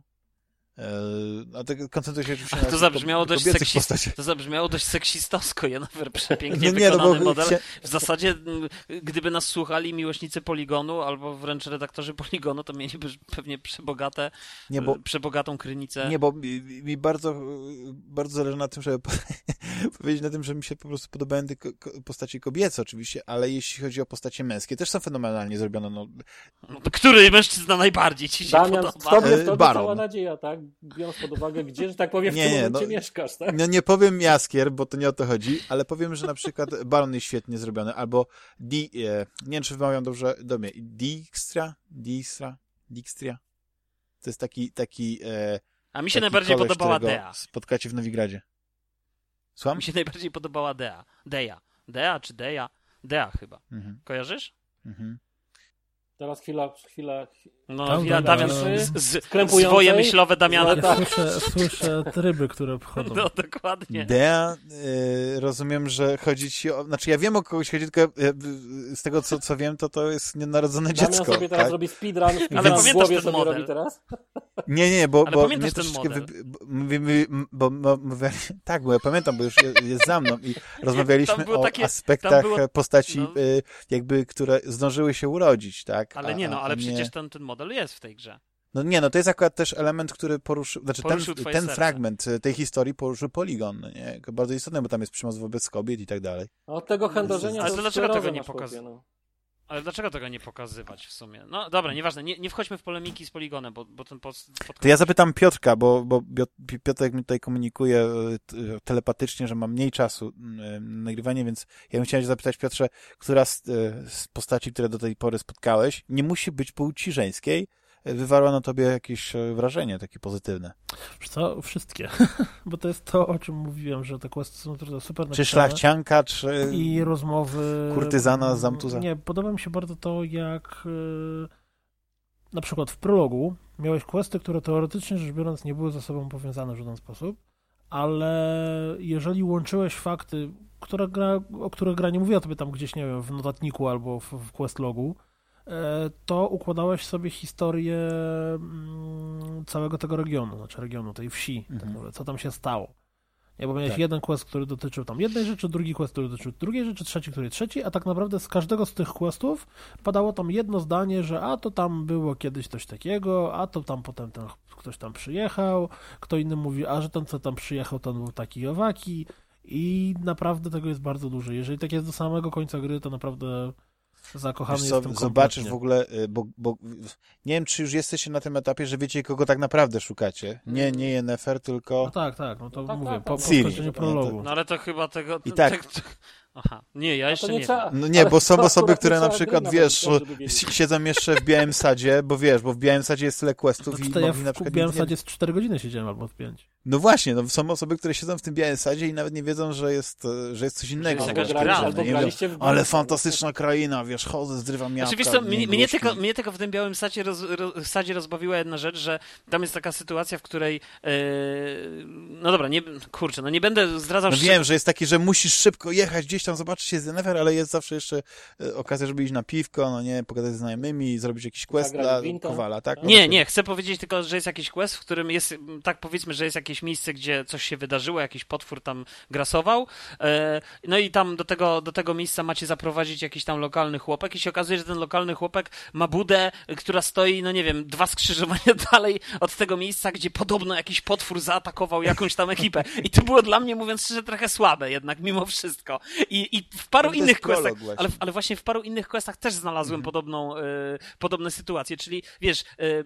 Eee, a tak koncentruję się oczywiście na to zabrzmiało dość postaciach. To zabrzmiało dość seksistowsko, Jennifer, przepięknie No nie, no bo wykonany model. chcia- W zasadzie, m, gdyby nas słuchali miłośnicy Poligonu, albo wręcz redaktorzy Poligonu, to mieliby pewnie przebogate, Nie, bo przebogatą krynicę. Nie, bo mi, mi bardzo, bardzo zależy na tym, żeby po- powiedzieć na tym, że mi się po prostu podobają te postacie kobiece oczywiście, ale jeśli chodzi o postacie męskie, też są fenomenalnie zrobione. No, No Który mężczyzna najbardziej ci się Damian, podoba? tobie, E, tobie Baron. cała nadzieja, tak? Biorąc pod uwagę, gdzie, że tak powiem, w Nie, tym nie, momencie no- mieszkasz, tak? no nie powiem jaskier, bo to nie o to chodzi, ale powiem, że na przykład Baron jest świetnie zrobiony, albo Di, e, nie wiem, czy wymawiam dobrze do mnie, Dijkstra? Dijkstra? Dijkstria? To jest taki, taki, e, A mi się najbardziej koleś, podobała Dea. spotkacie w Nowigradzie. Słucham? Mi się najbardziej podobała Dea. Dea. Dea czy Dea? Dea chyba. Mhm, Kojarzysz? mhm. Teraz chwila, chwila. No, Tam ja, Damian, Damian, z, swoje myślowe Damiana. No tak. Słyszę, słyszę ryby, które wchodzą. No, dokładnie. Dea, y, rozumiem, że chodzi ci o... Znaczy ja wiem o kogoś chodzi, tylko y, y, z tego co, co wiem, to to jest nienarodzone Damian dziecko. sobie teraz tak? robi speedrun, speedrun Ale w pamiętasz głowie ten sobie model? robi teraz. Nie, nie, bo, Ale bo pamiętasz mnie ten troszeczkę model? wy- bo, bo, bo, mówię- tak, bo ja pamiętam, bo już je- jest za mną i rozmawialiśmy o takie- aspektach było- postaci, no. y, jakby, które zdążyły się urodzić, tak? Ale A- nie, no, a ale nie- przecież ten, ten model jest w tej grze. No nie, no to jest akurat też element, który poruszył, znaczy Poruszył ten, ten fragment y, tej historii poruszył Poligon, no nie? Bardzo istotne, bo tam jest przemoc wobec kobiet i tak dalej. No, Od tego chędożenia Ale to dlaczego tego nie na chłopie, pokaz- no. Ale dlaczego tego nie pokazywać w sumie? No dobra, nieważne, nie, nie wchodźmy w polemiki z Poligonem, bo, bo ten pod, pod... To ja zapytam Piotrka, bo, bo Piotrek mi tutaj komunikuje t- y, telepatycznie, że ma mniej czasu y, na nagrywanie, więc ja bym chciał zapytać, Piotrze, która z, z postaci, które do tej pory spotkałeś, nie musi być płci żeńskiej, wywarła na tobie jakieś y, wrażenie takie pozytywne. Co? Wszystkie. Bo to jest to, o czym mówiłem, że te questy są naprawdę super Czy napisane. szlachcianka, czy... I rozmowy... Kurtyzana z Zamtuza. Nie, podoba mi się bardzo to, jak y, na przykład w prologu miałeś questy, które teoretycznie rzecz biorąc nie były ze sobą powiązane w żaden sposób, ale jeżeli łączyłeś fakty, które gra, o których gra nie mówiła tobie tam gdzieś, nie wiem, w notatniku albo w, w questlogu, e, to układałeś sobie historię mm, całego tego regionu, znaczy regionu, tej wsi, tak Mhm. mówię, co tam się stało. Nie, bo miałeś Tak. jeden quest, który dotyczył tam jednej rzeczy, drugi quest, który dotyczył drugiej rzeczy, trzeci, który trzeci, a tak naprawdę z każdego z tych questów padało tam jedno zdanie, że a to tam było kiedyś coś takiego, a to tam potem ten ktoś tam przyjechał, kto inny mówi, a że ten co tam przyjechał, to on był taki owaki i naprawdę tego jest bardzo dużo. Jeżeli tak jest do samego końca gry, to naprawdę zakochany Wiesz co, jestem zobaczysz kompletnie. w ogóle, y, bo, bo nie wiem, czy już jesteście na tym etapie, że wiecie, kogo tak naprawdę szukacie. Nie, nie Yennefer, tylko... No tak, tak, no to No tak, mówię, tak, po, tak. po skończeniu prologu. No ale to chyba tego... I tak. tak- Aha, nie, ja A jeszcze nie, nie trzeba. No nie, bo są osoby, które na przykład, wiesz, siedzą jeszcze w Białym Sadzie, bo wiesz, bo w Białym Sadzie jest tyle questów Znaczy, i ja mogli na w przykład... Białym nie- Sadzie z 4 godziny siedziałem albo w 5. No właśnie, no są osoby, które siedzą w tym Białym Sadzie i nawet nie wiedzą, że jest, e, że jest coś innego. jest grali, gra, albo graliście w ale fantastyczna kraina, wiesz, chodzę, zrywam jabłka. Znaczy, wiesz co, mnie, mnie, tylko, mnie tylko w tym białym sadzie, roz, roz, sadzie rozbawiła jedna rzecz, że tam jest taka sytuacja, w której e, no dobra, nie, kurczę, no nie będę zdradzał No wiem, że jest taki, że musisz szybko jechać gdzieś tam, zobaczyć się z Yennefer, ale jest zawsze jeszcze e, okazja, żeby iść na piwko, no nie, pogadać z znajomymi, zrobić jakiś quest dla. Kowala, tak? Nie, nie, chcę powiedzieć tylko, że jest jakiś quest, w którym jest, tak powiedzmy, że jest jakieś miejsce, gdzie coś się wydarzyło, jakiś potwór tam grasował, e, no i tam do tego, do tego miejsca macie zaprowadzić jakiś tam lokalny chłopek i się okazuje, że ten lokalny chłopek ma budę, która stoi, no nie wiem, dwa skrzyżowania dalej od tego miejsca, gdzie podobno jakiś potwór zaatakował jakąś tam ekipę. I to było dla mnie, mówiąc szczerze, trochę słabe jednak, mimo wszystko. I, i w paru No innych questach, ale, ale właśnie w paru innych questach też znalazłem podobną, e, podobne sytuacje, czyli wiesz, e,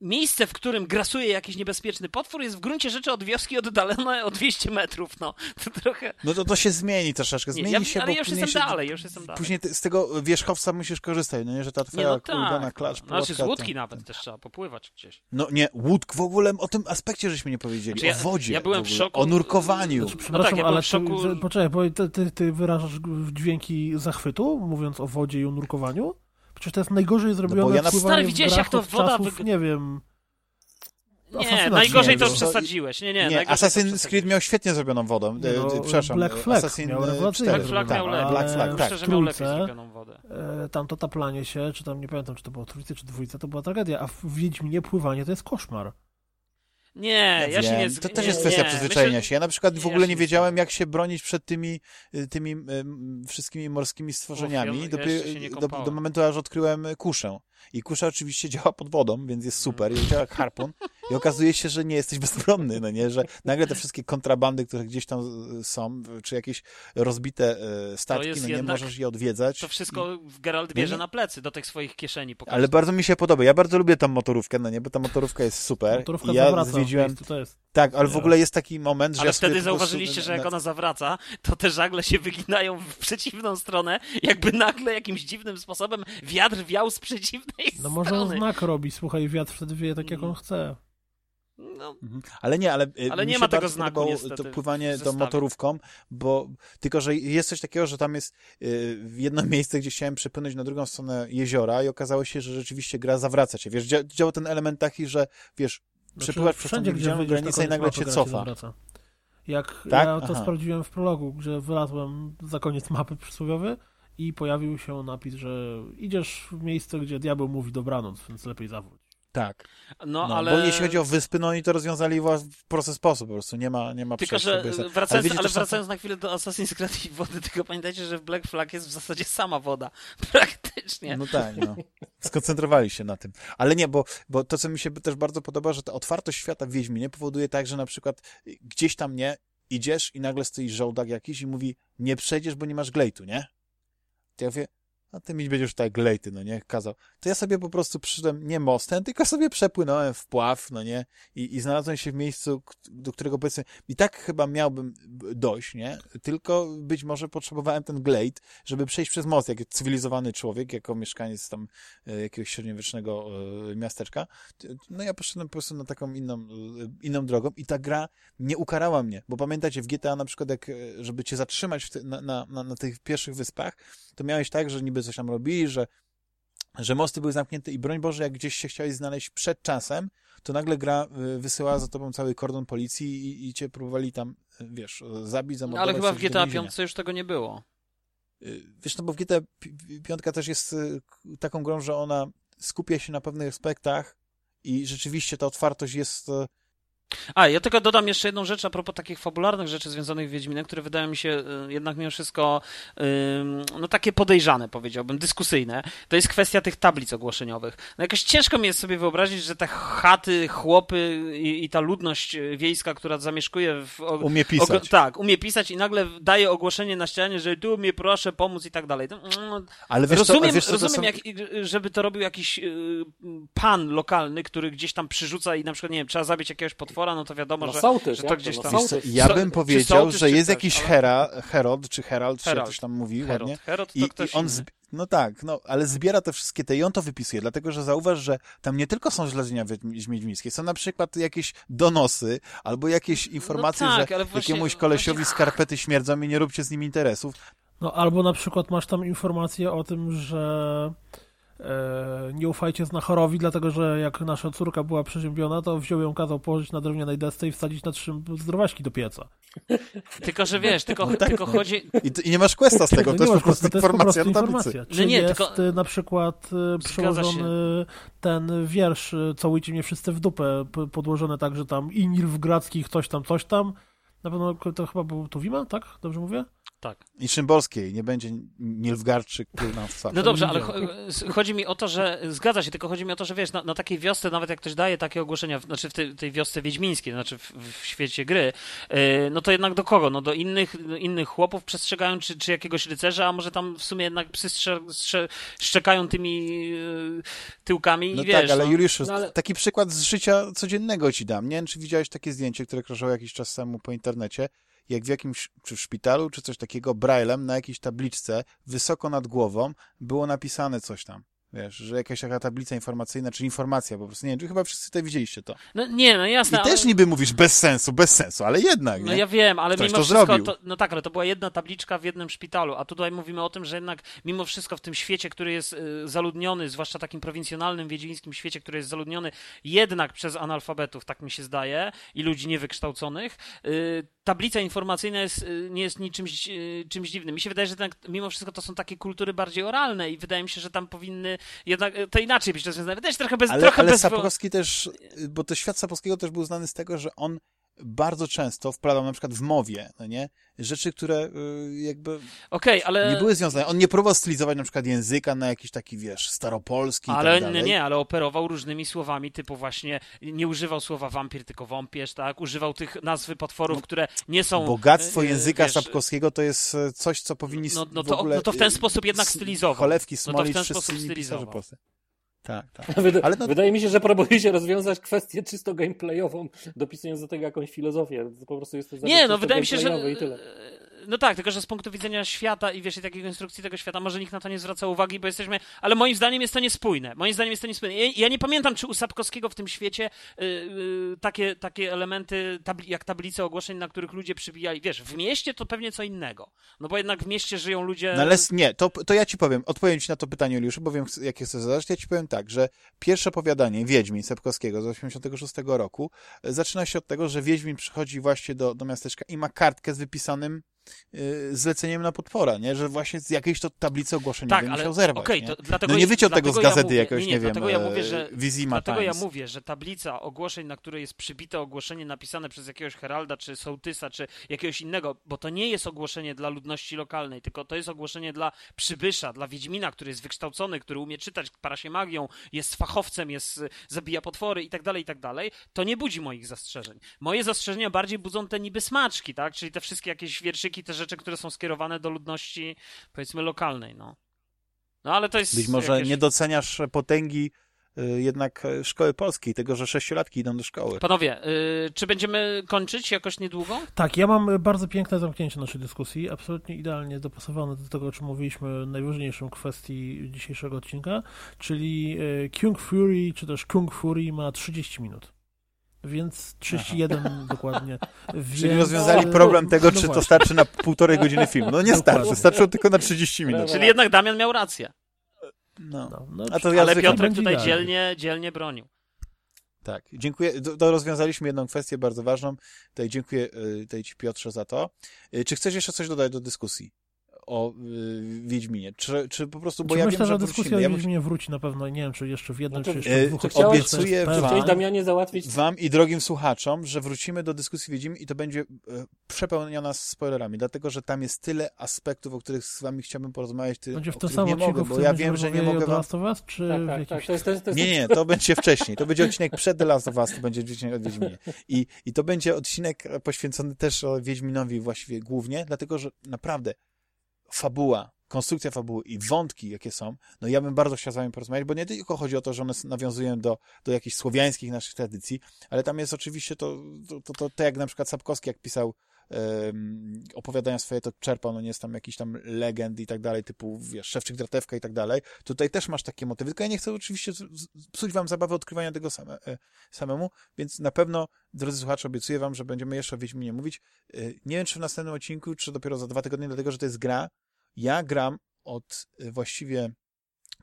miejsce, w którym grasuje jakiś niebezpieczny potwór jest w gruncie rzeczy od wioski oddalone o 200 metrów, no. To trochę... No to to się zmieni troszeczkę, Nie, zmieni ja, się, ale bo ja już jestem się, dalej, już jestem dalej. Później ty, z tego wierzchowca musisz korzystać, no nie, że ta nie, twoja no tak. klacz no, znaczy z łódki nawet też trzeba popływać gdzieś. No nie, łódk w ogóle, o tym aspekcie żeśmy nie powiedzieli, Znaczy ja- o wodzie ja byłem w ogóle, szoku. o nurkowaniu. Znaczy, przepraszam, tak, ja ale w szoku- ty, ty, poczekaj, bo ty, ty, ty wyrażasz dźwięki zachwytu, mówiąc o wodzie i o nurkowaniu? Przecież to jest najgorzej zrobione ja na- Stary, w widziałeś, jak to od woda czasów, wyg- nie wiem... Nie, najgorzej to no. przesadziłeś. Nie, nie, Nie, Assassin's Creed miał świetnie zrobioną E, no, Przepraszam, Black Flag Assassin miał e, rewelacyjnie 4, Black Flag tak, miał lepiej. Black Flag, tak. Szczerze miał lepiej zrobioną wodę. E, tam to taplanie się, czy tam nie pamiętam, czy to było trójce, czy dwójce, to była tragedia, a w Wiedźminie pływanie to jest koszmar. Nie, ja, się nie... To też jest kwestia nie. przyzwyczajenia się. Ja na przykład w Ja ogóle nie nie wiedziałem, jak się bronić przed tymi, y, tymi wszystkimi morskimi stworzeniami. Uf, ja- ja do, kąpałem. do momentu, aż odkryłem kuszę. I kusza oczywiście działa pod wodą, więc jest super. I działa jak harpun. I okazuje się, że nie jesteś bezbronny, no nie? Że nagle te wszystkie kontrabandy, które gdzieś tam y, są, czy jakieś rozbite y, statki, no nie jednak- możesz je odwiedzać. To wszystko Geralt bierze nie. na plecy do tych swoich kieszeni. Po Ale bardzo mi się podoba. Ja bardzo lubię tą motorówkę, no nie? Bo ta motorówka jest super. Motorówka I ja zawraca zwiedziłem... to jest. Tak, ale w ogóle jest taki moment, że Ale ja sobie wtedy po prostu zauważyliście, że jak ona zawraca, to te żagle się wyginają w przeciwną stronę, jakby nagle jakimś dziwnym sposobem wiatr wiał z przeciwnej No może strony. on znak robi, słuchaj, wiatr wtedy wieje tak, jak on chce. No, Mhm. Ale nie, ale, y, Ale mi nie się ma tego znaku podobało niestety to pływanie tą motorówką, bo tylko, że jest coś takiego, że tam jest y, jedno miejsce, gdzie chciałem przepłynąć na drugą stronę jeziora i okazało się, że rzeczywiście gra zawraca cię. Wiesz, dzia działa ten element taki, że wiesz, przepływasz przez tą Znaczy, na granicę i nagle cię cofa. Jak Tak? ja to Aha. sprawdziłem w prologu, że wylazłem za koniec mapy przysłowiowy i pojawił się napis, że idziesz w miejsce, gdzie diabeł mówi dobranoc, więc lepiej zawróć. Tak. no, No, ale... Bo jeśli chodzi o wyspy, no oni to rozwiązali w prosty sposób, po prostu nie ma, nie ma Tylko, że bez- Ale wracając, wiecie, ale wracając na chwilę do Assassin's Creed i wody, tylko pamiętajcie, że w Black Flag jest w zasadzie sama woda. Praktycznie. No tak, no. Skoncentrowali się na tym. Ale nie, bo, bo to, co mi się też bardzo podoba, że ta otwartość świata w Wiedźminie powoduje tak, że na przykład gdzieś tam nie idziesz i nagle stoi żołdak jakiś i mówi, nie przejdziesz, bo nie masz glejtu, nie? To ja mówię, a ty mi będziesz tutaj glejty, no nie, kazał. To ja sobie po prostu przyszedłem nie mostem, tylko sobie przepłynąłem w pław, no nie, i, i znalazłem się w miejscu, do którego powiedzmy, i tak chyba miałbym dojść, nie, tylko być może potrzebowałem ten glejt, żeby przejść przez most, jak cywilizowany człowiek, jako mieszkaniec tam e, jakiegoś średniowiecznego e, miasteczka. No ja poszedłem po prostu na taką inną, e, inną drogą i ta gra nie ukarała mnie, bo pamiętacie, w GTA na przykład, jak, żeby cię zatrzymać na, na, na tych pierwszych wyspach, to miałeś tak, że niby coś tam robili, że, że mosty były zamknięte i broń Boże, jak gdzieś się chciałeś znaleźć przed czasem, to nagle gra y, wysyłała za tobą cały kordon policji i, i cię próbowali tam, y, wiesz, zabić, zamordować. ale chyba w GTA. 5 już tego nie było. Y, Wiesz, no bo w GTA piątka też jest taką grą, że ona skupia się na pewnych aspektach i rzeczywiście ta otwartość jest... y, A, ja tylko dodam jeszcze jedną rzecz a propos takich fabularnych rzeczy związanych z Wiedźminem, które wydają mi się y, jednak mimo wszystko ym, no takie podejrzane, powiedziałbym, dyskusyjne. To jest kwestia tych tablic ogłoszeniowych. No jakoś ciężko mi jest sobie wyobrazić, że te chaty, chłopy i, i ta ludność y, wiejska, która zamieszkuje w... o- Umie pisać. Ogo- tak, umie pisać i nagle daje ogłoszenie na ścianie, że tu mnie proszę pomóc i tak dalej. Mm, Ale wiesz, rozumiem, co, wiesz, co, rozumiem są... jak, żeby to robił jakiś y, pan lokalny, który gdzieś tam przyrzuca i na przykład, nie wiem, trzeba zabić jakiegoś potwora, no to wiadomo, No że, sołtys, że to gdzieś No tam... Sołtys. ja bym czy powiedział, sołtys, że czy jest jakiś ale- hera, Herod, czy Herald, czy jak Herald. ktoś tam mówi Herod. ładnie. Herod to I, ktoś i on, inny. zbi- no tak, no, ale zbiera te wszystkie te i on to wypisuje, dlatego że zauważ, że tam nie tylko są wiedźmi- wiedźmińskie, są na przykład jakieś donosy, albo jakieś informacje, tak, że właśnie- jakiemuś kolesiowi właśnie- skarpety śmierdzą i nie róbcie z nim interesów. No albo na przykład masz tam informację o tym, że nie ufajcie znachorowi, dlatego że jak nasza córka była przeziębiona, to wziął ją, kazał położyć na drewnianej desce i wsadzić na trzy zdrowaśki do pieca. Tylko, że wiesz, tylko, tak. tylko chodzi... I, ty- I nie masz questa z tego, No to jest po masz prostu to jest po informacja prostu na tablicy. informacja. Czy No nie, jest tylko- y, na przykład y, przełożony ten wiersz y, Całujcie mnie wszyscy w dupę, podłożony tak, że tam Inil w Gradzkich, coś tam, coś tam. Na pewno to chyba był Tuwima, tak? Dobrze mówię? Tak. I Szymborskiej, nie będzie Nilfgaardczyk na twarz. No dobrze, ale chodzi mi o to, że zgadza się, tylko chodzi mi o to, że wiesz, na, na takiej wiosce, nawet jak ktoś daje takie ogłoszenia, w- znaczy w tej, tej wiosce wiedźmińskiej, znaczy w, w świecie gry, yy, no to jednak do kogo? No do innych, innych chłopów przestrzegają, czy, czy jakiegoś rycerza, a może tam w sumie jednak psy strze, strze, szczekają tymi yy, tyłkami No i wiesz. tak, ale no. Juliusz, No ale- taki przykład z życia codziennego ci dam. Nie wiem, czy widziałeś takie zdjęcie, które krążyło jakiś czas temu po internecie, jak w jakimś, czy w szpitalu, czy coś takiego, braillem na jakiejś tabliczce, wysoko nad głową, było napisane coś tam. Wiesz, że jakaś taka tablica informacyjna, czy informacja po prostu. Nie wiem, czy chyba wszyscy tutaj widzieliście to. No nie, no jasne. I ale... też niby mówisz bez sensu, bez sensu, ale jednak, No nie? ja wiem, ale Ktoś mimo to wszystko, zrobił. to, no tak, ale to była jedna tabliczka w jednym szpitalu, a tutaj mówimy o tym, że jednak mimo wszystko w tym świecie, który jest y, zaludniony, zwłaszcza takim prowincjonalnym, wiedźmińskim świecie, który jest zaludniony jednak przez analfabetów, tak mi się zdaje, i ludzi niewykształconych, y, tablica informacyjna jest, y, nie jest niczym czymś dziwnym. Mi się wydaje, że jednak, mimo wszystko to są takie kultury bardziej oralne i wydaje mi się, że tam powinny jednak y, to inaczej być rozwiązane. Się trochę bez... Ale, trochę ale bez... Sapkowski też, bo to świat Sapkowskiego też był znany z tego, że on bardzo często wpladał na przykład w mowie, no nie? Rzeczy, które y, jakby Okej, ale... nie były związane. On nie próbował stylizować na przykład języka na jakiś taki, wiesz, staropolski Ale tak nie, ale operował różnymi słowami, typu właśnie nie używał słowa wampir, tylko wąpierz, tak? Używał tych nazwy potworów, które nie są. Bogactwo e, języka wiesz, Sapkowskiego to jest e, coś, co powinni No- no w to- ogóle... no to w ten y, sposób jednak stylizował. Cholewki, No to w Smolic, ten sposób stylizował. Tak, tak. Wyda- Ale no- Wydaje mi się, że próbujecie rozwiązać kwestię czysto gameplayową, dopisując do tego jakąś filozofię. To po prostu jest to Nie, no wydaje mi się, że. No tak, tylko że z punktu widzenia świata i wiesz, i takiej konstrukcji tego świata, może nikt na to nie zwraca uwagi, bo jesteśmy, ale moim zdaniem jest to niespójne. Moim zdaniem jest to niespójne. Ja, ja nie pamiętam, czy u Sapkowskiego w tym świecie y, y, takie, takie elementy tabli, jak tablice ogłoszeń, na których ludzie przybijali. Wiesz, w mieście to pewnie co innego. No bo jednak w mieście żyją ludzie. No ale nie, to, to ja ci powiem, odpowiem ci na to pytanie, Juliuszu, bo wiem, jakie chcesz zadać. Ja ci powiem tak, że pierwsze opowiadanie Wiedźmin Sapkowskiego z 86 roku e, zaczyna się od tego, że Wiedźmin przychodzi właśnie do, do miasteczka i ma kartkę z wypisanym zleceniem na podpora, nie? Że właśnie z jakiejś to tablicy ogłoszeniowej tak, musiał zerwać. Okay, nie? To, dlatego no nie wyciął tego z gazety ja jakoś, nie, nie, nie wiem, dlatego ja mówię, że, Dlatego Times. ja mówię, że tablica ogłoszeń, na której jest przybite ogłoszenie napisane przez jakiegoś heralda, czy sołtysa, czy jakiegoś innego, bo to nie jest ogłoszenie dla ludności lokalnej, tylko to jest ogłoszenie dla przybysza, dla Wiedźmina, który jest wykształcony, który umie czytać, para się magią, jest fachowcem, jest, zabija potwory i tak dalej, i tak dalej, to nie budzi moich zastrzeżeń. Moje zastrzeżenia bardziej budzą te niby smaczki, tak? Czyli te wszystkie jakieś wierszyki, te rzeczy, które są skierowane do ludności, powiedzmy, lokalnej, no. No ale to jest. Być może jakieś... nie doceniasz potęgi y, jednak e, szkoły polskiej, tego, że sześciolatki idą do szkoły. Panowie, y, czy będziemy kończyć jakoś niedługo? Tak, ja mam bardzo piękne zamknięcie naszej dyskusji, absolutnie idealnie dopasowane do tego, o czym mówiliśmy, najważniejszą kwestii dzisiejszego odcinka, czyli y, Kung Fury, czy też Kung Fury ma 30 minut więc 31 Aha. dokładnie. Więc... Czyli rozwiązali problem tego, no czy to starczy na półtorej godziny filmu. No nie starczy, starczyło tylko na 30 minut. Czyli jednak Damian miał rację. No. no, no A to ja ale Piotrek tutaj dzielnie, dzielnie bronił. Tak, dziękuję. To, to, rozwiązaliśmy jedną kwestię bardzo ważną. Tutaj dziękuję y, tutaj Ci Piotrze za to. Y, czy chcesz jeszcze coś dodać do dyskusji? O y, Wiedźminie? Czy, czy po prostu, bo czy ja myślę, wiem, że dyskusja o ja Wiedźminie wróci na pewno, nie wiem, czy jeszcze w jednym, no czy jeszcze w dwóch e, Obiecuję wam, chciałeś, Damianie, załatwić... wam i drogim słuchaczom, że wrócimy do dyskusji Wiedźmin i to będzie e, przepełniona spoilerami, dlatego, że tam jest tyle aspektów, o których z wami chciałbym porozmawiać, ty, będzie w to samo nie mogę, bo ja wiem, że nie mogę wam... Was, czy tak, tak, tak. To jest, to jest, to jest... Nie, nie, to będzie wcześniej. To będzie odcinek przed The Last of Us, to będzie odcinek o Wiedźminie. I, I to będzie odcinek poświęcony też o Wiedźminowi właściwie głównie, dlatego, że naprawdę fabuła, konstrukcja fabuły i wątki, jakie są, no ja bym bardzo chciał z wami porozmawiać, bo nie tylko chodzi o to, że one nawiązują do, do jakichś słowiańskich naszych tradycji, ale tam jest oczywiście to, to, to, to, to jak na przykład Sapkowski, jak pisał opowiadania swoje, to czerpał, no nie jest tam jakiś tam legend i tak dalej, typu, wiesz, Szewczyk, Dratewka i tak dalej. Tutaj też masz takie motywy, tylko ja nie chcę oczywiście psuć wam zabawy odkrywania tego same, e, samemu, więc na pewno, drodzy słuchacze, obiecuję wam, że będziemy jeszcze o Wiedźminie mówić. E, nie wiem, czy w następnym odcinku, czy dopiero za dwa tygodnie, dlatego, że to jest gra, ja gram od y, właściwie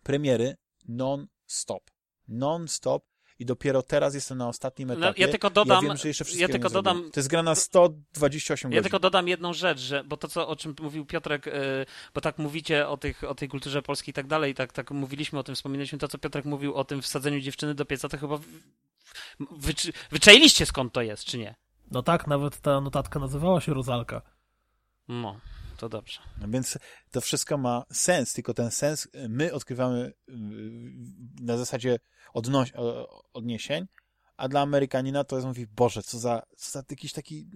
premiery non-stop. Non-stop i dopiero teraz jestem na ostatnim etapie. No, ja tylko dodam, ja, wiem, że jeszcze ja tylko dodam, to jest gra na 128 godzin. Ja tylko dodam jedną rzecz, że, bo to, co, o czym mówił Piotrek, yy, bo tak mówicie o, tych, o tej kulturze polskiej i tak dalej, tak, tak mówiliśmy o tym, wspominaliśmy to, co Piotrek mówił o tym wsadzeniu dziewczyny do pieca, to chyba wycz, wyczailiście skąd to jest, czy nie? No tak, nawet ta notatka nazywała się Rozalka. No to dobrze. No więc to wszystko ma sens, tylko ten sens my odkrywamy y, na zasadzie odnoś, odniesień, a dla Amerykanina to jest, mówi, Boże, co za, co za jakiś taki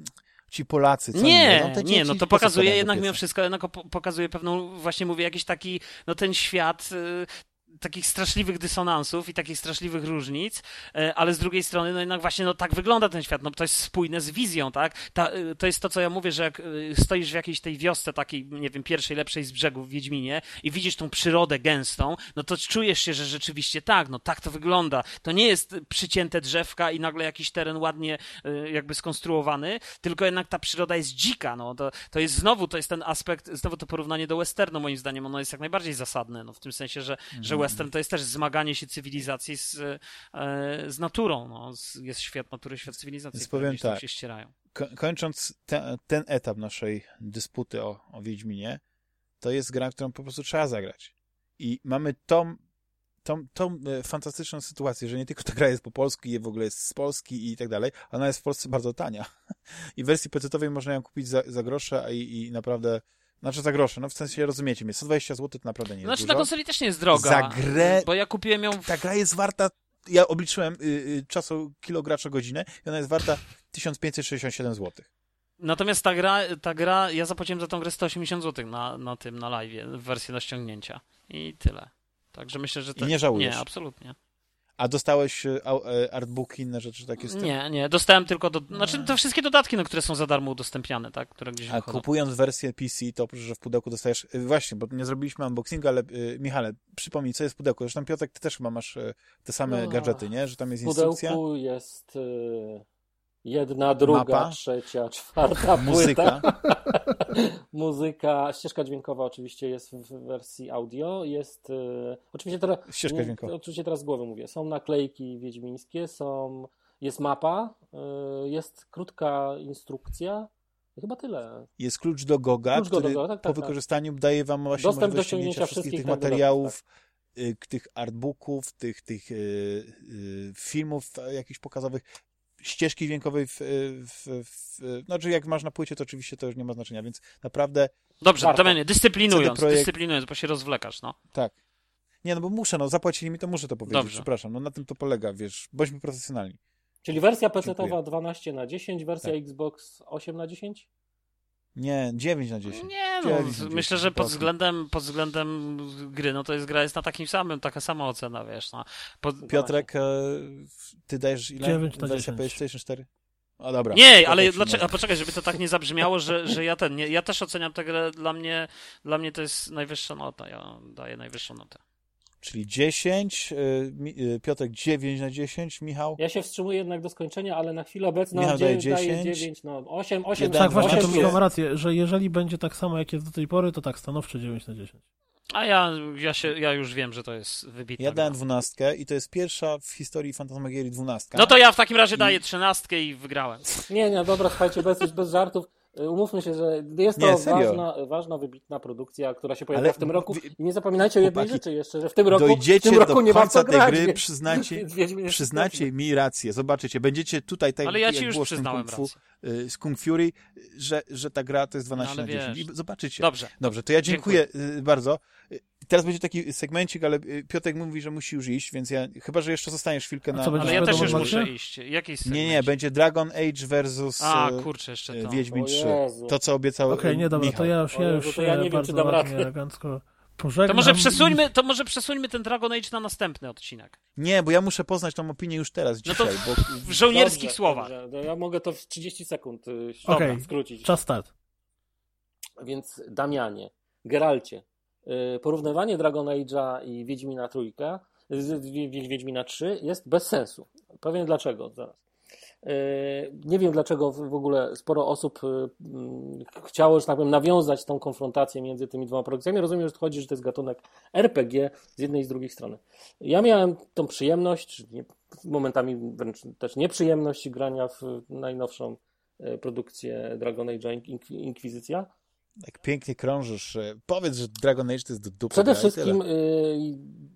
ci Polacy, co nie, nie, nie, no to pokazuje jednak mimo wszystko, jednak pokazuje pewną, właśnie mówię, jakiś taki, no ten świat, y, takich straszliwych dysonansów i takich straszliwych różnic, e, ale z drugiej strony, no jednak właśnie no, tak wygląda ten świat, no to jest spójne z wizją, tak? Ta, e, to jest to, co ja mówię, że jak e, stoisz w jakiejś tej wiosce takiej, nie wiem, pierwszej, lepszej z brzegu w Wiedźminie i widzisz tą przyrodę gęstą, no to czujesz się, że rzeczywiście tak, no tak to wygląda. To nie jest przycięte drzewka i nagle jakiś teren ładnie jakby skonstruowany, tylko jednak ta przyroda jest dzika, no to, to jest znowu, to jest ten aspekt, znowu to porównanie do westernu moim zdaniem, ono jest jak najbardziej zasadne, no w tym sensie, że, mm. Że western to jest też zmaganie się cywilizacji z, e, z naturą. No. Jest świat natury, świat cywilizacji, Więc powiem tak, się ścierają. Kończąc te, ten etap naszej dysputy o, o Wiedźminie, to jest gra, którą po prostu trzeba zagrać. I mamy tą, tą, tą e, fantastyczną sytuację, że nie tylko ta gra jest po polsku i w ogóle jest z Polski i tak dalej, ona jest w Polsce bardzo tania. I w wersji pecetowej można ją kupić za, za grosze i, i naprawdę znaczy za grosze, no w sensie rozumiecie mnie, 120 zł to naprawdę nie jest Znaczy dużo. na konsoli też nie jest droga. Za grę... Bo ja kupiłem ją... W... Ta gra jest warta, ja obliczyłem y, y, czasu kilo gracza godzinę i ona jest warta 1567 zł. Natomiast ta gra, ta gra, ja zapłaciłem za tą grę 180 zł na, na tym, na live, w wersji do ściągnięcia. I tyle. Także myślę, że... To... I nie żałujesz? Nie, absolutnie. A dostałeś e, e, artbooki, inne rzeczy takie? Nie, nie, dostałem tylko, do... znaczy te wszystkie dodatki, no, które są za darmo udostępniane, tak, które gdzieś A wychodzą. kupując wersję PC, to oprócz, że w pudełku dostajesz... y, Właśnie, bo nie zrobiliśmy unboxingu, ale y, Michale, przypomnij, co jest w pudełku. Zresztą Piotrek, ty też chyba masz te same No. gadżety, nie? Że tam jest W instrukcja, pudełku jest y, jedna, druga, Mapa. trzecia, czwarta muzyka. płyta. Muzyka, ścieżka dźwiękowa oczywiście jest w wersji audio. Jest y, oczywiście teraz. Ścieżka dźwiękowa. Oczywiście teraz z głowy mówię. Są naklejki wiedźmińskie, są, jest mapa, y, jest krótka instrukcja. Chyba tyle. Jest klucz do Goga, Klucz do który Goga, tak, po tak, tak. wykorzystaniu daje wam właśnie Dostęp do możliwość ściągnięcia ściągnięcia wszystkich tych wszystkich tak, materiałów, y, tych artbooków, tych, tych filmów jakichś pokazowych, ścieżki dźwiękowej w, w, w, znaczy jak masz na płycie, to oczywiście to już nie ma znaczenia, więc naprawdę Dobrze, Warto. Damianie, dyscyplinując, Projekt- dyscyplinując, bo się rozwlekasz, no. tak. Nie, no bo muszę, no zapłacili mi, to muszę to powiedzieć, Dobrze. przepraszam, no na tym to polega, wiesz, bądźmy profesjonalni. Czyli wersja PC-towa Dziękuję. 12 na 10, wersja Tak. Xbox 8 na 10? Nie, 9 na 10. Nie, no, Dziewięć na myślę, dziesięć, że pod względem, pod względem gry, no to jest gra jest na takim samym, taka sama ocena, wiesz, no. Pod... Piotrek, e, ty dajesz ile? 9 na Wersja 10. PlayStation 4? A dobra. Nie, ale dlaczego, a poczekaj, żeby to tak nie zabrzmiało, że, że ja ten, nie, ja też oceniam tę grę, dla mnie, dla mnie to jest najwyższa nota, ja daję najwyższą notę. Czyli 10, y, y, Piotrek 9 na 10, Michał? Ja się wstrzymuję jednak do skończenia, ale na chwilę obecną Michał daje dzie- daję 10. 9, no 8, 8, Jeden, Tak, dwa, właśnie, to trzy. Michał ma rację, że jeżeli będzie tak samo, jak jest do tej pory, to tak, stanowczo 9 na 10. A ja, ja, się, ja już wiem, że to jest wybitna Ja dałem 12 i to jest pierwsza w historii Fantasmagierii 12. No to ja w takim razie daję trzynastkę i wygrałem. Nie, nie, dobra, słuchajcie, bez, bez żartów. Umówmy się, że jest nie, to ważna, ważna, wybitna produkcja, która się pojawia Ale w tym roku. I nie zapominajcie o jednej rzeczy jeszcze, że w tym roku, dojdziecie w tym roku do nie końca tej grać, gry, przyznacie, przyznacie mi rację. Zobaczycie, będziecie tutaj, tak Ale ja ci już było przyznałem z Kung, Fu, y, z Kung Fury, że, że ta gra to jest 12 no, na 10. I zobaczycie. Dobrze. Dobrze, to ja dziękuję, dziękuję. Y, bardzo. Y, teraz będzie taki segmencik, ale Piotek mówi, że musi już iść, więc ja chyba, że jeszcze zostaniesz chwilkę na... Ale ja też już muszę iść. Jakiś nie, nie, będzie Dragon Age versus A, kurczę, jeszcze to. Wiedźmin 3 rzeczy. Jezu. To, co obiecał Okej, okay, nie, dobra, Michał. to ja już, ja już no to ja nie wiem, czy dam elegancko pożegnam. To może, przesuńmy, to może przesuńmy ten Dragon Age na następny odcinek. Nie, bo ja muszę poznać tą opinię już teraz, dzisiaj. No to w, bo... w żołnierskich dobrze, słowach. Dobrze. No, ja mogę to w 30 sekund y, okay. skrócić. czas start. Więc Damianie, Geralcie, y, porównywanie Dragon Age'a i Wiedźmina Trójka, Wiedźmina 3 jest bez sensu. Powiem dlaczego zaraz. Y, Nie wiem dlaczego w ogóle sporo osób mm, chciało, że tak powiem, nawiązać tą konfrontację między tymi dwoma produkcjami. Rozumiem, że tu chodzi, że to jest gatunek RPG z jednej i z drugiej strony. Ja miałem tą przyjemność, momentami wręcz też nieprzyjemność grania w najnowszą y, produkcję Dragon Ink- Inkwizycja. jak pięknie krążysz. e, Powiedz, że Dragon Age to jest do dupy. Przede wszystkim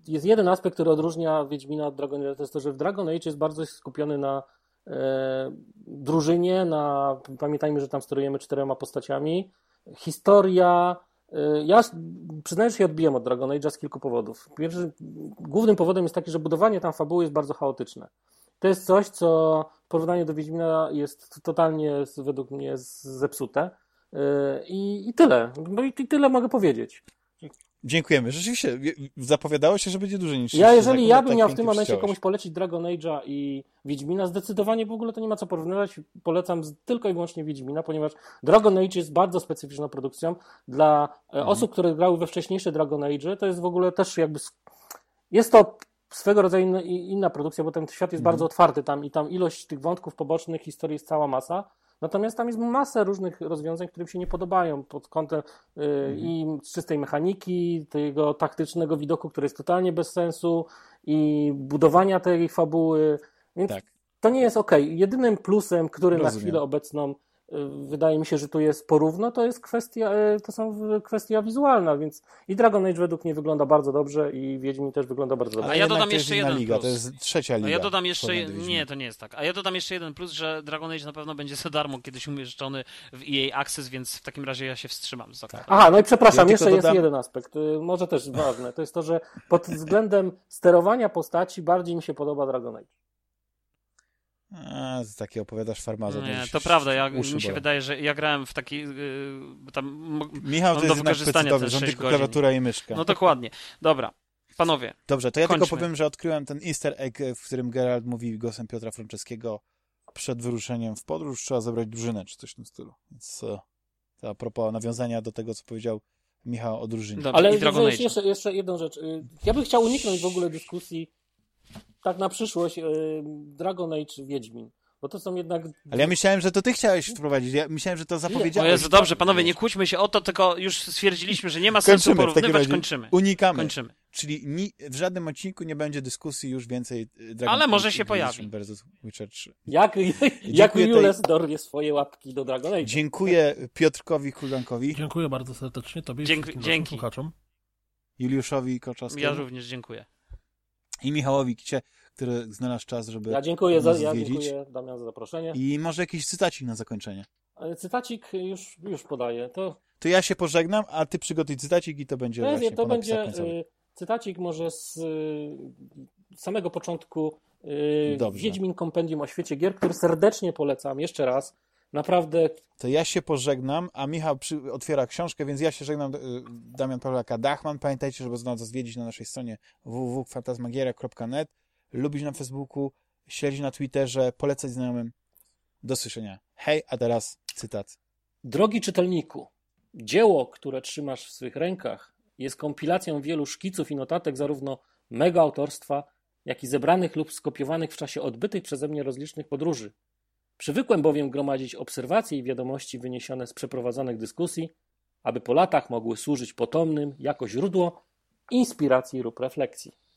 jest jeden aspekt, który odróżnia Wiedźmina od Dragon Age, to jest to, że w Dragon Age jest bardzo skupiony na e, drużynie, na, pamiętajmy, że tam sterujemy czterema postaciami. Historia, y, ja przyznaję, że się odbiłem od Dragon Age'a z kilku powodów. Pierwszy, głównym powodem jest taki, że budowanie tam fabuły jest bardzo chaotyczne. To jest coś, co w porównaniu do Wiedźmina jest totalnie według mnie zepsute. Y, I, I tyle. No i, i tyle mogę powiedzieć. Dziękujemy. Rzeczywiście, zapowiadało się, że będzie dłużej niż Ja, 30 jeżeli ja bym miał w tym momencie komuś polecić Dragon Age'a i Wiedźmina, zdecydowanie w ogóle to nie ma co porównywać. Polecam tylko i wyłącznie Wiedźmina, ponieważ Dragon Age jest bardzo specyficzną produkcją. Dla e, Mhm. osób, które grały we wcześniejsze Dragon Age'y, to jest w ogóle też jakby. Jest to swego rodzaju inna, inna produkcja, bo ten świat jest Mhm. bardzo otwarty tam i tam ilość tych wątków pobocznych, historii jest cała masa. Natomiast tam jest masę różnych rozwiązań, które mi się nie podobają pod kątem y, Mhm. i czystej mechaniki, tego taktycznego widoku, który jest totalnie bez sensu i budowania tej fabuły. Więc Tak. to nie jest ok. Jedynym plusem, który na Rozumiem. chwilę obecną wydaje mi się, że tu jest porówno, to jest kwestia, y, to są kwestia wizualna, więc i Dragon Age według mnie wygląda bardzo dobrze i Wiedźmin też wygląda bardzo dobrze. A ja dodam to jest jeszcze jeden liga, plus. to jest trzecia liga. A ja dodam jeszcze. Nie, to nie jest tak. A ja dodam jeszcze jeden plus, że Dragon Age na pewno będzie za darmo kiedyś umieszczony w EA Access, więc w takim razie ja się wstrzymam z zakładem. Aha, no i przepraszam, Ja jeszcze tylko jest dodam- jeden aspekt, y, może też ważny, to jest to, że pod względem sterowania postaci bardziej mi się podoba Dragon Age. A, taki opowiadasz farmaza. Nie, to prawda. Ja, mi się wydaje, że ja grałem w taki. Yy, tam, Michał to do jest jednak wykorzystania te rząd sześć tylko godzin. klawiatura i myszka. no dokładnie. Dobra. Panowie, Dobrze, to ja Kończmy. tylko powiem, że odkryłem ten easter egg, w którym Geralt mówi głosem Piotra Franceskiego przed wyruszeniem w podróż trzeba zebrać drużynę, czy coś w tym stylu. Więc e, to a propos nawiązania do tego, co powiedział Michał o drużynie. Dobrze, Ale jeszcze, jeszcze jedną rzecz. Y, Ja bym chciał uniknąć w ogóle dyskusji tak na przyszłość y, Dragon Age Wiedźmin. Bo to są jednak. Ale ja myślałem, że to ty chciałeś wprowadzić. Ja myślałem, że to O zapowiedziałeś. Jezu, dobrze, panowie, nie kłóćmy się o to, tylko już stwierdziliśmy, że nie ma sensu Kończymy w takim porównywać, razie. kończymy. Unikamy. Kończymy. Czyli ni, w żadnym odcinku nie będzie dyskusji już więcej y, Dragon Ale może się pojawi. Inquisition versus Witcher 3. Jak, jak Jules dorwie swoje łapki do Dragon Age. Dziękuję Piotrkowi Kuldankowi, Dziękuję bardzo serdecznie Tobie Dzięki- i dzięki. słuchaczom. Juliuszowi Koczowskiemu Ja również dziękuję. I Michałowi Kicie, który znalazł czas, żeby Ja dziękuję, za, ja dziękuję Damian za zaproszenie. I może jakiś cytacik na zakończenie. Ale Cytacik już, już podaję. To, To ja się pożegnam, a ty przygotuj cytacik i to będzie jest, to będzie y, cytacik może z y, samego początku Dobrze. Wiedźmin Kompendium o świecie gier, który serdecznie polecam jeszcze raz. Naprawdę To ja się pożegnam, a Michał przy, otwiera książkę, więc ja się żegnam. y, Damian Pawlaka Dachman. Pamiętajcie, żeby nas zwiedzić na naszej stronie www.fantasmagieria.net, lubić na Facebooku, śledzić na Twitterze, polecać znajomym. Do słyszenia. Hej, a teraz cytat. Drogi czytelniku, dzieło, które trzymasz w swych rękach, jest kompilacją wielu szkiców i notatek zarówno mego autorstwa, jak i zebranych lub skopiowanych w czasie odbytych przeze mnie rozlicznych podróży. Przywykłem bowiem gromadzić obserwacje i wiadomości wyniesione z przeprowadzonych dyskusji, aby po latach mogły służyć potomnym jako źródło inspiracji lub refleksji.